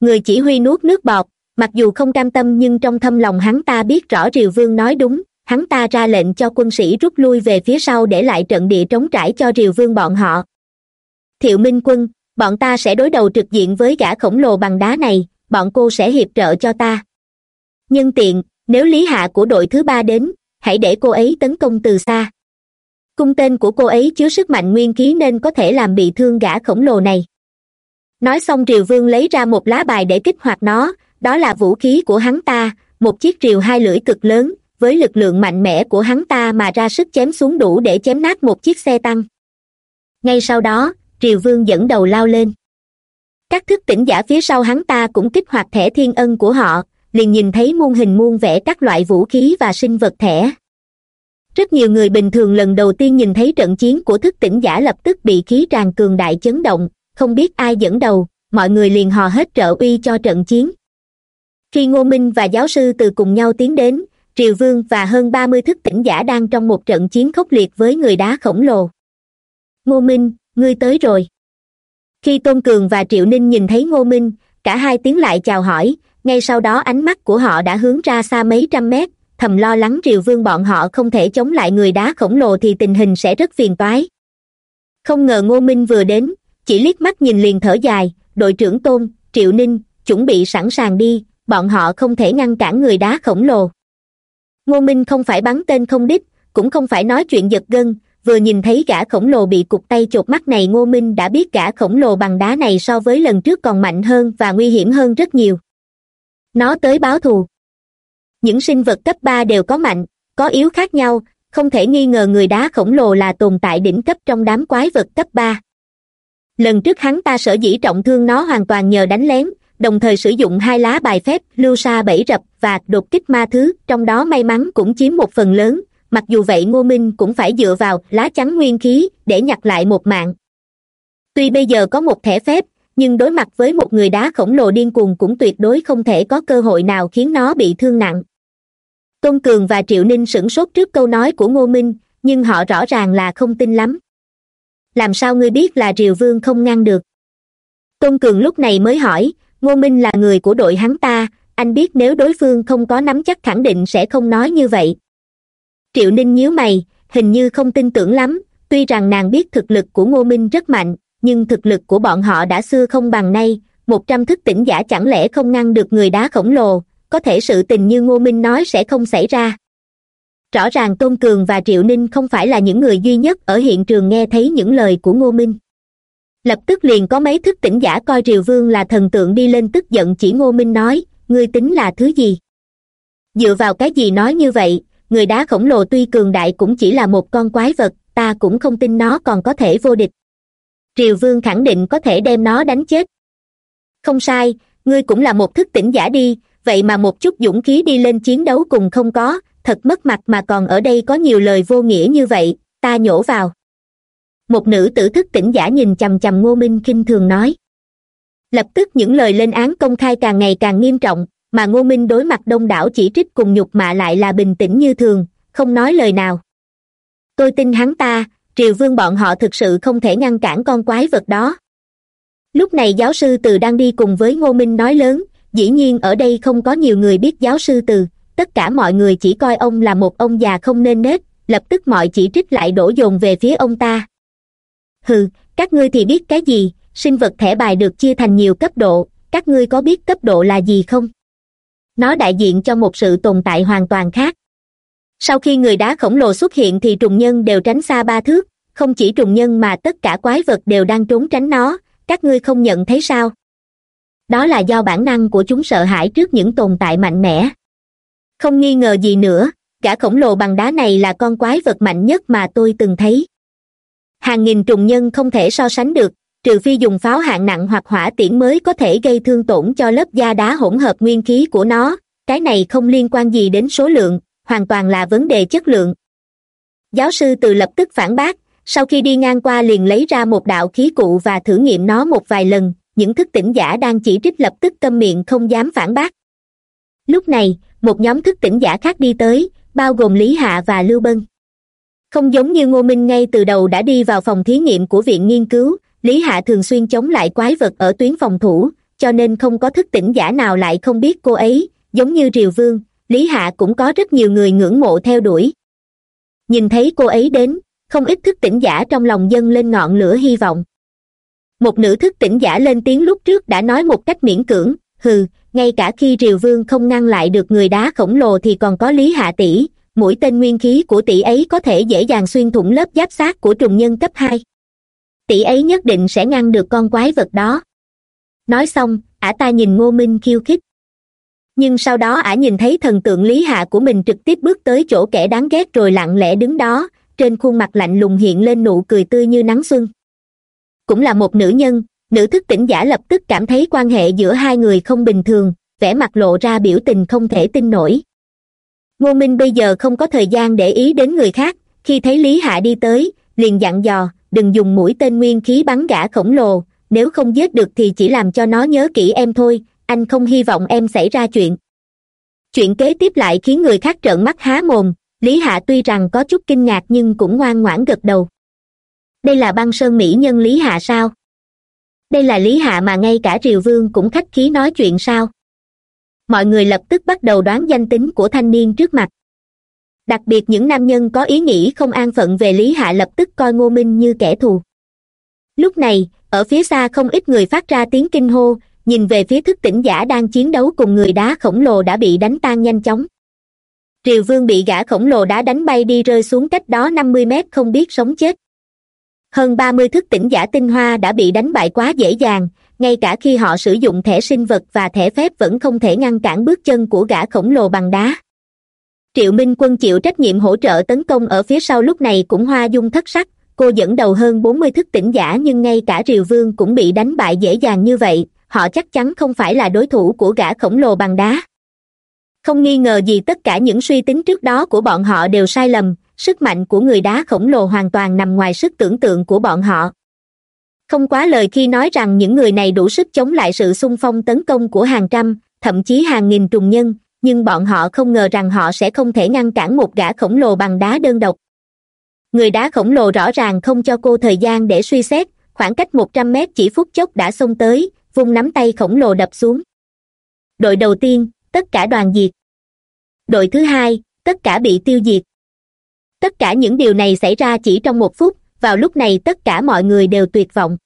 [SPEAKER 1] Người chỉ huy nuốt nước bọt, mặc dù không cam tâm nhưng trong thâm lòng hắn ta biết rõ triều vương nói đúng, hắn ta ra lệnh cho quân sĩ rút lui về phía sau để lại trận địa trống trải cho triều vương bọn họ. Thiệu minh quân, bọn ta sẽ đối đầu trực diện với gã khổng lồ bằng đá này, bọn cô sẽ hiệp trợ cho ta. Nhân tiện, nếu lý hạ của đội thứ ba đến, hãy để cô ấy tấn công từ xa cung tên của cô ấy chứa sức mạnh nguyên khí nên có thể làm bị thương gã khổng lồ này. Nói xong triều vương lấy ra một lá bài để kích hoạt nó, đó là vũ khí của hắn ta, một chiếc rìu hai lưỡi cực lớn, với lực lượng mạnh mẽ của hắn ta mà ra sức chém xuống đủ để chém nát một chiếc xe tăng. Ngay sau đó, triều vương dẫn đầu lao lên. Các thức tỉnh giả phía sau hắn ta cũng kích hoạt thẻ thiên ân của họ, liền nhìn thấy muôn hình muôn vẻ các loại vũ khí và sinh vật thẻ rất nhiều người bình thường lần đầu tiên nhìn thấy trận chiến của thức tỉnh giả lập tức bị khí tràn cường đại chấn động, không biết ai dẫn đầu, mọi người liền hò hết trợ uy cho trận chiến. Khi ngô minh và giáo sư từ cùng nhau tiến đến, triều vương và hơn ba mươi thức tỉnh giả đang trong một trận chiến khốc liệt với người đá khổng lồ. Ngô minh, ngươi tới rồi. Khi tôn cường và triệu ninh nhìn thấy ngô minh, cả hai tiếng lại chào hỏi, ngay sau đó ánh mắt của họ đã hướng ra xa mấy trăm mét thầm lo lắng triều vương bọn họ không thể chống lại người đá khổng lồ thì tình hình sẽ rất phiền toái. Không ngờ ngô minh vừa đến, chỉ liếc mắt nhìn liền thở dài, đội trưởng tôn, triệu ninh, chuẩn bị sẵn sàng đi, bọn họ không thể ngăn cản người đá khổng lồ. Ngô minh không phải bắn tên không đích, cũng không phải nói chuyện giật gân, vừa nhìn thấy gã khổng lồ bị cục tay chột mắt này ngô minh đã biết gã khổng lồ bằng đá này so với lần trước còn mạnh hơn và nguy hiểm hơn rất nhiều. Nó tới báo thù những sinh vật cấp ba đều có mạnh, có yếu khác nhau, không thể nghi ngờ người đá khổng lồ là tồn tại đỉnh cấp trong đám quái vật cấp ba. Lần trước hắn ta sở dĩ trọng thương nó hoàn toàn nhờ đánh lén, đồng thời sử dụng hai lá bài phép, lưu sa bẫy rập và đột kích ma thứ, trong đó may mắn cũng chiếm một phần lớn, mặc dù vậy ngô minh cũng phải dựa vào lá chắn nguyên khí để nhặt lại một mạng. Tuy bây giờ có một thẻ phép, nhưng đối mặt với một người đá khổng lồ điên cuồng cũng tuyệt đối không thể có cơ hội nào khiến nó bị thương nặng tôn cường và triệu ninh sửng sốt trước câu nói của ngô minh, nhưng họ rõ ràng là không tin lắm. Làm sao ngươi biết là triều vương không ngăn được? Tôn cường lúc này mới hỏi, ngô minh là người của đội hắn ta, anh biết nếu đối phương không có nắm chắc khẳng định sẽ không nói như vậy. Triệu ninh nhíu mày, hình như không tin tưởng lắm, tuy rằng nàng biết thực lực của ngô minh rất mạnh, nhưng thực lực của bọn họ đã xưa không bằng nay, một trăm thức tỉnh giả chẳng lẽ không ngăn được người đá khổng lồ có thể sự tình như ngô minh nói sẽ không xảy ra. Rõ ràng tôn cường và triệu ninh không phải là những người duy nhất ở hiện trường nghe thấy những lời của ngô minh. Lập tức liền có mấy thức tỉnh giả coi triều vương là thần tượng đi lên tức giận chỉ ngô minh nói, ngươi tính là thứ gì? Dựa vào cái gì nói như vậy, người đá khổng lồ tuy cường đại cũng chỉ là một con quái vật, ta cũng không tin nó còn có thể vô địch. Triều vương khẳng định có thể đem nó đánh chết. Không sai, ngươi cũng là một thức tỉnh giả đi vậy mà một chút dũng khí đi lên chiến đấu cùng không có, thật mất mặt mà còn ở đây có nhiều lời vô nghĩa như vậy, ta nhổ vào. Một nữ tử thức tỉnh giả nhìn chằm chằm ngô minh khinh thường nói. Lập tức những lời lên án công khai càng ngày càng nghiêm trọng, mà ngô minh đối mặt đông đảo chỉ trích cùng nhục mạ lại là bình tĩnh như thường, không nói lời nào. Tôi tin hắn ta, triều vương bọn họ thực sự không thể ngăn cản con quái vật đó. Lúc này giáo sư từ đang đi cùng với ngô minh nói lớn dĩ nhiên ở đây không có nhiều người biết giáo sư từ, tất cả mọi người chỉ coi ông là một ông già không nên nết, lập tức mọi chỉ trích lại đổ dồn về phía ông ta. Hừ, các ngươi thì biết cái gì, sinh vật thẻ bài được chia thành nhiều cấp độ, các ngươi có biết cấp độ là gì không? Nó đại diện cho một sự tồn tại hoàn toàn khác. Sau khi người đá khổng lồ xuất hiện thì trùng nhân đều tránh xa ba thước, không chỉ trùng nhân mà tất cả quái vật đều đang trốn tránh nó, các ngươi không nhận thấy sao? Đó là do bản năng của chúng sợ hãi trước những tồn tại mạnh mẽ. Không nghi ngờ gì nữa, gã khổng lồ bằng đá này là con quái vật mạnh nhất mà tôi từng thấy. Hàng nghìn trùng nhân không thể so sánh được, trừ phi dùng pháo hạng nặng hoặc hỏa tiễn mới có thể gây thương tổn cho lớp da đá hỗn hợp nguyên khí của nó. Cái này không liên quan gì đến số lượng, hoàn toàn là vấn đề chất lượng. Giáo sư từ lập tức phản bác, sau khi đi ngang qua liền lấy ra một đạo khí cụ và thử nghiệm nó một vài lần những thức tỉnh giả đang chỉ trích lập tức câm miệng không dám phản bác. Lúc này, một nhóm thức tỉnh giả khác đi tới, bao gồm lý hạ và lưu bân. Không giống như ngô minh ngay từ đầu đã đi vào phòng thí nghiệm của viện nghiên cứu, lý hạ thường xuyên chống lại quái vật ở tuyến phòng thủ, cho nên không có thức tỉnh giả nào lại không biết cô ấy, giống như triều vương, lý hạ cũng có rất nhiều người ngưỡng mộ theo đuổi. Nhìn thấy cô ấy đến, không ít thức tỉnh giả trong lòng dâng lên ngọn lửa hy vọng một nữ thức tỉnh giả lên tiếng lúc trước đã nói một cách miễn cưỡng, hừ, ngay cả khi triều vương không ngăn lại được người đá khổng lồ thì còn có lý hạ tỷ, mũi tên nguyên khí của tỷ ấy có thể dễ dàng xuyên thủng lớp giáp sát của trùng nhân cấp hai. Tỷ ấy nhất định sẽ ngăn được con quái vật đó. Nói xong, ả ta nhìn ngô minh khiêu khích. Nhưng sau đó ả nhìn thấy thần tượng lý hạ của mình trực tiếp bước tới chỗ kẻ đáng ghét rồi lặng lẽ đứng đó, trên khuôn mặt lạnh lùng hiện lên nụ cười tươi như nắng xuân cũng là một nữ nhân, nữ thức tỉnh giả lập tức cảm thấy quan hệ giữa hai người không bình thường, vẻ mặt lộ ra biểu tình không thể tin nổi. Ngô minh bây giờ không có thời gian để ý đến người khác, khi thấy lý hạ đi tới, liền dặn dò, đừng dùng mũi tên nguyên khí bắn gã khổng lồ, nếu không giết được thì chỉ làm cho nó nhớ kỹ em thôi, anh không hy vọng em xảy ra chuyện. Chuyện kế tiếp lại khiến người khác trợn mắt há mồm, lý hạ tuy rằng có chút kinh ngạc nhưng cũng ngoan ngoãn gật đầu đây là băng sơn mỹ nhân lý hạ sao? Đây là lý hạ mà ngay cả triều vương cũng khách khí nói chuyện sao? Mọi người lập tức bắt đầu đoán danh tính của thanh niên trước mặt. Đặc biệt những nam nhân có ý nghĩ không an phận về lý hạ lập tức coi ngô minh như kẻ thù. Lúc này, ở phía xa không ít người phát ra tiếng kinh hô, nhìn về phía thức tỉnh giả đang chiến đấu cùng người đá khổng lồ đã bị đánh tan nhanh chóng. Triều vương bị gã khổng lồ đá đánh bay đi rơi xuống cách đó năm mươi mét không biết sống chết hơn ba mươi thức tỉnh giả tinh hoa đã bị đánh bại quá dễ dàng, ngay cả khi họ sử dụng thẻ sinh vật và thẻ phép vẫn không thể ngăn cản bước chân của gã khổng lồ bằng đá. Triệu minh quân chịu trách nhiệm hỗ trợ tấn công ở phía sau lúc này cũng hoa dung thất sắc, cô dẫn đầu hơn bốn mươi thức tỉnh giả nhưng ngay cả triều vương cũng bị đánh bại dễ dàng như vậy, họ chắc chắn không phải là đối thủ của gã khổng lồ bằng đá. Không nghi ngờ gì tất cả những suy tính trước đó của bọn họ đều sai lầm sức mạnh của người đá khổng lồ hoàn toàn nằm ngoài sức tưởng tượng của bọn họ. Không quá lời khi nói rằng những người này đủ sức chống lại sự xung phong tấn công của hàng trăm, thậm chí hàng nghìn trùng nhân, nhưng bọn họ không ngờ rằng họ sẽ không thể ngăn cản một gã khổng lồ bằng đá đơn độc. Người đá khổng lồ rõ ràng không cho cô thời gian để suy xét, khoảng cách một trăm mét chỉ phút chốc đã xông tới, vung nắm tay khổng lồ đập xuống. Đội đầu tiên, tất cả đoàn diệt. Đội thứ hai, tất cả bị tiêu diệt tất cả những điều này xảy ra chỉ trong một phút, vào lúc này tất cả mọi người đều tuyệt vọng.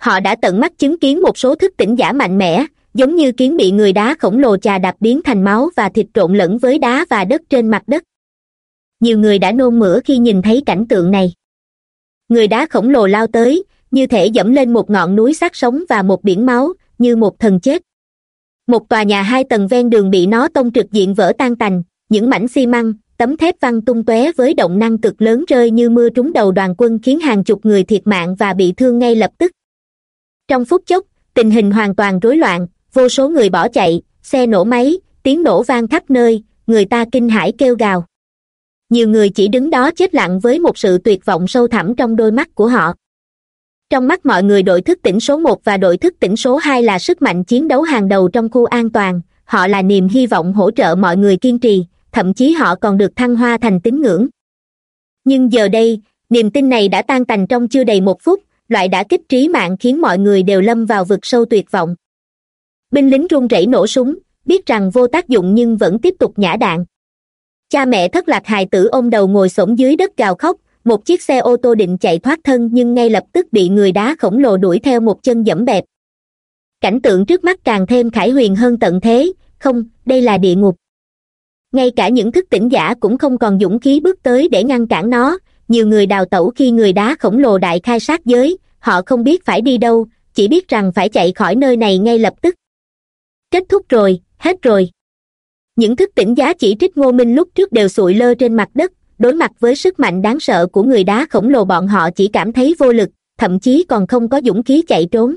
[SPEAKER 1] Họ đã tận mắt chứng kiến một số thức tỉnh giả mạnh mẽ, giống như kiến bị người đá khổng lồ chà đạp biến thành máu và thịt trộn lẫn với đá và đất trên mặt đất. Nhiều người đã nôn mửa khi nhìn thấy cảnh tượng này. Người đá khổng lồ lao tới, như thể dẫm lên một ngọn núi sát sống và một biển máu, như một thần chết. Một tòa nhà hai tầng ven đường bị nó tông trực diện vỡ tan tành, những mảnh xi măng tấm thép văng tung tóe với động năng cực lớn rơi như mưa trúng đầu đoàn quân khiến hàng chục người thiệt mạng và bị thương ngay lập tức. Trong phút chốc, tình hình hoàn toàn rối loạn, vô số người bỏ chạy, xe nổ máy, tiếng nổ vang khắp nơi, người ta kinh hãi kêu gào. Nhiều người chỉ đứng đó chết lặng với một sự tuyệt vọng sâu thẳm trong đôi mắt của họ. Trong mắt mọi người đội thức tỉnh số một và đội thức tỉnh số hai là sức mạnh chiến đấu hàng đầu trong khu an toàn, họ là niềm hy vọng hỗ trợ mọi người kiên trì thậm chí họ còn được thăng hoa thành tín ngưỡng. Nhưng giờ đây, niềm tin này đã tan tành trong chưa đầy một phút, loại đã kích trí mạng khiến mọi người đều lâm vào vực sâu tuyệt vọng. Binh lính run rẩy nổ súng, biết rằng vô tác dụng nhưng vẫn tiếp tục nhả đạn. Cha mẹ thất lạc hài tử ôm đầu ngồi xổm dưới đất gào khóc, một chiếc xe ô tô định chạy thoát thân nhưng ngay lập tức bị người đá khổng lồ đuổi theo một chân dẫm bẹp. Cảnh tượng trước mắt càng thêm khải huyền hơn tận thế, không, đây là địa ngục ngay cả những thức tỉnh giả cũng không còn dũng khí bước tới để ngăn cản nó. Nhiều người đào tẩu khi người đá khổng lồ đại khai sát giới, họ không biết phải đi đâu, chỉ biết rằng phải chạy khỏi nơi này ngay lập tức. Kết thúc rồi, hết rồi. Những thức tỉnh giá chỉ trích ngô minh lúc trước đều sụi lơ trên mặt đất, đối mặt với sức mạnh đáng sợ của người đá khổng lồ bọn họ chỉ cảm thấy vô lực, thậm chí còn không có dũng khí chạy trốn.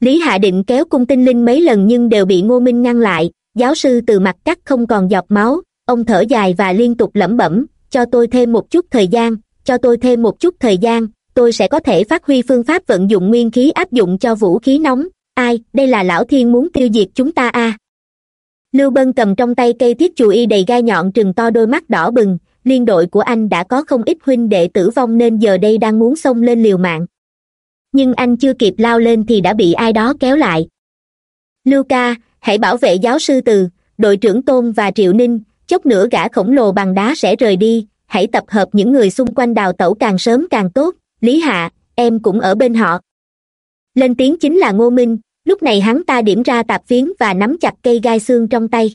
[SPEAKER 1] Lý hạ định kéo cung tinh linh mấy lần nhưng đều bị ngô minh ngăn lại giáo sư từ mặt cắt không còn giọt máu, ông thở dài và liên tục lẩm bẩm, cho tôi thêm một chút thời gian, cho tôi thêm một chút thời gian, tôi sẽ có thể phát huy phương pháp vận dụng nguyên khí áp dụng cho vũ khí nóng. Ai, đây là lão thiên muốn tiêu diệt chúng ta à? Lưu bân cầm trong tay cây thiết chù y đầy gai nhọn trừng to đôi mắt đỏ bừng, liên đội của anh đã có không ít huynh đệ tử vong nên giờ đây đang muốn xông lên liều mạng. Nhưng anh chưa kịp lao lên thì đã bị ai đó kéo lại. Lưu ca hãy bảo vệ giáo sư từ, đội trưởng tôn và triệu ninh, chốc nữa gã khổng lồ bằng đá sẽ rời đi. Hãy tập hợp những người xung quanh đào tẩu càng sớm càng tốt. Lý hạ, em cũng ở bên họ. Lên tiếng chính là ngô minh. Lúc này hắn ta điểm ra tạp phiến và nắm chặt cây gai xương trong tay.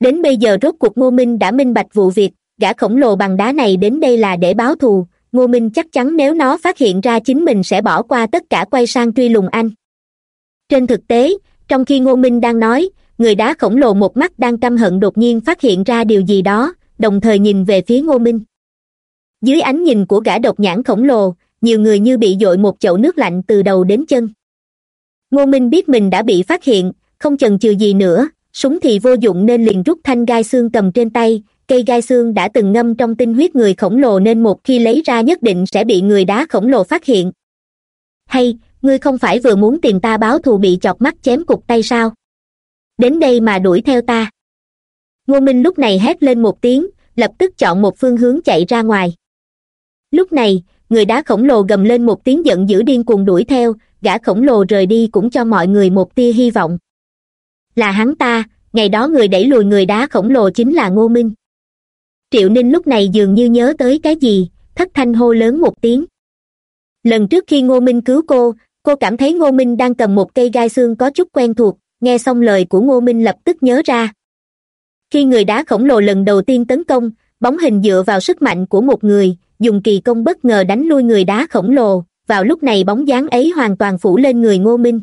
[SPEAKER 1] Đến bây giờ rốt cuộc ngô minh đã minh bạch vụ việc. Gã khổng lồ bằng đá này đến đây là để báo thù. Ngô minh chắc chắn nếu nó phát hiện ra chính mình sẽ bỏ qua tất cả quay sang truy lùng anh. Trên thực tế trong khi ngô minh đang nói, người đá khổng lồ một mắt đang căm hận đột nhiên phát hiện ra điều gì đó, đồng thời nhìn về phía ngô minh. Dưới ánh nhìn của gã độc nhãn khổng lồ, nhiều người như bị dội một chậu nước lạnh từ đầu đến chân. Ngô minh biết mình đã bị phát hiện, không chần chừ gì nữa, súng thì vô dụng nên liền rút thanh gai xương cầm trên tay, cây gai xương đã từng ngâm trong tinh huyết người khổng lồ nên một khi lấy ra nhất định sẽ bị người đá khổng lồ phát hiện. Hay ngươi không phải vừa muốn tìm ta báo thù bị chọc mắt chém cục tay sao? Đến đây mà đuổi theo ta. Ngô minh lúc này hét lên một tiếng, lập tức chọn một phương hướng chạy ra ngoài. Lúc này, người đá khổng lồ gầm lên một tiếng giận dữ điên cuồng đuổi theo, gã khổng lồ rời đi cũng cho mọi người một tia hy vọng. Là hắn ta, ngày đó người đẩy lùi người đá khổng lồ chính là ngô minh. Triệu ninh lúc này dường như nhớ tới cái gì, thất thanh hô lớn một tiếng. Lần trước khi ngô minh cứu cô cô cảm thấy ngô minh đang cầm một cây gai xương có chút quen thuộc, nghe xong lời của ngô minh lập tức nhớ ra. Khi người đá khổng lồ lần đầu tiên tấn công, bóng hình dựa vào sức mạnh của một người, dùng kỳ công bất ngờ đánh lui người đá khổng lồ, vào lúc này bóng dáng ấy hoàn toàn phủ lên người ngô minh.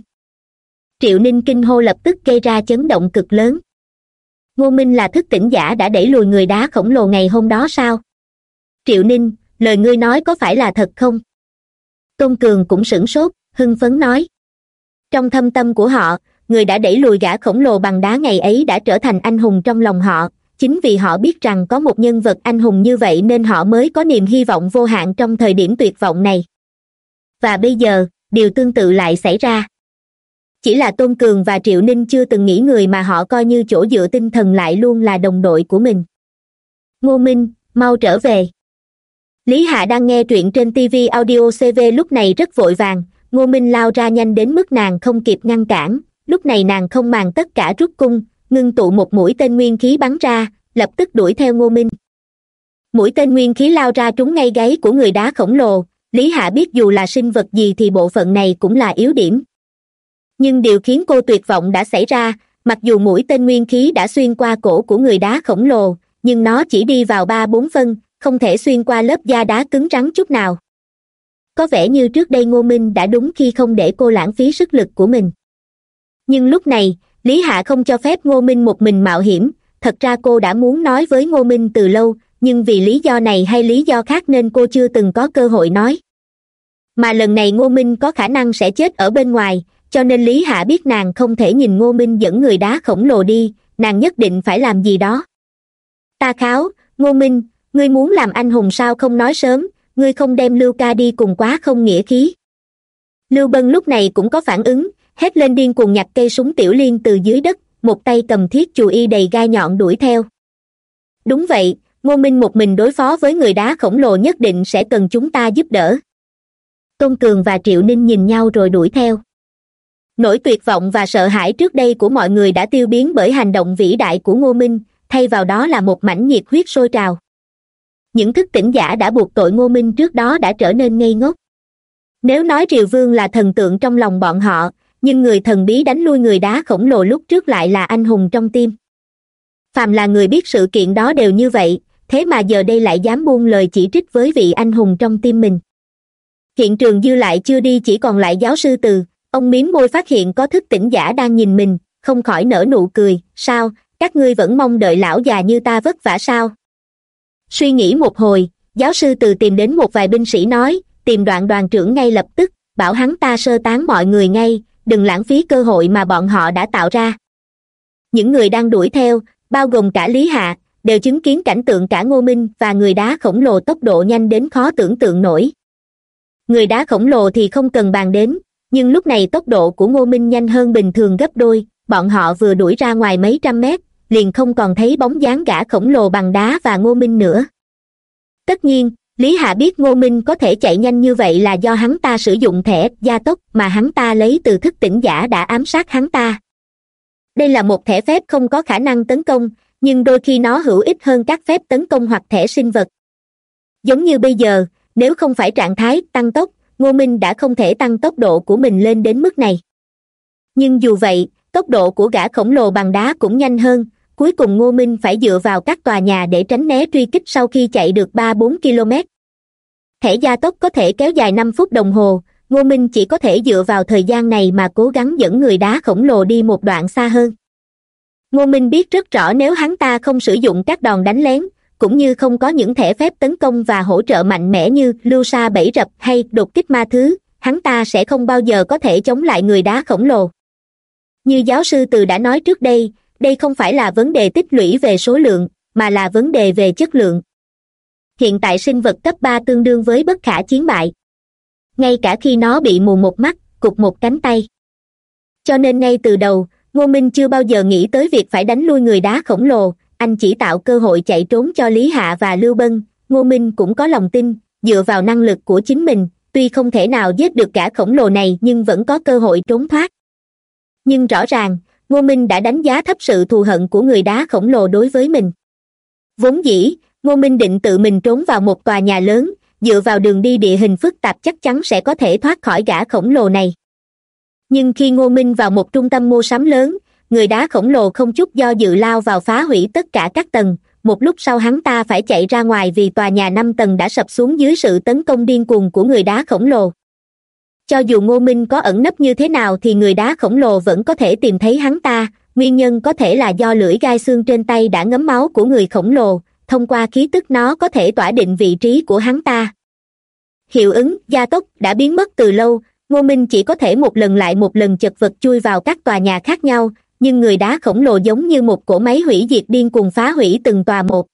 [SPEAKER 1] Triệu ninh kinh hô lập tức gây ra chấn động cực lớn. Ngô minh là thức tỉnh giả đã đẩy lùi người đá khổng lồ ngày hôm đó sao? Triệu ninh, lời ngươi nói có phải là thật không? Tôn cường cũng sửng sốt hưng phấn nói. Trong thâm tâm của họ, người đã đẩy lùi gã khổng lồ bằng đá ngày ấy đã trở thành anh hùng trong lòng họ. Chính vì họ biết rằng có một nhân vật anh hùng như vậy nên họ mới có niềm hy vọng vô hạn trong thời điểm tuyệt vọng này. Và bây giờ, điều tương tự lại xảy ra. Chỉ là tôn cường và triệu ninh chưa từng nghĩ người mà họ coi như chỗ dựa tinh thần lại luôn là đồng đội của mình. Ngô minh, mau trở về. Lý hạ đang nghe truyện trên tv audio cv lúc này rất vội vàng ngô minh lao ra nhanh đến mức nàng không kịp ngăn cản. Lúc này nàng không màng tất cả rút cung, ngưng tụ một mũi tên nguyên khí bắn ra, lập tức đuổi theo ngô minh. Mũi tên nguyên khí lao ra trúng ngay gáy của người đá khổng lồ. Lý hạ biết dù là sinh vật gì thì bộ phận này cũng là yếu điểm. Nhưng điều khiến cô tuyệt vọng đã xảy ra, mặc dù mũi tên nguyên khí đã xuyên qua cổ của người đá khổng lồ, nhưng nó chỉ đi vào ba bốn phân, không thể xuyên qua lớp da đá cứng rắn chút nào có vẻ như trước đây ngô minh đã đúng khi không để cô lãng phí sức lực của mình. Nhưng lúc này, lý hạ không cho phép ngô minh một mình mạo hiểm. Thật ra cô đã muốn nói với ngô minh từ lâu, nhưng vì lý do này hay lý do khác nên cô chưa từng có cơ hội nói. Mà lần này ngô minh có khả năng sẽ chết ở bên ngoài, cho nên lý hạ biết nàng không thể nhìn ngô minh dẫn người đá khổng lồ đi, nàng nhất định phải làm gì đó. Ta kháo, ngô minh, ngươi muốn làm anh hùng sao không nói sớm ngươi không đem lưu ca đi cùng quá không nghĩa khí. Lưu bân lúc này cũng có phản ứng, hét lên điên cuồng nhặt cây súng tiểu liên từ dưới đất, một tay cầm thiết chù y đầy gai nhọn đuổi theo. Đúng vậy, ngô minh một mình đối phó với người đá khổng lồ nhất định sẽ cần chúng ta giúp đỡ. Tôn cường và triệu ninh nhìn nhau rồi đuổi theo. Nỗi tuyệt vọng và sợ hãi trước đây của mọi người đã tiêu biến bởi hành động vĩ đại của ngô minh, thay vào đó là một mảnh nhiệt huyết sôi trào những thức tỉnh giả đã buộc tội ngô minh trước đó đã trở nên ngây ngốc. Nếu nói triều vương là thần tượng trong lòng bọn họ, nhưng người thần bí đánh lui người đá khổng lồ lúc trước lại là anh hùng trong tim. Phàm là người biết sự kiện đó đều như vậy, thế mà giờ đây lại dám buông lời chỉ trích với vị anh hùng trong tim mình. Hiện trường dư lại chưa đi chỉ còn lại giáo sư từ, ông miếm môi phát hiện có thức tỉnh giả đang nhìn mình, không khỏi nở nụ cười, sao, các ngươi vẫn mong đợi lão già như ta vất vả sao? Suy nghĩ một hồi, giáo sư từ tìm đến một vài binh sĩ nói, tìm đoạn đoàn trưởng ngay lập tức, bảo hắn ta sơ tán mọi người ngay, đừng lãng phí cơ hội mà bọn họ đã tạo ra. Những người đang đuổi theo, bao gồm cả lý hạ, đều chứng kiến cảnh tượng cả ngô minh và người đá khổng lồ tốc độ nhanh đến khó tưởng tượng nổi. Người đá khổng lồ thì không cần bàn đến, nhưng lúc này tốc độ của ngô minh nhanh hơn bình thường gấp đôi, bọn họ vừa đuổi ra ngoài mấy trăm mét liền không còn thấy bóng dáng gã khổng lồ bằng đá và ngô minh nữa. Tất nhiên, lý hạ biết ngô minh có thể chạy nhanh như vậy là do hắn ta sử dụng thẻ, gia tốc, mà hắn ta lấy từ thức tỉnh giả đã ám sát hắn ta. Đây là một thẻ phép không có khả năng tấn công, nhưng đôi khi nó hữu ích hơn các phép tấn công hoặc thẻ sinh vật. Giống như bây giờ, nếu không phải trạng thái tăng tốc, ngô minh đã không thể tăng tốc độ của mình lên đến mức này. Nhưng dù vậy, tốc độ của gã khổng lồ bằng đá cũng nhanh hơn cuối cùng ngô minh phải dựa vào các tòa nhà để tránh né truy kích sau khi chạy được ba bốn km. Thẻ gia tốc có thể kéo dài năm phút đồng hồ, ngô minh chỉ có thể dựa vào thời gian này mà cố gắng dẫn người đá khổng lồ đi một đoạn xa hơn. Ngô minh biết rất rõ nếu hắn ta không sử dụng các đòn đánh lén, cũng như không có những thẻ phép tấn công và hỗ trợ mạnh mẽ như lưu sa bẫy rập hay đột kích ma thứ, hắn ta sẽ không bao giờ có thể chống lại người đá khổng lồ. Như giáo sư từ đã nói trước đây đây không phải là vấn đề tích lũy về số lượng, mà là vấn đề về chất lượng. Hiện tại sinh vật cấp ba tương đương với bất khả chiến bại. Ngay cả khi nó bị mù một mắt, cụt một cánh tay. Cho nên ngay từ đầu, ngô minh chưa bao giờ nghĩ tới việc phải đánh lui người đá khổng lồ, anh chỉ tạo cơ hội chạy trốn cho lý hạ và lưu bân, ngô minh cũng có lòng tin, dựa vào năng lực của chính mình, tuy không thể nào giết được cả khổng lồ này nhưng vẫn có cơ hội trốn thoát. Nhưng rõ ràng ngô minh đã đánh giá thấp sự thù hận của người đá khổng lồ đối với mình. Vốn dĩ, ngô minh định tự mình trốn vào một tòa nhà lớn, dựa vào đường đi địa hình phức tạp chắc chắn sẽ có thể thoát khỏi gã khổng lồ này. Nhưng khi ngô minh vào một trung tâm mua sắm lớn, người đá khổng lồ không chút do dự lao vào phá hủy tất cả các tầng. Một lúc sau hắn ta phải chạy ra ngoài vì tòa nhà năm tầng đã sập xuống dưới sự tấn công điên cuồng của người đá khổng lồ cho dù ngô minh có ẩn nấp như thế nào thì người đá khổng lồ vẫn có thể tìm thấy hắn ta. Nguyên nhân có thể là do lưỡi gai xương trên tay đã ngấm máu của người khổng lồ, thông qua khí tức nó có thể tỏa định vị trí của hắn ta. Hiệu ứng, gia tốc đã biến mất từ lâu, ngô minh chỉ có thể một lần lại một lần chật vật chui vào các tòa nhà khác nhau, nhưng người đá khổng lồ giống như một cỗ máy hủy diệt điên cuồng phá hủy từng tòa một.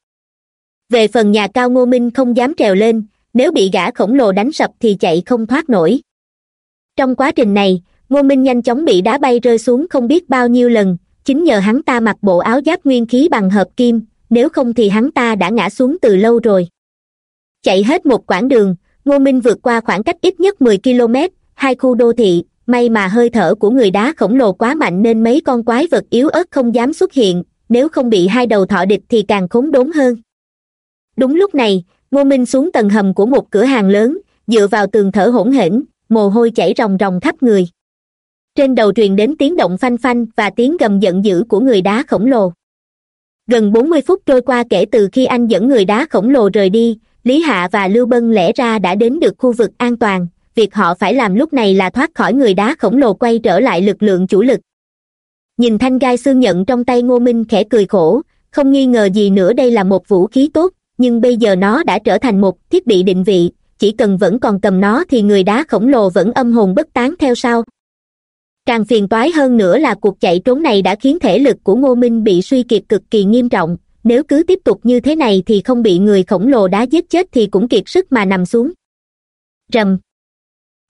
[SPEAKER 1] Về phần nhà cao ngô minh không dám trèo lên, nếu bị gã khổng lồ đánh sập thì chạy không thoát nổi trong quá trình này, ngô minh nhanh chóng bị đá bay rơi xuống không biết bao nhiêu lần. Chính nhờ hắn ta mặc bộ áo giáp nguyên khí bằng hợp kim, nếu không thì hắn ta đã ngã xuống từ lâu rồi. Chạy hết một quãng đường, ngô minh vượt qua khoảng cách ít nhất mười km, hai khu đô thị, may mà hơi thở của người đá khổng lồ quá mạnh nên mấy con quái vật yếu ớt không dám xuất hiện, nếu không bị hai đầu thọ địch thì càng khốn đốn hơn. Đúng lúc này, ngô minh xuống tầng hầm của một cửa hàng lớn, dựa vào tường thở hổn hển mồ hôi chảy ròng ròng khắp người. Trên đầu truyền đến tiếng động phanh phanh và tiếng gầm giận dữ của người đá khổng lồ. Gần bốn mươi phút trôi qua kể từ khi anh dẫn người đá khổng lồ rời đi, lý hạ và lưu bân lẽ ra đã đến được khu vực an toàn, việc họ phải làm lúc này là thoát khỏi người đá khổng lồ quay trở lại lực lượng chủ lực. Nhìn thanh gai xương nhận trong tay ngô minh khẽ cười khổ, không nghi ngờ gì nữa đây là một vũ khí tốt, nhưng bây giờ nó đã trở thành một thiết bị định vị chỉ cần vẫn còn cầm nó thì người đá khổng lồ vẫn âm hồn bất tán theo sau. Càng phiền toái hơn nữa là cuộc chạy trốn này đã khiến thể lực của ngô minh bị suy kiệt cực kỳ nghiêm trọng. Nếu cứ tiếp tục như thế này thì không bị người khổng lồ đá giết chết thì cũng kiệt sức mà nằm xuống. Rầm.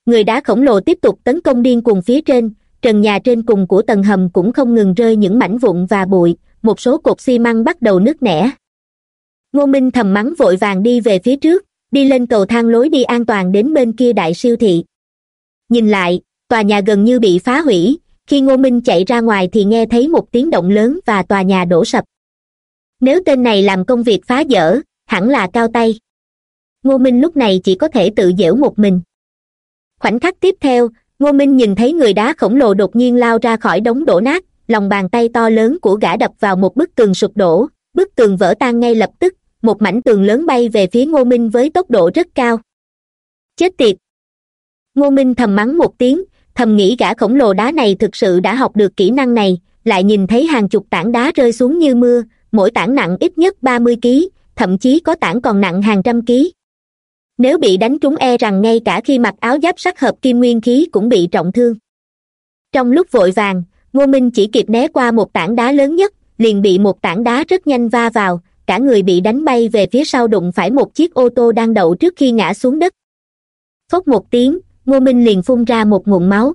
[SPEAKER 1] Người đá khổng lồ tiếp tục tấn công điên cuồng phía trên. Trần nhà trên cùng của tầng hầm cũng không ngừng rơi những mảnh vụn và bụi. Một số cột xi măng bắt đầu nứt nẻ. Ngô minh thầm mắng vội vàng đi về phía trước đi lên cầu thang lối đi an toàn đến bên kia đại siêu thị. Nhìn lại, tòa nhà gần như bị phá hủy, khi ngô minh chạy ra ngoài thì nghe thấy một tiếng động lớn và tòa nhà đổ sập. Nếu tên này làm công việc phá dở hẳn là cao tay. Ngô minh lúc này chỉ có thể tự dễu một mình. Khoảnh khắc tiếp theo, ngô minh nhìn thấy người đá khổng lồ đột nhiên lao ra khỏi đống đổ nát, lòng bàn tay to lớn của gã đập vào một bức tường sụp đổ, bức tường vỡ tan ngay lập tức một mảnh tường lớn bay về phía ngô minh với tốc độ rất cao. Chết tiệt! Ngô minh thầm mắng một tiếng thầm nghĩ gã khổng lồ đá này thực sự đã học được kỹ năng này lại nhìn thấy hàng chục tảng đá rơi xuống như mưa mỗi tảng nặng ít nhất ba mươi ký, thậm chí có tảng còn nặng hàng trăm ký. Nếu bị đánh trúng e rằng ngay cả khi mặc áo giáp sắt hợp kim nguyên khí cũng bị trọng thương. Trong lúc vội vàng ngô minh chỉ kịp né qua một tảng đá lớn nhất liền bị một tảng đá rất nhanh va vào cả người bị đánh bay về phía sau đụng phải một chiếc ô tô đang đậu trước khi ngã xuống đất. Phốc một tiếng, ngô minh liền phun ra một nguồn máu.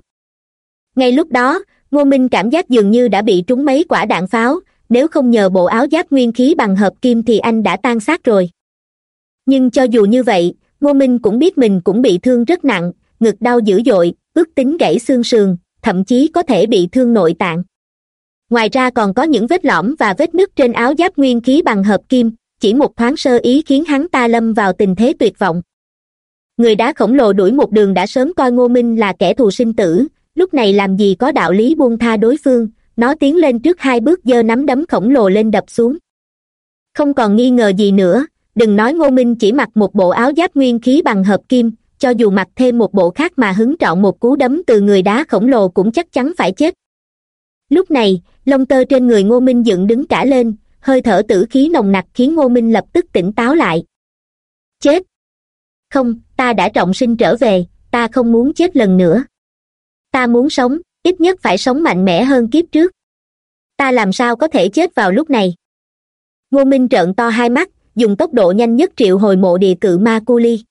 [SPEAKER 1] Ngay lúc đó, ngô minh cảm giác dường như đã bị trúng mấy quả đạn pháo, nếu không nhờ bộ áo giáp nguyên khí bằng hợp kim thì anh đã tan xác rồi. Nhưng cho dù như vậy, ngô minh cũng biết mình cũng bị thương rất nặng, ngực đau dữ dội, ước tính gãy xương sườn, thậm chí có thể bị thương nội tạng ngoài ra còn có những vết lõm và vết nứt trên áo giáp nguyên khí bằng hợp kim, chỉ một thoáng sơ ý khiến hắn ta lâm vào tình thế tuyệt vọng. Người đá khổng lồ đuổi một đường đã sớm coi ngô minh là kẻ thù sinh tử, lúc này làm gì có đạo lý buông tha đối phương, nó tiến lên trước hai bước giơ nắm đấm khổng lồ lên đập xuống. Không còn nghi ngờ gì nữa, đừng nói ngô minh chỉ mặc một bộ áo giáp nguyên khí bằng hợp kim, cho dù mặc thêm một bộ khác mà hứng trọn một cú đấm từ người đá khổng lồ cũng chắc chắn phải chết lúc này lông tơ trên người ngô minh dựng đứng cả lên, hơi thở tử khí nồng nặc khiến ngô minh lập tức tỉnh táo lại. Chết! Không, ta đã trọng sinh trở về, ta không muốn chết lần nữa. Ta muốn sống, ít nhất phải sống mạnh mẽ hơn kiếp trước. Ta làm sao có thể chết vào lúc này? Ngô minh trợn to hai mắt, dùng tốc độ nhanh nhất triệu hồi mộ địa cự ma cu ly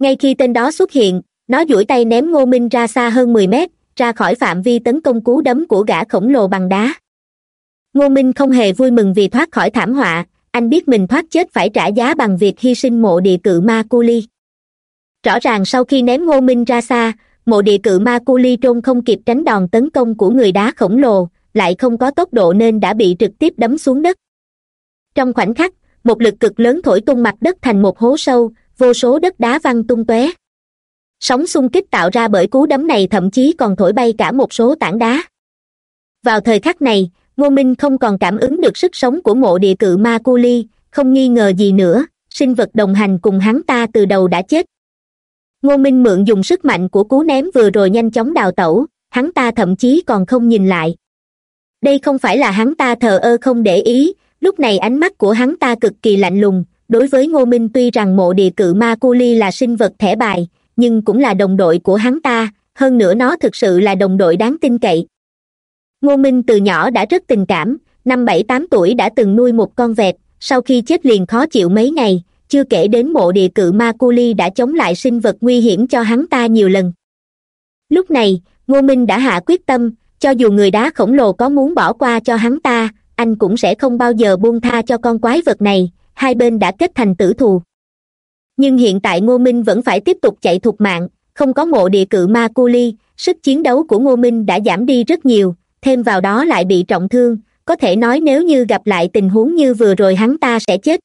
[SPEAKER 1] ngay khi tên đó xuất hiện, nó duỗi tay ném ngô minh ra xa hơn mười mét ra khỏi phạm vi tấn công cú đấm của gã khổng lồ bằng đá. Ngô minh không hề vui mừng vì thoát khỏi thảm họa, anh biết mình thoát chết phải trả giá bằng việc hy sinh mộ địa cự ma cu ly. Rõ ràng sau khi ném ngô minh ra xa, mộ địa cự ma cu ly trôn không kịp tránh đòn tấn công của người đá khổng lồ, lại không có tốc độ nên đã bị trực tiếp đấm xuống đất. Trong khoảnh khắc, một lực cực lớn thổi tung mặt đất thành một hố sâu, vô số đất đá văng tung tóe sóng xung kích tạo ra bởi cú đấm này thậm chí còn thổi bay cả một số tảng đá. Vào thời khắc này, ngô minh không còn cảm ứng được sức sống của mộ địa cự ma cu ly, không nghi ngờ gì nữa, sinh vật đồng hành cùng hắn ta từ đầu đã chết. Ngô minh mượn dùng sức mạnh của cú ném vừa rồi nhanh chóng đào tẩu, hắn ta thậm chí còn không nhìn lại. Đây không phải là hắn ta thờ ơ không để ý, lúc này ánh mắt của hắn ta cực kỳ lạnh lùng, đối với ngô minh tuy rằng mộ địa cự ma cu ly là sinh vật thẻ bài nhưng cũng là đồng đội của hắn ta, hơn nữa nó thực sự là đồng đội đáng tin cậy. Ngô minh từ nhỏ đã rất tình cảm, năm bảy tám tuổi đã từng nuôi một con vẹt, sau khi chết liền khó chịu mấy ngày, chưa kể đến mộ địa cự ma cu ly đã chống lại sinh vật nguy hiểm cho hắn ta nhiều lần. Lúc này, ngô minh đã hạ quyết tâm, cho dù người đá khổng lồ có muốn bỏ qua cho hắn ta, anh cũng sẽ không bao giờ buông tha cho con quái vật này, hai bên đã kết thành tử thù nhưng hiện tại ngô minh vẫn phải tiếp tục chạy thục mạng, không có mộ địa cự ma cu ly, sức chiến đấu của ngô minh đã giảm đi rất nhiều, thêm vào đó lại bị trọng thương, có thể nói nếu như gặp lại tình huống như vừa rồi hắn ta sẽ chết.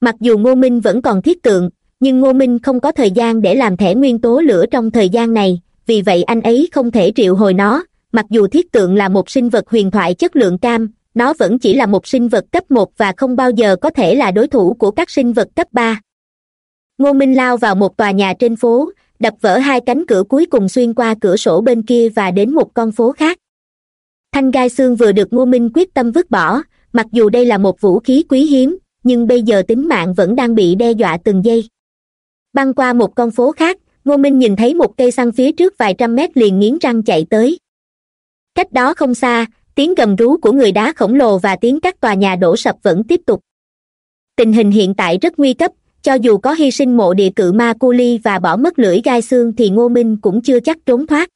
[SPEAKER 1] Mặc dù ngô minh vẫn còn thiết tượng, nhưng ngô minh không có thời gian để làm thẻ nguyên tố lửa trong thời gian này, vì vậy anh ấy không thể triệu hồi nó, mặc dù thiết tượng là một sinh vật huyền thoại chất lượng cam, nó vẫn chỉ là một sinh vật cấp một và không bao giờ có thể là đối thủ của các sinh vật cấp ba ngô minh lao vào một tòa nhà trên phố, đập vỡ hai cánh cửa cuối cùng xuyên qua cửa sổ bên kia và đến một con phố khác. Thanh gai xương vừa được ngô minh quyết tâm vứt bỏ, mặc dù đây là một vũ khí quý hiếm, nhưng bây giờ tính mạng vẫn đang bị đe dọa từng giây. Băng qua một con phố khác, ngô minh nhìn thấy một cây xăng phía trước vài trăm mét liền nghiến răng chạy tới. Cách đó không xa, tiếng gầm rú của người đá khổng lồ và tiếng các tòa nhà đổ sập vẫn tiếp tục. Tình hình hiện tại rất nguy cấp cho dù có hy sinh mộ địa cự ma cu ly và bỏ mất lưỡi gai xương thì ngô minh cũng chưa chắc trốn thoát.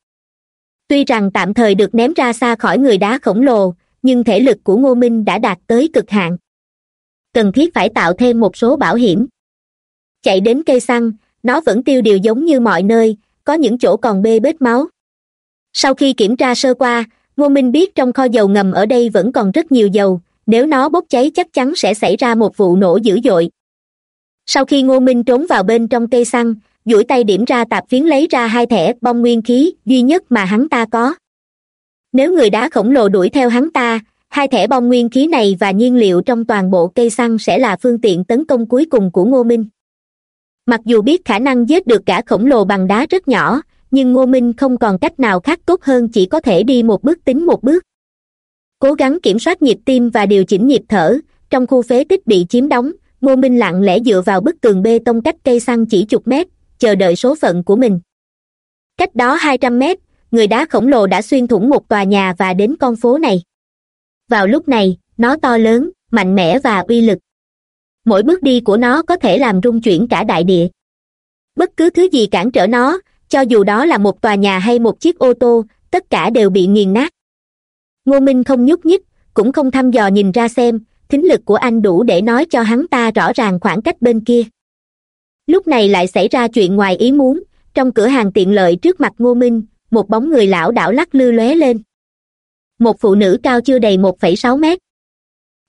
[SPEAKER 1] Tuy rằng tạm thời được ném ra xa khỏi người đá khổng lồ, nhưng thể lực của ngô minh đã đạt tới cực hạn. Cần thiết phải tạo thêm một số bảo hiểm. Chạy đến cây xăng, nó vẫn tiêu điều giống như mọi nơi, có những chỗ còn bê bết máu. Sau khi kiểm tra sơ qua, ngô minh biết trong kho dầu ngầm ở đây vẫn còn rất nhiều dầu, nếu nó bốc cháy chắc chắn sẽ xảy ra một vụ nổ dữ dội sau khi ngô minh trốn vào bên trong cây xăng, duỗi tay điểm ra tạp phiến lấy ra hai thẻ bom nguyên khí duy nhất mà hắn ta có. Nếu người đá khổng lồ đuổi theo hắn ta, hai thẻ bom nguyên khí này và nhiên liệu trong toàn bộ cây xăng sẽ là phương tiện tấn công cuối cùng của ngô minh. Mặc dù biết khả năng giết được cả khổng lồ bằng đá rất nhỏ, nhưng ngô minh không còn cách nào khác tốt hơn chỉ có thể đi một bước tính một bước. Cố gắng kiểm soát nhịp tim và điều chỉnh nhịp thở, trong khu phế tích bị chiếm đóng ngô minh lặng lẽ dựa vào bức tường bê tông cách cây xăng chỉ chục mét, chờ đợi số phận của mình. Cách đó hai trăm mét, người đá khổng lồ đã xuyên thủng một tòa nhà và đến con phố này. Vào lúc này, nó to lớn, mạnh mẽ và uy lực. Mỗi bước đi của nó có thể làm rung chuyển cả đại địa. Bất cứ thứ gì cản trở nó, cho dù đó là một tòa nhà hay một chiếc ô tô, tất cả đều bị nghiền nát. Ngô minh không nhúc nhích, cũng không thăm dò nhìn ra xem thính lực của anh đủ để nói cho hắn ta rõ ràng khoảng cách bên kia. Lúc này lại xảy ra chuyện ngoài ý muốn, trong cửa hàng tiện lợi trước mặt ngô minh, một bóng người lão đảo lắc lư lóe lên. Một phụ nữ cao chưa đầy một phẩy sáu mét.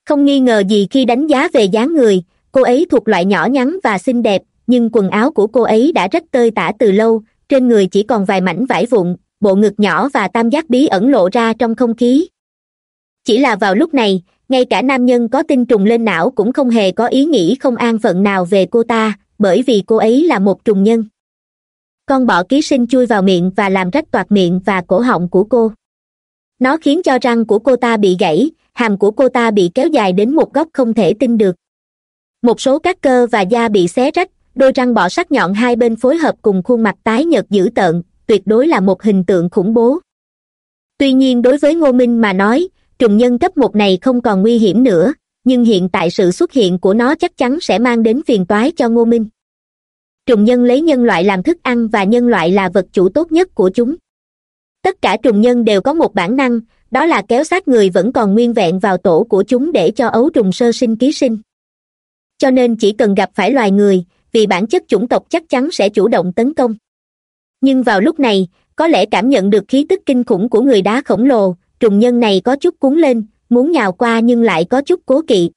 [SPEAKER 1] Không nghi ngờ gì khi đánh giá về dáng người, cô ấy thuộc loại nhỏ nhắn và xinh đẹp, nhưng quần áo của cô ấy đã rất tơi tả từ lâu, trên người chỉ còn vài mảnh vải vụn, bộ ngực nhỏ và tam giác bí ẩn lộ ra trong không khí. Chỉ là vào lúc này ngay cả nam nhân có tinh trùng lên não cũng không hề có ý nghĩ không an phận nào về cô ta, bởi vì cô ấy là một trùng nhân. Con bọ ký sinh chui vào miệng và làm rách toạc miệng và cổ họng của cô. Nó khiến cho răng của cô ta bị gãy, hàm của cô ta bị kéo dài đến một góc không thể tin được. Một số các cơ và da bị xé rách, đôi răng bọ sắc nhọn hai bên phối hợp cùng khuôn mặt tái nhợt dữ tợn, tuyệt đối là một hình tượng khủng bố. Tuy nhiên đối với ngô minh mà nói trùng nhân cấp một này không còn nguy hiểm nữa, nhưng hiện tại sự xuất hiện của nó chắc chắn sẽ mang đến phiền toái cho ngô minh. Trùng nhân lấy nhân loại làm thức ăn và nhân loại là vật chủ tốt nhất của chúng. Tất cả trùng nhân đều có một bản năng, đó là kéo sát người vẫn còn nguyên vẹn vào tổ của chúng để cho ấu trùng sơ sinh ký sinh. Cho nên chỉ cần gặp phải loài người, vì bản chất chủng tộc chắc chắn sẽ chủ động tấn công. Nhưng vào lúc này, có lẽ cảm nhận được khí tức kinh khủng của người đá khổng lồ trùng nhân này có chút cuốn lên, muốn nhào qua nhưng lại có chút cố kỵ.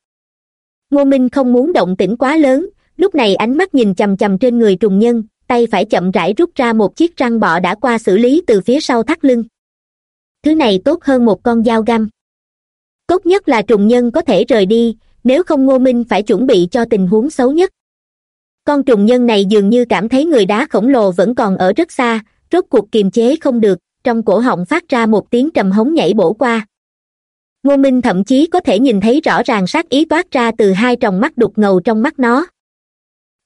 [SPEAKER 1] Ngô minh không muốn động tĩnh quá lớn, lúc này ánh mắt nhìn chằm chằm trên người trùng nhân, tay phải chậm rãi rút ra một chiếc răng bọ đã qua xử lý từ phía sau thắt lưng. Thứ này tốt hơn một con dao găm. Tốt nhất là trùng nhân có thể rời đi, nếu không ngô minh phải chuẩn bị cho tình huống xấu nhất. Con trùng nhân này dường như cảm thấy người đá khổng lồ vẫn còn ở rất xa, rốt cuộc kiềm chế không được trong cổ họng phát ra một tiếng trầm hống nhảy bổ qua. Ngô minh thậm chí có thể nhìn thấy rõ ràng sát ý toát ra từ hai tròng mắt đục ngầu trong mắt nó.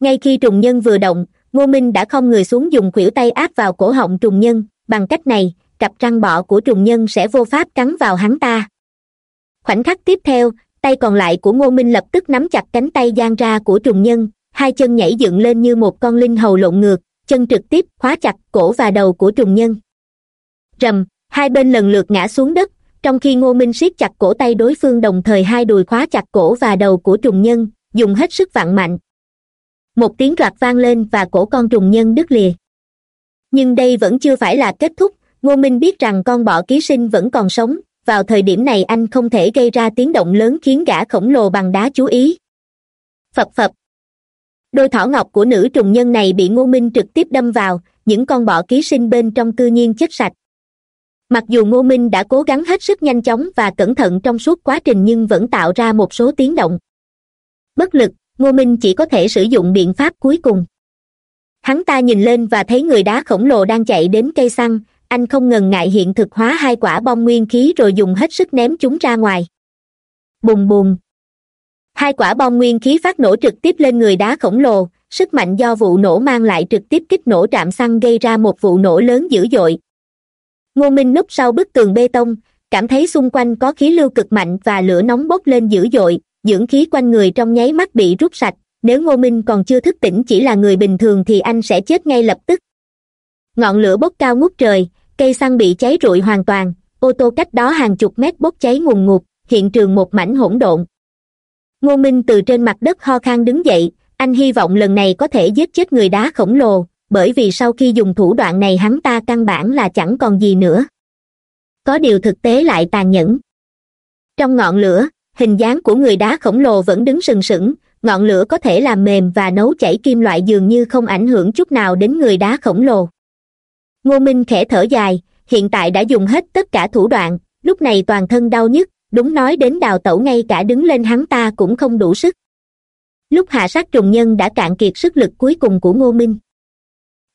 [SPEAKER 1] Ngay khi trùng nhân vừa động, ngô minh đã không người xuống dùng khuỷu tay áp vào cổ họng trùng nhân, bằng cách này, cặp răng bọ của trùng nhân sẽ vô pháp cắn vào hắn ta. Khoảnh khắc tiếp theo, tay còn lại của ngô minh lập tức nắm chặt cánh tay giang ra của trùng nhân, hai chân nhảy dựng lên như một con linh hầu lộn ngược, chân trực tiếp khóa chặt cổ và đầu của trùng nhân rầm hai bên lần lượt ngã xuống đất, trong khi ngô minh siết chặt cổ tay đối phương đồng thời hai đùi khóa chặt cổ và đầu của trùng nhân, dùng hết sức vặn mạnh. Một tiếng rạc vang lên và cổ con trùng nhân đứt lìa. Nhưng đây vẫn chưa phải là kết thúc, ngô minh biết rằng con bọ ký sinh vẫn còn sống, vào thời điểm này anh không thể gây ra tiếng động lớn khiến gã khổng lồ bằng đá chú ý. Phập phập. Đôi thỏ ngọc của nữ trùng nhân này bị ngô minh trực tiếp đâm vào, những con bọ ký sinh bên trong cư nhiên chết sạch mặc dù ngô minh đã cố gắng hết sức nhanh chóng và cẩn thận trong suốt quá trình nhưng vẫn tạo ra một số tiếng động. Bất lực, ngô minh chỉ có thể sử dụng biện pháp cuối cùng. Hắn ta nhìn lên và thấy người đá khổng lồ đang chạy đến cây xăng, anh không ngần ngại hiện thực hóa hai quả bom nguyên khí rồi dùng hết sức ném chúng ra ngoài. Bùng bùng. Hai quả bom nguyên khí phát nổ trực tiếp lên người đá khổng lồ, sức mạnh do vụ nổ mang lại trực tiếp kích nổ trạm xăng gây ra một vụ nổ lớn dữ dội ngô minh núp sau bức tường bê tông, cảm thấy xung quanh có khí lưu cực mạnh và lửa nóng bốc lên dữ dội, dưỡng khí quanh người trong nháy mắt bị rút sạch. Nếu ngô minh còn chưa thức tỉnh chỉ là người bình thường thì anh sẽ chết ngay lập tức. Ngọn lửa bốc cao ngút trời, cây xăng bị cháy rụi hoàn toàn, ô tô cách đó hàng chục mét bốc cháy ngùn ngụt, hiện trường một mảnh hỗn độn. Ngô minh từ trên mặt đất ho khan đứng dậy, anh hy vọng lần này có thể giết chết người đá khổng lồ bởi vì sau khi dùng thủ đoạn này hắn ta căn bản là chẳng còn gì nữa. Có điều thực tế lại tàn nhẫn. Trong ngọn lửa, hình dáng của người đá khổng lồ vẫn đứng sừng sững, ngọn lửa có thể làm mềm và nấu chảy kim loại dường như không ảnh hưởng chút nào đến người đá khổng lồ. Ngô minh khẽ thở dài, hiện tại đã dùng hết tất cả thủ đoạn, lúc này toàn thân đau nhức, đúng nói đến đào tẩu ngay cả đứng lên hắn ta cũng không đủ sức. Lúc hạ sát trùng nhân đã cạn kiệt sức lực cuối cùng của ngô minh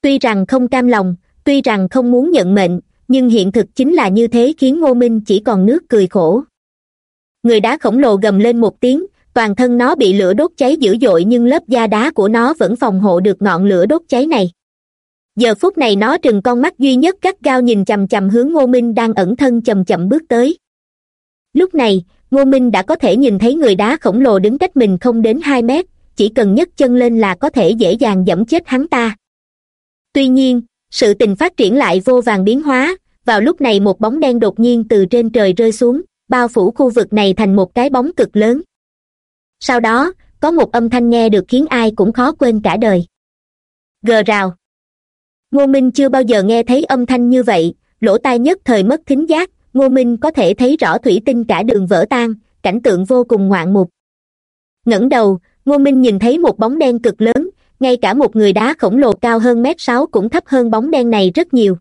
[SPEAKER 1] tuy rằng không cam lòng, tuy rằng không muốn nhận mệnh, nhưng hiện thực chính là như thế khiến ngô minh chỉ còn nước cười khổ. Người đá khổng lồ gầm lên một tiếng, toàn thân nó bị lửa đốt cháy dữ dội nhưng lớp da đá của nó vẫn phòng hộ được ngọn lửa đốt cháy này. Giờ phút này nó trừng con mắt duy nhất gắt gao nhìn chằm chằm hướng ngô minh đang ẩn thân chầm chậm bước tới. Lúc này, ngô minh đã có thể nhìn thấy người đá khổng lồ đứng cách mình không đến hai mét, chỉ cần nhấc chân lên là có thể dễ dàng dẫm chết hắn ta tuy nhiên, sự tình phát triển lại vô vàng biến hóa. Vào lúc này một bóng đen đột nhiên từ trên trời rơi xuống, bao phủ khu vực này thành một cái bóng cực lớn. Sau đó, có một âm thanh nghe được khiến ai cũng khó quên cả đời. Gờ rào. Ngô minh chưa bao giờ nghe thấy âm thanh như vậy, lỗ tai nhất thời mất thính giác, ngô minh có thể thấy rõ thủy tinh cả đường vỡ tan, cảnh tượng vô cùng ngoạn mục. Ngẩng đầu, ngô minh nhìn thấy một bóng đen cực lớn ngay cả một người đá khổng lồ cao hơn mét sáu cũng thấp hơn bóng đen này rất nhiều.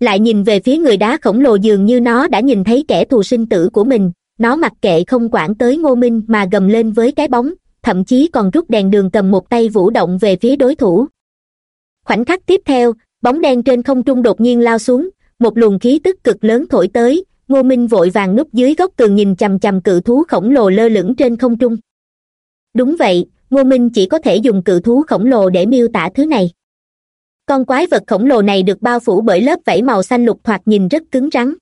[SPEAKER 1] Lại nhìn về phía người đá khổng lồ dường như nó đã nhìn thấy kẻ thù sinh tử của mình, nó mặc kệ không quản tới ngô minh mà gầm lên với cái bóng, thậm chí còn rút đèn đường cầm một tay vũ động về phía đối thủ. Khoảnh khắc tiếp theo, bóng đen trên không trung đột nhiên lao xuống, một luồng khí tức cực lớn thổi tới, ngô minh vội vàng núp dưới góc tường nhìn chằm chằm cự thú khổng lồ lơ lửng trên không trung. Đúng vậy ngô minh chỉ có thể dùng cự thú khổng lồ để miêu tả thứ này. Con quái vật khổng lồ này được bao phủ bởi lớp vảy màu xanh lục thoạt nhìn rất cứng rắn.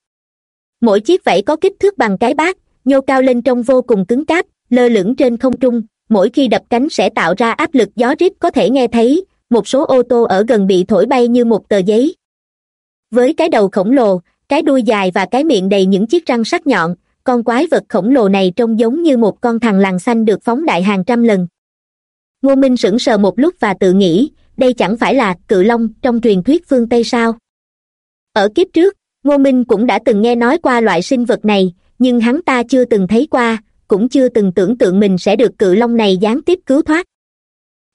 [SPEAKER 1] Mỗi chiếc vảy có kích thước bằng cái bát, nhô cao lên trông vô cùng cứng cáp, lơ lửng trên không trung. Mỗi khi đập cánh sẽ tạo ra áp lực gió rít, có thể nghe thấy một số ô tô ở gần bị thổi bay như một tờ giấy. Với cái đầu khổng lồ, cái đuôi dài và cái miệng đầy những chiếc răng sắc nhọn, con quái vật khổng lồ này trông giống như một con thằn lằn xanh được phóng đại hàng trăm lần ngô minh sững sờ một lúc và tự nghĩ, đây chẳng phải là cự long trong truyền thuyết phương tây sao? Ở kiếp trước, ngô minh cũng đã từng nghe nói qua loại sinh vật này, nhưng hắn ta chưa từng thấy qua, cũng chưa từng tưởng tượng mình sẽ được cự long này gián tiếp cứu thoát.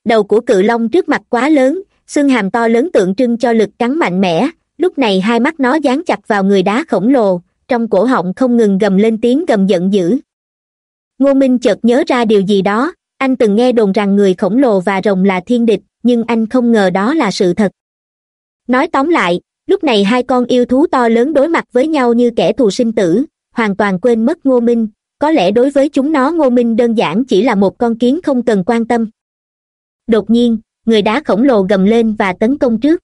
[SPEAKER 1] Đầu của cự long trước mặt quá lớn, xương hàm to lớn tượng trưng cho lực cắn mạnh mẽ, lúc này hai mắt nó dán chặt vào người đá khổng lồ, trong cổ họng không ngừng gầm lên tiếng gầm giận dữ. Ngô minh chợt nhớ ra điều gì đó anh từng nghe đồn rằng người khổng lồ và rồng là thiên địch, nhưng anh không ngờ đó là sự thật. Nói tóm lại, lúc này hai con yêu thú to lớn đối mặt với nhau như kẻ thù sinh tử, hoàn toàn quên mất ngô minh. Có lẽ đối với chúng nó, ngô minh đơn giản chỉ là một con kiến không cần quan tâm. Đột nhiên, người đá khổng lồ gầm lên và tấn công trước.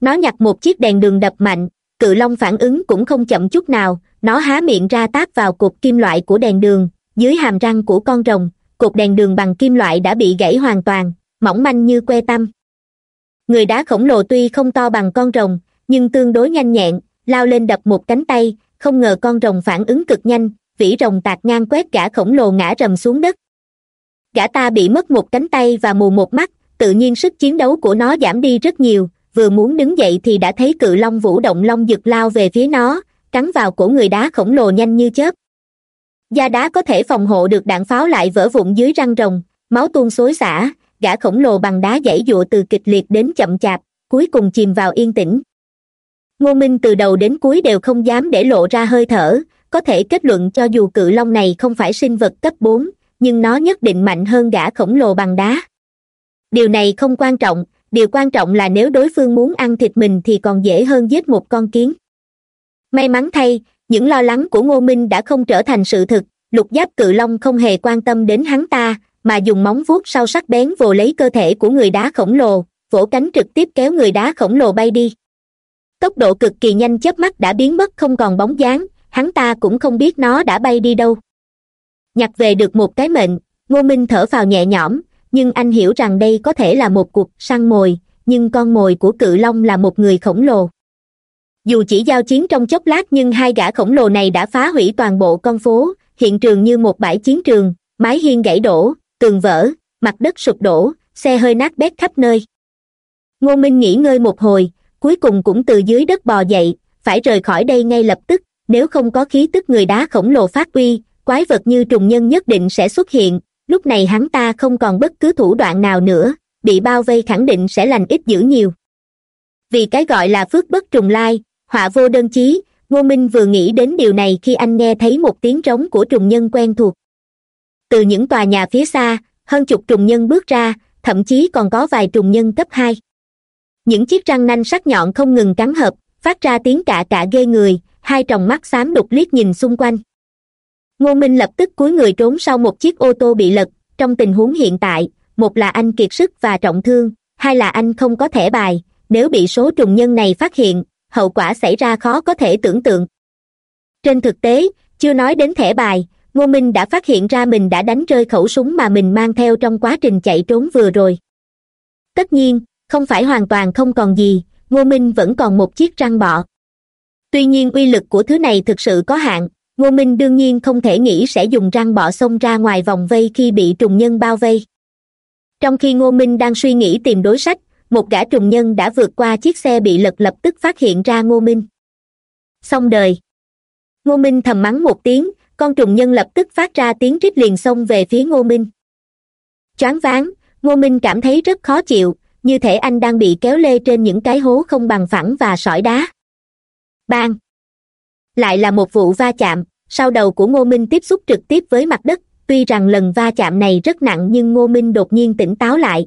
[SPEAKER 1] Nó nhặt một chiếc đèn đường đập mạnh, cự long phản ứng cũng không chậm chút nào, nó há miệng ra táp vào cột kim loại của đèn đường, dưới hàm răng của con rồng cột đèn đường bằng kim loại đã bị gãy hoàn toàn, mỏng manh như que tăm. Người đá khổng lồ tuy không to bằng con rồng, nhưng tương đối nhanh nhẹn, lao lên đập một cánh tay, không ngờ con rồng phản ứng cực nhanh, vĩ rồng tạt ngang quét gã khổng lồ ngã rầm xuống đất. Gã ta bị mất một cánh tay và mù một mắt, tự nhiên sức chiến đấu của nó giảm đi rất nhiều, vừa muốn đứng dậy thì đã thấy cự long vũ động long giật lao về phía nó, cắn vào cổ người đá khổng lồ nhanh như chớp da đá có thể phòng hộ được đạn pháo lại vỡ vụn dưới răng rồng, máu tuôn xối xả, gã khổng lồ bằng đá dãy dụa từ kịch liệt đến chậm chạp, cuối cùng chìm vào yên tĩnh. Ngô minh từ đầu đến cuối đều không dám để lộ ra hơi thở, có thể kết luận cho dù cự long này không phải sinh vật cấp bốn, nhưng nó nhất định mạnh hơn gã khổng lồ bằng đá. Điều này không quan trọng, điều quan trọng là nếu đối phương muốn ăn thịt mình thì còn dễ hơn giết một con kiến. May mắn thay những lo lắng của ngô minh đã không trở thành sự thực, lục giáp cự long không hề quan tâm đến hắn ta, mà dùng móng vuốt sau sắc bén vồ lấy cơ thể của người đá khổng lồ, vỗ cánh trực tiếp kéo người đá khổng lồ bay đi. Tốc độ cực kỳ nhanh chớp mắt đã biến mất không còn bóng dáng, hắn ta cũng không biết nó đã bay đi đâu. Nhặt về được một cái mệnh, ngô minh thở phào nhẹ nhõm, nhưng anh hiểu rằng đây có thể là một cuộc săn mồi, nhưng con mồi của cự long là một người khổng lồ dù chỉ giao chiến trong chốc lát nhưng hai gã khổng lồ này đã phá hủy toàn bộ con phố, hiện trường như một bãi chiến trường, mái hiên gãy đổ, tường vỡ, mặt đất sụp đổ, xe hơi nát bét khắp nơi. Ngô minh nghỉ ngơi một hồi, cuối cùng cũng từ dưới đất bò dậy, phải rời khỏi đây ngay lập tức, nếu không có khí tức người đá khổng lồ phát uy, quái vật như trùng nhân nhất định sẽ xuất hiện, lúc này hắn ta không còn bất cứ thủ đoạn nào nữa, bị bao vây khẳng định sẽ lành ít dữ nhiều. Vì cái gọi là phước bất trùng lai họa vô đơn chí, ngô minh vừa nghĩ đến điều này khi anh nghe thấy một tiếng trống của trùng nhân quen thuộc. Từ những tòa nhà phía xa, hơn chục trùng nhân bước ra, thậm chí còn có vài trùng nhân cấp hai. Những chiếc răng nanh sắc nhọn không ngừng cắn hợp, phát ra tiếng cạ cạ ghê người, hai tròng mắt xám đục liếc nhìn xung quanh. Ngô minh lập tức cúi người trốn sau một chiếc ô tô bị lật. Trong tình huống hiện tại, một là anh kiệt sức và trọng thương, hai là anh không có thẻ bài. Nếu bị số trùng nhân này phát hiện hậu quả xảy ra khó có thể tưởng tượng. Trên thực tế, chưa nói đến thẻ bài, ngô minh đã phát hiện ra mình đã đánh rơi khẩu súng mà mình mang theo trong quá trình chạy trốn vừa rồi. Tất nhiên, không phải hoàn toàn không còn gì, ngô minh vẫn còn một chiếc răng bọ. Tuy nhiên uy lực của thứ này thực sự có hạn, ngô minh đương nhiên không thể nghĩ sẽ dùng răng bọ xông ra ngoài vòng vây khi bị trùng nhân bao vây. Trong khi ngô minh đang suy nghĩ tìm đối sách một gã trùng nhân đã vượt qua chiếc xe bị lật lập tức phát hiện ra ngô minh. Xong đời. Ngô minh thầm mắng một tiếng, con trùng nhân lập tức phát ra tiếng rít liền xông về phía ngô minh. Choáng váng, ngô minh cảm thấy rất khó chịu, như thể anh đang bị kéo lê trên những cái hố không bằng phẳng và sỏi đá. Bang! Lại là một vụ va chạm, sau đầu của ngô minh tiếp xúc trực tiếp với mặt đất, tuy rằng lần va chạm này rất nặng nhưng ngô minh đột nhiên tỉnh táo lại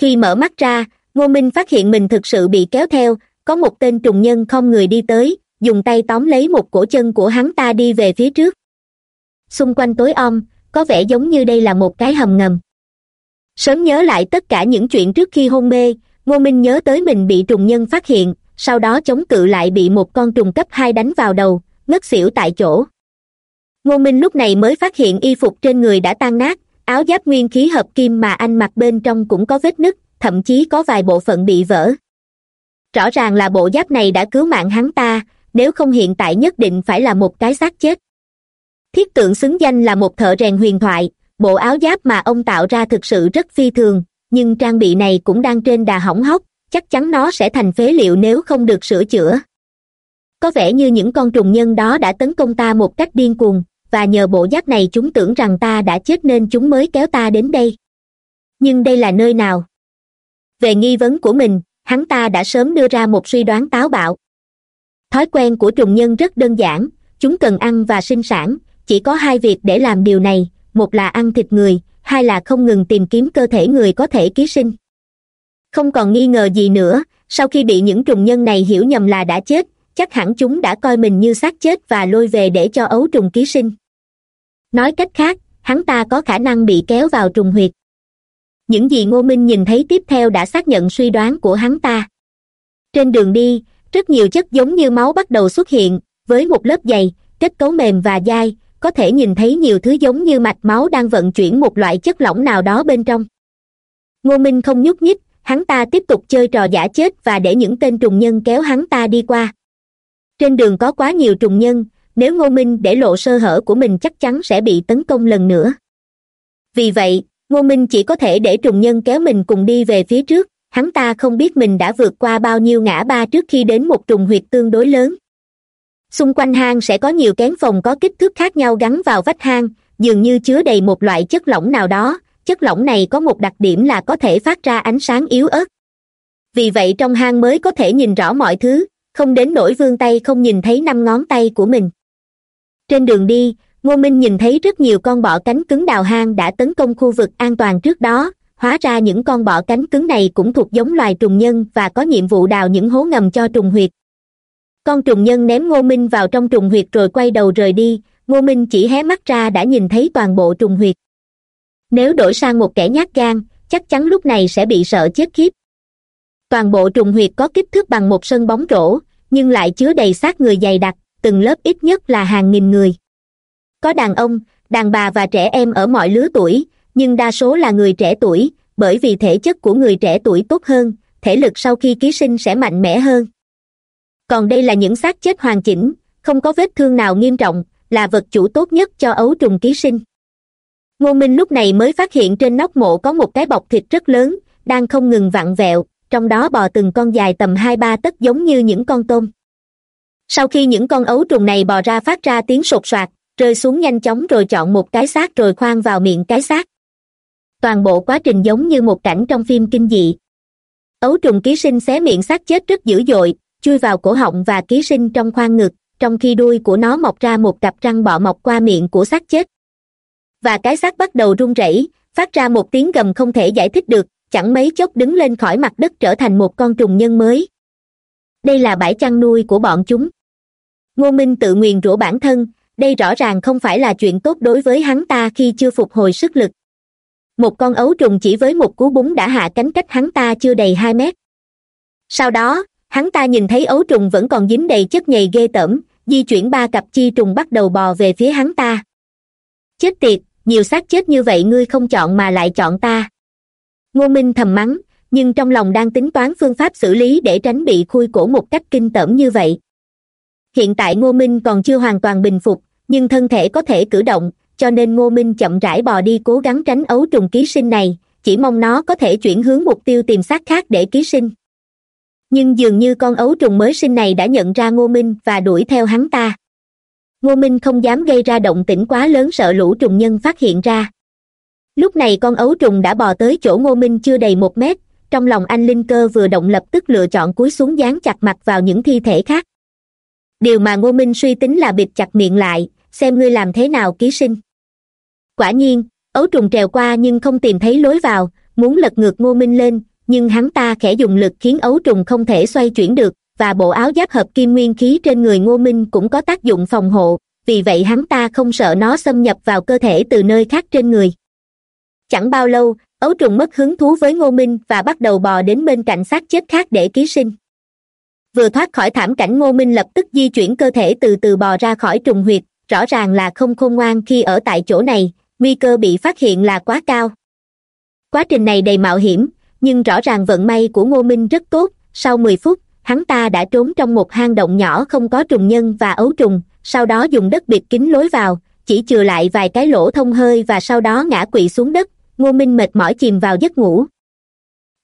[SPEAKER 1] khi mở mắt ra, ngô minh phát hiện mình thực sự bị kéo theo, có một tên trùng nhân không người đi tới, dùng tay tóm lấy một cổ chân của hắn ta đi về phía trước. Xung quanh tối om, có vẻ giống như đây là một cái hầm ngầm. Sớm nhớ lại tất cả những chuyện trước khi hôn mê, ngô minh nhớ tới mình bị trùng nhân phát hiện, sau đó chống cự lại bị một con trùng cấp hai đánh vào đầu, ngất xỉu tại chỗ. Ngô minh lúc này mới phát hiện y phục trên người đã tan nát áo giáp nguyên khí hợp kim mà anh mặc bên trong cũng có vết nứt, thậm chí có vài bộ phận bị vỡ. Rõ ràng là bộ giáp này đã cứu mạng hắn ta, nếu không hiện tại nhất định phải là một cái xác chết. Thiết tượng xứng danh là một thợ rèn huyền thoại, bộ áo giáp mà ông tạo ra thực sự rất phi thường, nhưng trang bị này cũng đang trên đà hỏng hóc, chắc chắn nó sẽ thành phế liệu nếu không được sửa chữa. Có vẻ như những con trùng nhân đó đã tấn công ta một cách điên cuồng và nhờ bộ giáp này chúng tưởng rằng ta đã chết nên chúng mới kéo ta đến đây. Nhưng đây là nơi nào? Về nghi vấn của mình, hắn ta đã sớm đưa ra một suy đoán táo bạo. Thói quen của trùng nhân rất đơn giản, chúng cần ăn và sinh sản, chỉ có hai việc để làm điều này, một là ăn thịt người, hai là không ngừng tìm kiếm cơ thể người có thể ký sinh. Không còn nghi ngờ gì nữa, sau khi bị những trùng nhân này hiểu nhầm là đã chết, chắc hẳn chúng đã coi mình như xác chết và lôi về để cho ấu trùng ký sinh nói cách khác, hắn ta có khả năng bị kéo vào trùng huyệt. Những gì ngô minh nhìn thấy tiếp theo đã xác nhận suy đoán của hắn ta. Trên đường đi, rất nhiều chất giống như máu bắt đầu xuất hiện, với một lớp dày, kết cấu mềm và dai, có thể nhìn thấy nhiều thứ giống như mạch máu đang vận chuyển một loại chất lỏng nào đó bên trong. Ngô minh không nhúc nhích, hắn ta tiếp tục chơi trò giả chết và để những tên trùng nhân kéo hắn ta đi qua. Trên đường có quá nhiều trùng nhân nếu ngô minh để lộ sơ hở của mình chắc chắn sẽ bị tấn công lần nữa. Vì vậy, ngô minh chỉ có thể để trùng nhân kéo mình cùng đi về phía trước, hắn ta không biết mình đã vượt qua bao nhiêu ngã ba trước khi đến một trùng huyệt tương đối lớn. Xung quanh hang sẽ có nhiều kén phòng có kích thước khác nhau gắn vào vách hang, dường như chứa đầy một loại chất lỏng nào đó, chất lỏng này có một đặc điểm là có thể phát ra ánh sáng yếu ớt. Vì vậy trong hang mới có thể nhìn rõ mọi thứ, không đến nỗi vương tay không nhìn thấy năm ngón tay của mình trên đường đi, ngô minh nhìn thấy rất nhiều con bọ cánh cứng đào hang đã tấn công khu vực an toàn trước đó. Hóa ra những con bọ cánh cứng này cũng thuộc giống loài trùng nhân và có nhiệm vụ đào những hố ngầm cho trùng huyệt. Con trùng nhân ném ngô minh vào trong trùng huyệt rồi quay đầu rời đi. Ngô minh chỉ hé mắt ra đã nhìn thấy toàn bộ trùng huyệt. Nếu đổi sang một kẻ nhát gan, chắc chắn lúc này sẽ bị sợ chết khiếp. Toàn bộ trùng huyệt có kích thước bằng một sân bóng rổ, nhưng lại chứa đầy xác người dày đặc từng lớp ít nhất là hàng nghìn người. Có đàn ông, đàn bà và trẻ em ở mọi lứa tuổi, nhưng đa số là người trẻ tuổi, bởi vì thể chất của người trẻ tuổi tốt hơn, thể lực sau khi ký sinh sẽ mạnh mẽ hơn. Còn đây là những xác chết hoàn chỉnh, không có vết thương nào nghiêm trọng, là vật chủ tốt nhất cho ấu trùng ký sinh. Ngô minh lúc này mới phát hiện trên nóc mộ có một cái bọc thịt rất lớn, đang không ngừng vặn vẹo, trong đó bò từng con dài tầm hai ba tấc giống như những con tôm sau khi những con ấu trùng này bò ra phát ra tiếng sột soạt, rơi xuống nhanh chóng rồi chọn một cái xác rồi khoan vào miệng cái xác. Toàn bộ quá trình giống như một cảnh trong phim kinh dị. Ấu trùng ký sinh xé miệng xác chết rất dữ dội, chui vào cổ họng và ký sinh trong khoang ngực, trong khi đuôi của nó mọc ra một cặp răng bọ mọc qua miệng của xác chết. Và cái xác bắt đầu run rẩy, phát ra một tiếng gầm không thể giải thích được, chẳng mấy chốc đứng lên khỏi mặt đất trở thành một con trùng nhân mới. Đây là bãi chăn nuôi của bọn chúng ngô minh tự nguyền rủa bản thân, đây rõ ràng không phải là chuyện tốt đối với hắn ta khi chưa phục hồi sức lực. Một con ấu trùng chỉ với một cú búng đã hạ cánh cách hắn ta chưa đầy hai mét. Sau đó, hắn ta nhìn thấy ấu trùng vẫn còn dính đầy chất nhầy ghê tởm, di chuyển ba cặp chi trùng bắt đầu bò về phía hắn ta. Chết tiệt, nhiều xác chết như vậy ngươi không chọn mà lại chọn ta. Ngô minh thầm mắng, nhưng trong lòng đang tính toán phương pháp xử lý để tránh bị khui cổ một cách kinh tởm như vậy hiện tại ngô minh còn chưa hoàn toàn bình phục, nhưng thân thể có thể cử động, cho nên ngô minh chậm rãi bò đi cố gắng tránh ấu trùng ký sinh này, chỉ mong nó có thể chuyển hướng mục tiêu tìm xác khác để ký sinh. Nhưng dường như con ấu trùng mới sinh này đã nhận ra ngô minh và đuổi theo hắn ta. Ngô minh không dám gây ra động tĩnh quá lớn sợ lũ trùng nhân phát hiện ra. Lúc này con ấu trùng đã bò tới chỗ ngô minh chưa đầy một mét, trong lòng anh linh cơ vừa động lập tức lựa chọn cúi xuống dán chặt mặt vào những thi thể khác điều mà ngô minh suy tính là bịt chặt miệng lại, xem ngươi làm thế nào ký sinh. Quả nhiên, ấu trùng trèo qua nhưng không tìm thấy lối vào, muốn lật ngược ngô minh lên, nhưng hắn ta khẽ dùng lực khiến ấu trùng không thể xoay chuyển được, và bộ áo giáp hợp kim nguyên khí trên người ngô minh cũng có tác dụng phòng hộ, vì vậy hắn ta không sợ nó xâm nhập vào cơ thể từ nơi khác trên người. Chẳng bao lâu, ấu trùng mất hứng thú với ngô minh và bắt đầu bò đến bên cạnh xác chết khác để ký sinh vừa thoát khỏi thảm cảnh ngô minh lập tức di chuyển cơ thể từ từ bò ra khỏi trùng huyệt, rõ ràng là không khôn ngoan khi ở tại chỗ này, nguy cơ bị phát hiện là quá cao. Quá trình này đầy mạo hiểm, nhưng rõ ràng vận may của ngô minh rất tốt, sau mười phút, hắn ta đã trốn trong một hang động nhỏ không có trùng nhân và ấu trùng, sau đó dùng đất bịt kín lối vào, chỉ chừa lại vài cái lỗ thông hơi và sau đó ngã quỵ xuống đất, ngô minh mệt mỏi chìm vào giấc ngủ.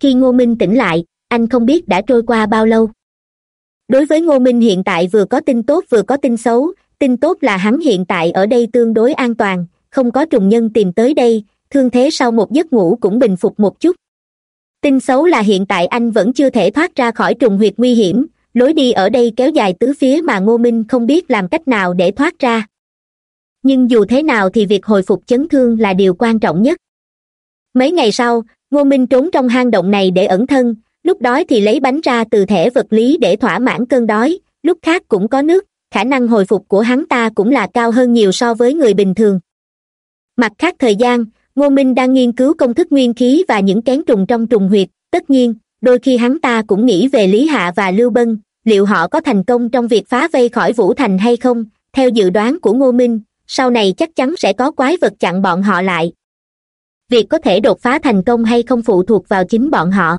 [SPEAKER 1] Khi ngô minh tỉnh lại, anh không biết đã trôi qua bao lâu đối với ngô minh hiện tại vừa có tin tốt vừa có tin xấu, tin tốt là hắn hiện tại ở đây tương đối an toàn, không có trùng nhân tìm tới đây, thương thế sau một giấc ngủ cũng bình phục một chút. Tin xấu là hiện tại anh vẫn chưa thể thoát ra khỏi trùng huyệt nguy hiểm, lối đi ở đây kéo dài tứ phía mà ngô minh không biết làm cách nào để thoát ra. Nhưng dù thế nào thì việc hồi phục chấn thương là điều quan trọng nhất. Mấy ngày sau, ngô minh trốn trong hang động này để ẩn thân lúc đói thì lấy bánh ra từ thẻ vật lý để thỏa mãn cơn đói, lúc khác cũng có nước, khả năng hồi phục của hắn ta cũng là cao hơn nhiều so với người bình thường. Mặt khác thời gian, ngô minh đang nghiên cứu công thức nguyên khí và những kén trùng trong trùng huyệt, tất nhiên, đôi khi hắn ta cũng nghĩ về lý hạ và lưu bân, liệu họ có thành công trong việc phá vây khỏi vũ thành hay không, theo dự đoán của ngô minh, sau này chắc chắn sẽ có quái vật chặn bọn họ lại. Việc có thể đột phá thành công hay không phụ thuộc vào chính bọn họ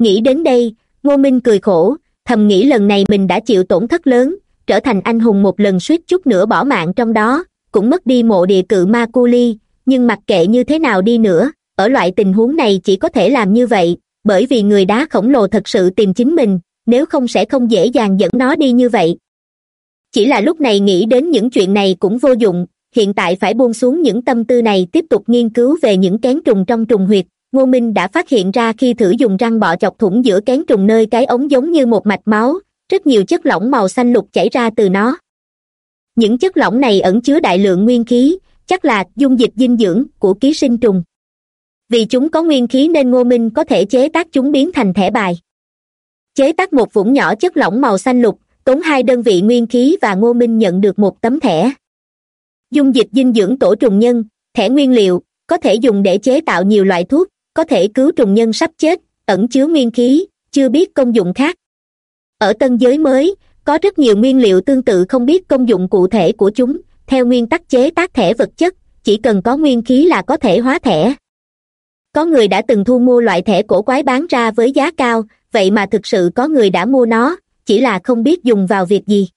[SPEAKER 1] nghĩ đến đây, ngô minh cười khổ, thầm nghĩ lần này mình đã chịu tổn thất lớn, trở thành anh hùng một lần suýt chút nữa bỏ mạng trong đó, cũng mất đi mộ địa cự ma cu ly, nhưng mặc kệ như thế nào đi nữa, ở loại tình huống này chỉ có thể làm như vậy, bởi vì người đá khổng lồ thật sự tìm chính mình, nếu không sẽ không dễ dàng dẫn nó đi như vậy. Chỉ là lúc này nghĩ đến những chuyện này cũng vô dụng, hiện tại phải buông xuống những tâm tư này tiếp tục nghiên cứu về những kén trùng trong trùng huyệt ngô minh đã phát hiện ra khi thử dùng răng bọ chọc thủng giữa kén trùng nơi cái ống giống như một mạch máu, rất nhiều chất lỏng màu xanh lục chảy ra từ nó. Những chất lỏng này ẩn chứa đại lượng nguyên khí, chắc là dung dịch dinh dưỡng của ký sinh trùng. Vì chúng có nguyên khí nên ngô minh có thể chế tác chúng biến thành thẻ bài. Chế tác một vũng nhỏ chất lỏng màu xanh lục, tốn hai đơn vị nguyên khí và ngô minh nhận được một tấm thẻ. Dung dịch dinh dưỡng tổ trùng nhân, thẻ nguyên liệu, có thể dùng để chế tạo nhiều loại thuốc có thể cứu trùng nhân sắp chết, ẩn chứa nguyên khí, chưa biết công dụng khác. Ở tân giới mới, có rất nhiều nguyên liệu tương tự không biết công dụng cụ thể của chúng, theo nguyên tắc chế tác thẻ vật chất, chỉ cần có nguyên khí là có thể hóa thẻ. Có người đã từng thu mua loại thẻ cổ quái bán ra với giá cao, vậy mà thực sự có người đã mua nó, chỉ là không biết dùng vào việc gì.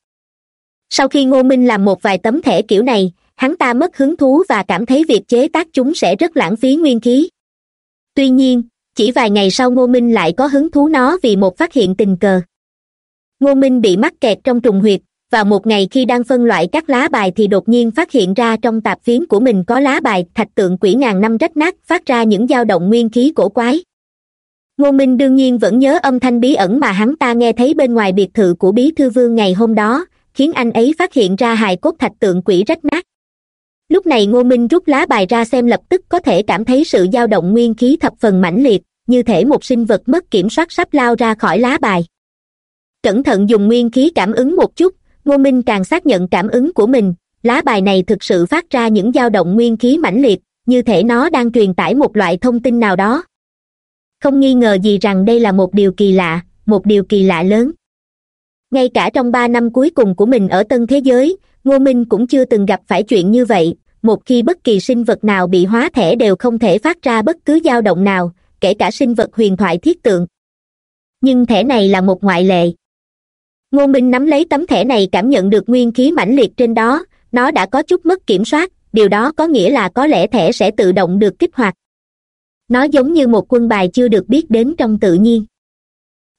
[SPEAKER 1] Sau khi ngô minh làm một vài tấm thẻ kiểu này, hắn ta mất hứng thú và cảm thấy việc chế tác chúng sẽ rất lãng phí nguyên khí tuy nhiên, chỉ vài ngày sau ngô minh lại có hứng thú nó vì một phát hiện tình cờ. Ngô minh bị mắc kẹt trong trùng huyệt và một ngày khi đang phân loại các lá bài thì đột nhiên phát hiện ra trong tạp phiến của mình có lá bài thạch tượng quỷ ngàn năm rách nát, phát ra những dao động nguyên khí cổ quái. Ngô minh đương nhiên vẫn nhớ âm thanh bí ẩn mà hắn ta nghe thấy bên ngoài biệt thự của bí thư vương ngày hôm đó, khiến anh ấy phát hiện ra hài cốt thạch tượng quỷ rách nát lúc này ngô minh rút lá bài ra xem lập tức có thể cảm thấy sự dao động nguyên khí thập phần mãnh liệt, như thể một sinh vật mất kiểm soát sắp lao ra khỏi lá bài. Cẩn thận dùng nguyên khí cảm ứng một chút, ngô minh càng xác nhận cảm ứng của mình, lá bài này thực sự phát ra những dao động nguyên khí mãnh liệt, như thể nó đang truyền tải một loại thông tin nào đó. Không nghi ngờ gì rằng đây là một điều kỳ lạ, một điều kỳ lạ lớn. Ngay cả trong ba năm cuối cùng của mình ở tân thế giới, ngô minh cũng chưa từng gặp phải chuyện như vậy một khi bất kỳ sinh vật nào bị hóa thẻ đều không thể phát ra bất cứ dao động nào, kể cả sinh vật huyền thoại thiết tượng. Nhưng thẻ này là một ngoại lệ. Ngô minh nắm lấy tấm thẻ này cảm nhận được nguyên khí mãnh liệt trên đó, nó đã có chút mất kiểm soát, điều đó có nghĩa là có lẽ thẻ sẽ tự động được kích hoạt. Nó giống như một quân bài chưa được biết đến trong tự nhiên.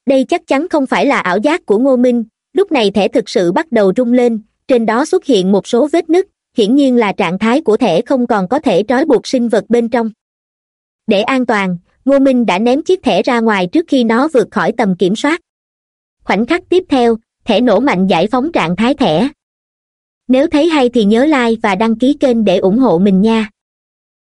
[SPEAKER 1] Đây chắc chắn không phải là ảo giác của ngô minh, lúc này thẻ thực sự bắt đầu rung lên, trên đó xuất hiện một số vết nứt hiển nhiên là trạng thái của thể không còn có thể trói buộc sinh vật bên trong. Để an toàn, ngô minh đã ném chiếc thẻ ra ngoài trước khi nó vượt khỏi tầm kiểm soát. Khoảnh khắc tiếp theo, thẻ nổ mạnh giải phóng trạng thái thẻ. Nếu thấy hay thì nhớ like và đăng ký kênh để ủng hộ mình nha.